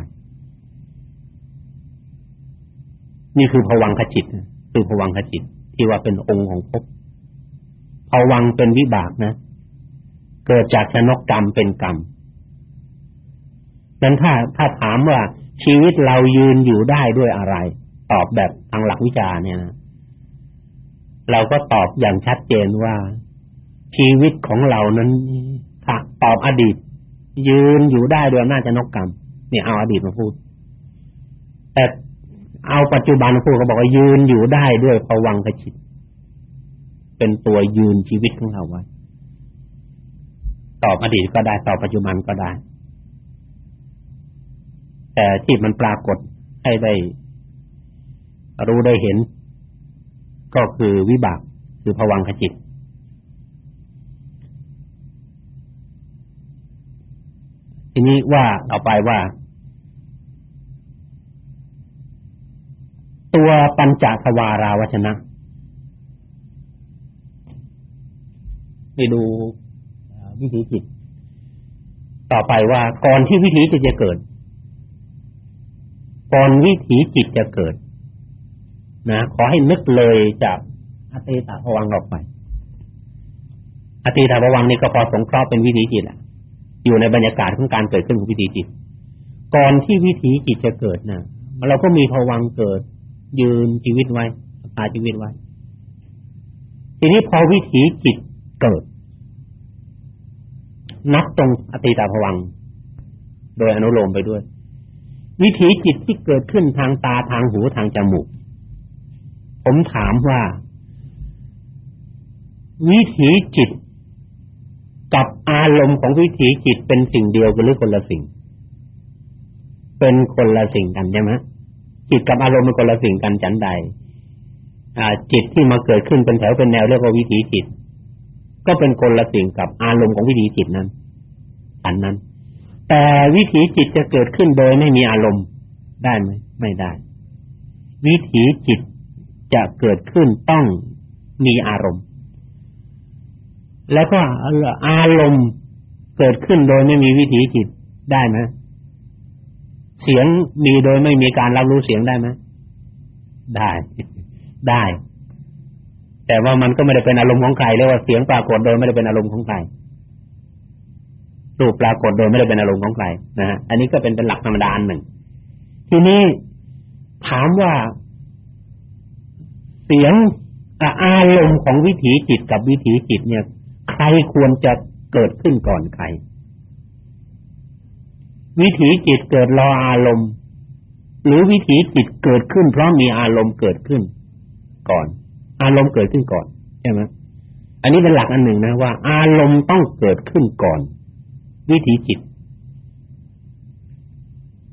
นี่คือภวังคจิต คือภวังคจิต ที่ว่าเป็นองค์ของภพภวังเป็นวิบากนะ เกิดจากชนกกรรมเป็นกรรมนั้นถ้าถ้าถามว่าชีวิตเรายืนอยู่ได้ด้วยอะไร ตอบแบบทางหลักวิชาเนี่ยนะเราก็ตอบอย่างชัดเจนว่า ชีวิตของเรานั้นถ้าตอบอดีต ยืนอยู่ได้ด้วยน่าจะนกกรรมเนี่ยเอาอดีตมาพูดแต่ เอาปัจจุบันพูดเขาบอกว่ายืนอยู่ได้ด้วยภวังคจิต เป็นตัวยืนชีวิตของเราไว้ตอบอดีตก็ได้ตอบปัจจุบันก็ได้ แต่ที่มันปรากฏให้ได้รู้ได้เห็น ก็คือวิบากคือภวังคจิต ทีนี้ว่าต่อไปว่า ตัวปัญจทวาราวชนะไปดูวิถีจิต ต่อไปว่าก่อนที่วิถีจิตจะเกิด ก่อนวิถีจิตจะเกิด นะขอให้นึกเลยจากอติตาภวังออกไปอติตาภวังนี่ก็พอสงเคราะห์เป็นวิถีจิตแหละอยู่ในบรรยากาศของการเกิดขึ้นของวิถีจิต ก่อนที่วิถีจิตจะเกิดนะเราก็มีภวังเกิด ยืนชีวิตไว้ตายชีวิตไว้ ทีนี้พอวิถีจิตเกิด นับตรงอติตาภวัง โดยอนุโลมไปด้วย วิถีจิตที่เกิดขึ้นทางตาทางหูทางจมูก ผมถามว่า วิถีจิตกับอารมณ์ของวิถีจิตเป็นสิ่งเดียวกันหรือคนละสิ่ง เป็นคนละสิ่งกันใช่ไหม จิตกับอารมณ์เป็นคนละสิ่งกันจันใดจิตที่มาเกิดขึ้นเป็นแถวเป็นแนวเรียกว่าวิถีจิต ก็เป็นคนละสิ่งกับอารมณ์ของวิถีจิตนั้นอันนั้น แต่วิถีจิตจะเกิดขึ้นโดยไม่มีอารมณ์ได้ไหมไม่ได้ วิถีจิตจะเกิดขึ้นต้องมีอารมณ์ แล้วก็อารมณ์เกิดขึ้นโดยไม่มีวิถีจิตได้ไหม เสียงมีโดยไม่มีการรับรู้เสียงได้ไหมได้ ได้ แต่ว่ามันก็ไม่ได้เป็นอารมณ์ของใครเรียกว่าเสียงปรากฏโดยไม่ได้เป็นอารมณ์ของใครรูปปรากฏโดยไม่ได้เป็นอารมณ์ของใครนะฮะอันนี้ก็เป็นเป็นหลักธรรมดาอันหนึ่ง ทีนี้ถามว่า เสียงอารมณ์ของวิถีจิตกับวิถีจิตเนี่ย ใครควรจะเกิดขึ้นก่อนใคร วิถีจิตเกิดรออารมณ์ หรือวิถีจิตเกิดขึ้นเพราะมีอารมณ์เกิดขึ้น ก่อน อารมณ์เกิดขึ้นก่อนใช่ไหมอันนี้เป็นหลักอันหนึ่งนะว่า อารมณ์ต้องเกิดขึ้นก่อน วิถีจิต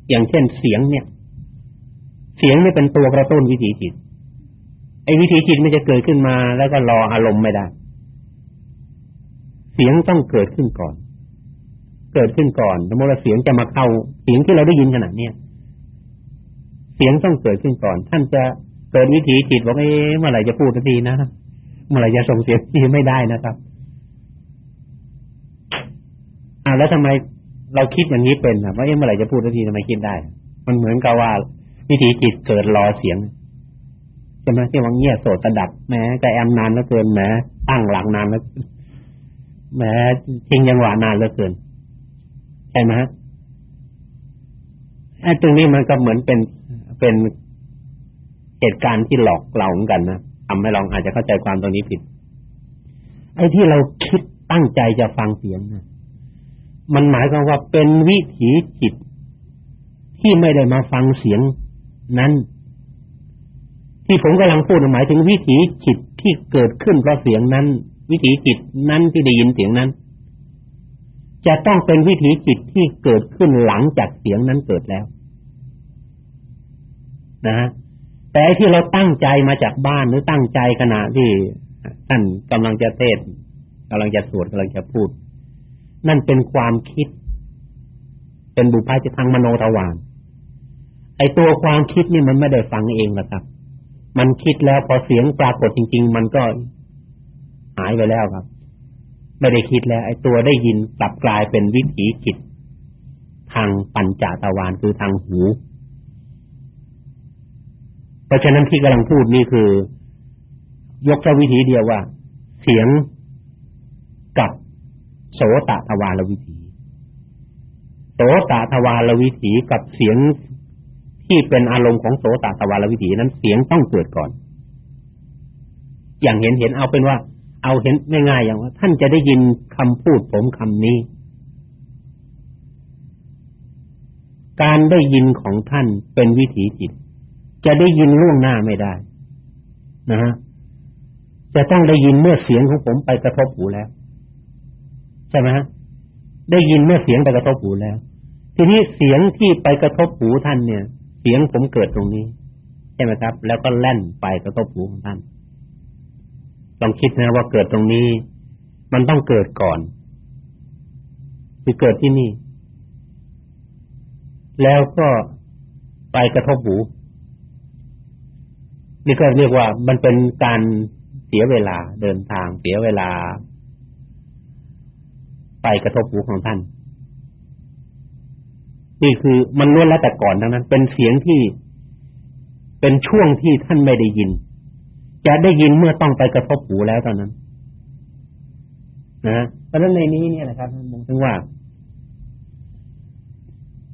อย่างเช่นเสียงเนี่ย เสียงไม่เป็นตัวกระตุ้นวิถีจิตไอ้วิถีจิตไม่จะเกิดขึ้นมาแล้วก็รออารมณ์ไม่ได้ เสียงต้องเกิดขึ้นก่อน เกิดขึ้นก่อนสมมติว่าเสียงจะมาเข้าเสียงที่เราได้ยินขนาดเนี้ยเสียงต้องเกิดขึ้นก่อน ท่านจะเกิดวิถีจิตบอกเอ๊ะเมื่อไหร่จะพูดสักทีนะเมื่อไหร่จะส่งเสียงทีไม่ได้นะครับอ่าแล้วทำไมเราคิดอย่างนี้เป็นอะว่าเอ๊ะเมื่อไหร่จะพูดสักทีทำไมคิดได้ มันเหมือนกับว่าวิถีจิตเกิดรอเสียงใช่ไหมที่ว่าเงียบโสดตะดับแม้ก็แอมนานเหลือเกินแม้ตั้งหลังนานแล้วแม้ทิ้งยังหวานนานเหลือเกิน ช่ไหมไอ้ตรงนี้มันก็เหมือนเป็นเป็นเหตุการณ์ที่หลอกเราเหมือนกันนะทำให้เราอาจจะเข้าใจความตรงนี้ผิด ไอ้ที่เราคิดตั้งใจจะฟังเสียงนะมันหมายความว่าเป็นวิถีจิตที่ไม่ได้มาฟังเสียงนั้น ที่ผมกำลังพูดหมายถึงวิถีจิตที่เกิดขึ้นเพราะเสียงนั้น วิถีจิตนั้นที่ได้ยินเสียงนั้น จะต้องเป็นวิถีจิตที่เกิดขึ้นหลังจากเสียงนั้นเกิดแล้ว นะแต่ที่เราตั้งใจมาจากบ้านหรือตั้งใจขณะที่ท่านกำลังจะเทศกำลังจะสวดกำลังจะพูด นั่นเป็นความคิด เป็นบุพายทางมโนทวารไอตัวความคิดนี่มันไม่ได้ฟังเองหรอกครับ มันคิดแล้วพอเสียงปรากฏจริง ๆ มันก็หายไปแล้วครับ ไม่ได้คิดแล้วไอ้ตัวได้ยินกลับกลายเป็นวิถีจิตทางปัญจตวารคือทางหู เพราะฉะนั้นที่กำลังพูดนี่คือ ยกแค่วิธีเดียวว่า เสียงกับโสตทวารวิถีโสตทวารวิถีกับเสียงที่เป็นอารมณ์ของโสตทวารวิถีนั้นเสียงต้องเกิดก่อน อย่างเห็นเห็นเอาเป็นว่า เอาเห็นง่ายๆอย่างว่า ท่านจะได้ยินคำพูดผมคำนี้ การได้ยินของท่านเป็นวิถีจิต จะได้ยินล่วงหน้าไม่ได้ นะฮะจะต้องได้ยินเมื่อเสียงของผมไปกระทบหูแล้ว ใช่ไหมฮะได้ยินเมื่อเสียงไปกระทบหูแล้ว ทีนี้เสียงที่ไปกระทบหูท่านเนี่ย เสียงผมเกิดตรงนี้ ใช่ไหมครับ แล้วก็แล่นไปกระทบหูของท่าน ลองคิดนะว่าเกิดตรงนี้ มันต้องเกิดก่อน คือเกิดที่นี่ แล้วก็ไปกระทบหูนี่ก็เรียกว่ามันเป็นการเสียเวลาเดินทางเสียเวลา ไปกระทบหูของท่าน นี่คือมันล้วนแล้วแต่ก่อนทั้งนั้น เป็นเสียงที่เป็นช่วงที่ท่านไม่ได้ยิน จะได้ยินเมื่อต้องไปกระทบหูแล้วตอนนั้นนะเพราะฉะนั้นในนี้เนี่ยนะครับท่านมองถึงว่า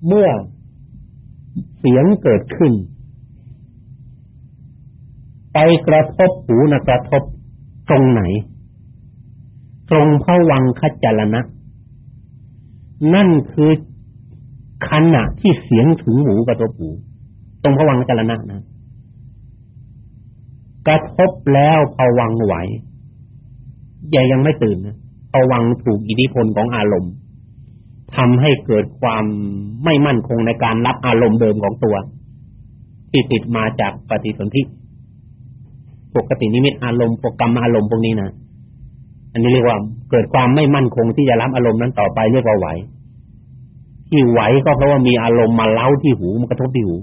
เมื่อเสียงเกิดขึ้น ไปกระทบหูนะกระทบตรงไหน ตรงพวังคจรณะนั่นคือขณะที่เสียงถึงหูกระทบหูตรงพวังคจรณะนะ กระทบแล้วพวังไหวอย่ายังไม่ตื่นนะพวังถูกอิทธิพลของอารมณ์ทำให้เกิดความไม่มั่นคงในการรับอารมณ์เดิมของตัว ที่ติดมาจากปฏิสนธิปกตินิมิตอารมณ์โปรแกรมอารมณ์พวกนี้นะอันนี้เรียกว่า เกิดความไม่มั่นคงที่จะรับอารมณ์นั้นต่อไปเรียกว่าไหวที่ไหวก็เพราะว่ามีอารมณ์มาเล้าที่หูมันกระทบที่หู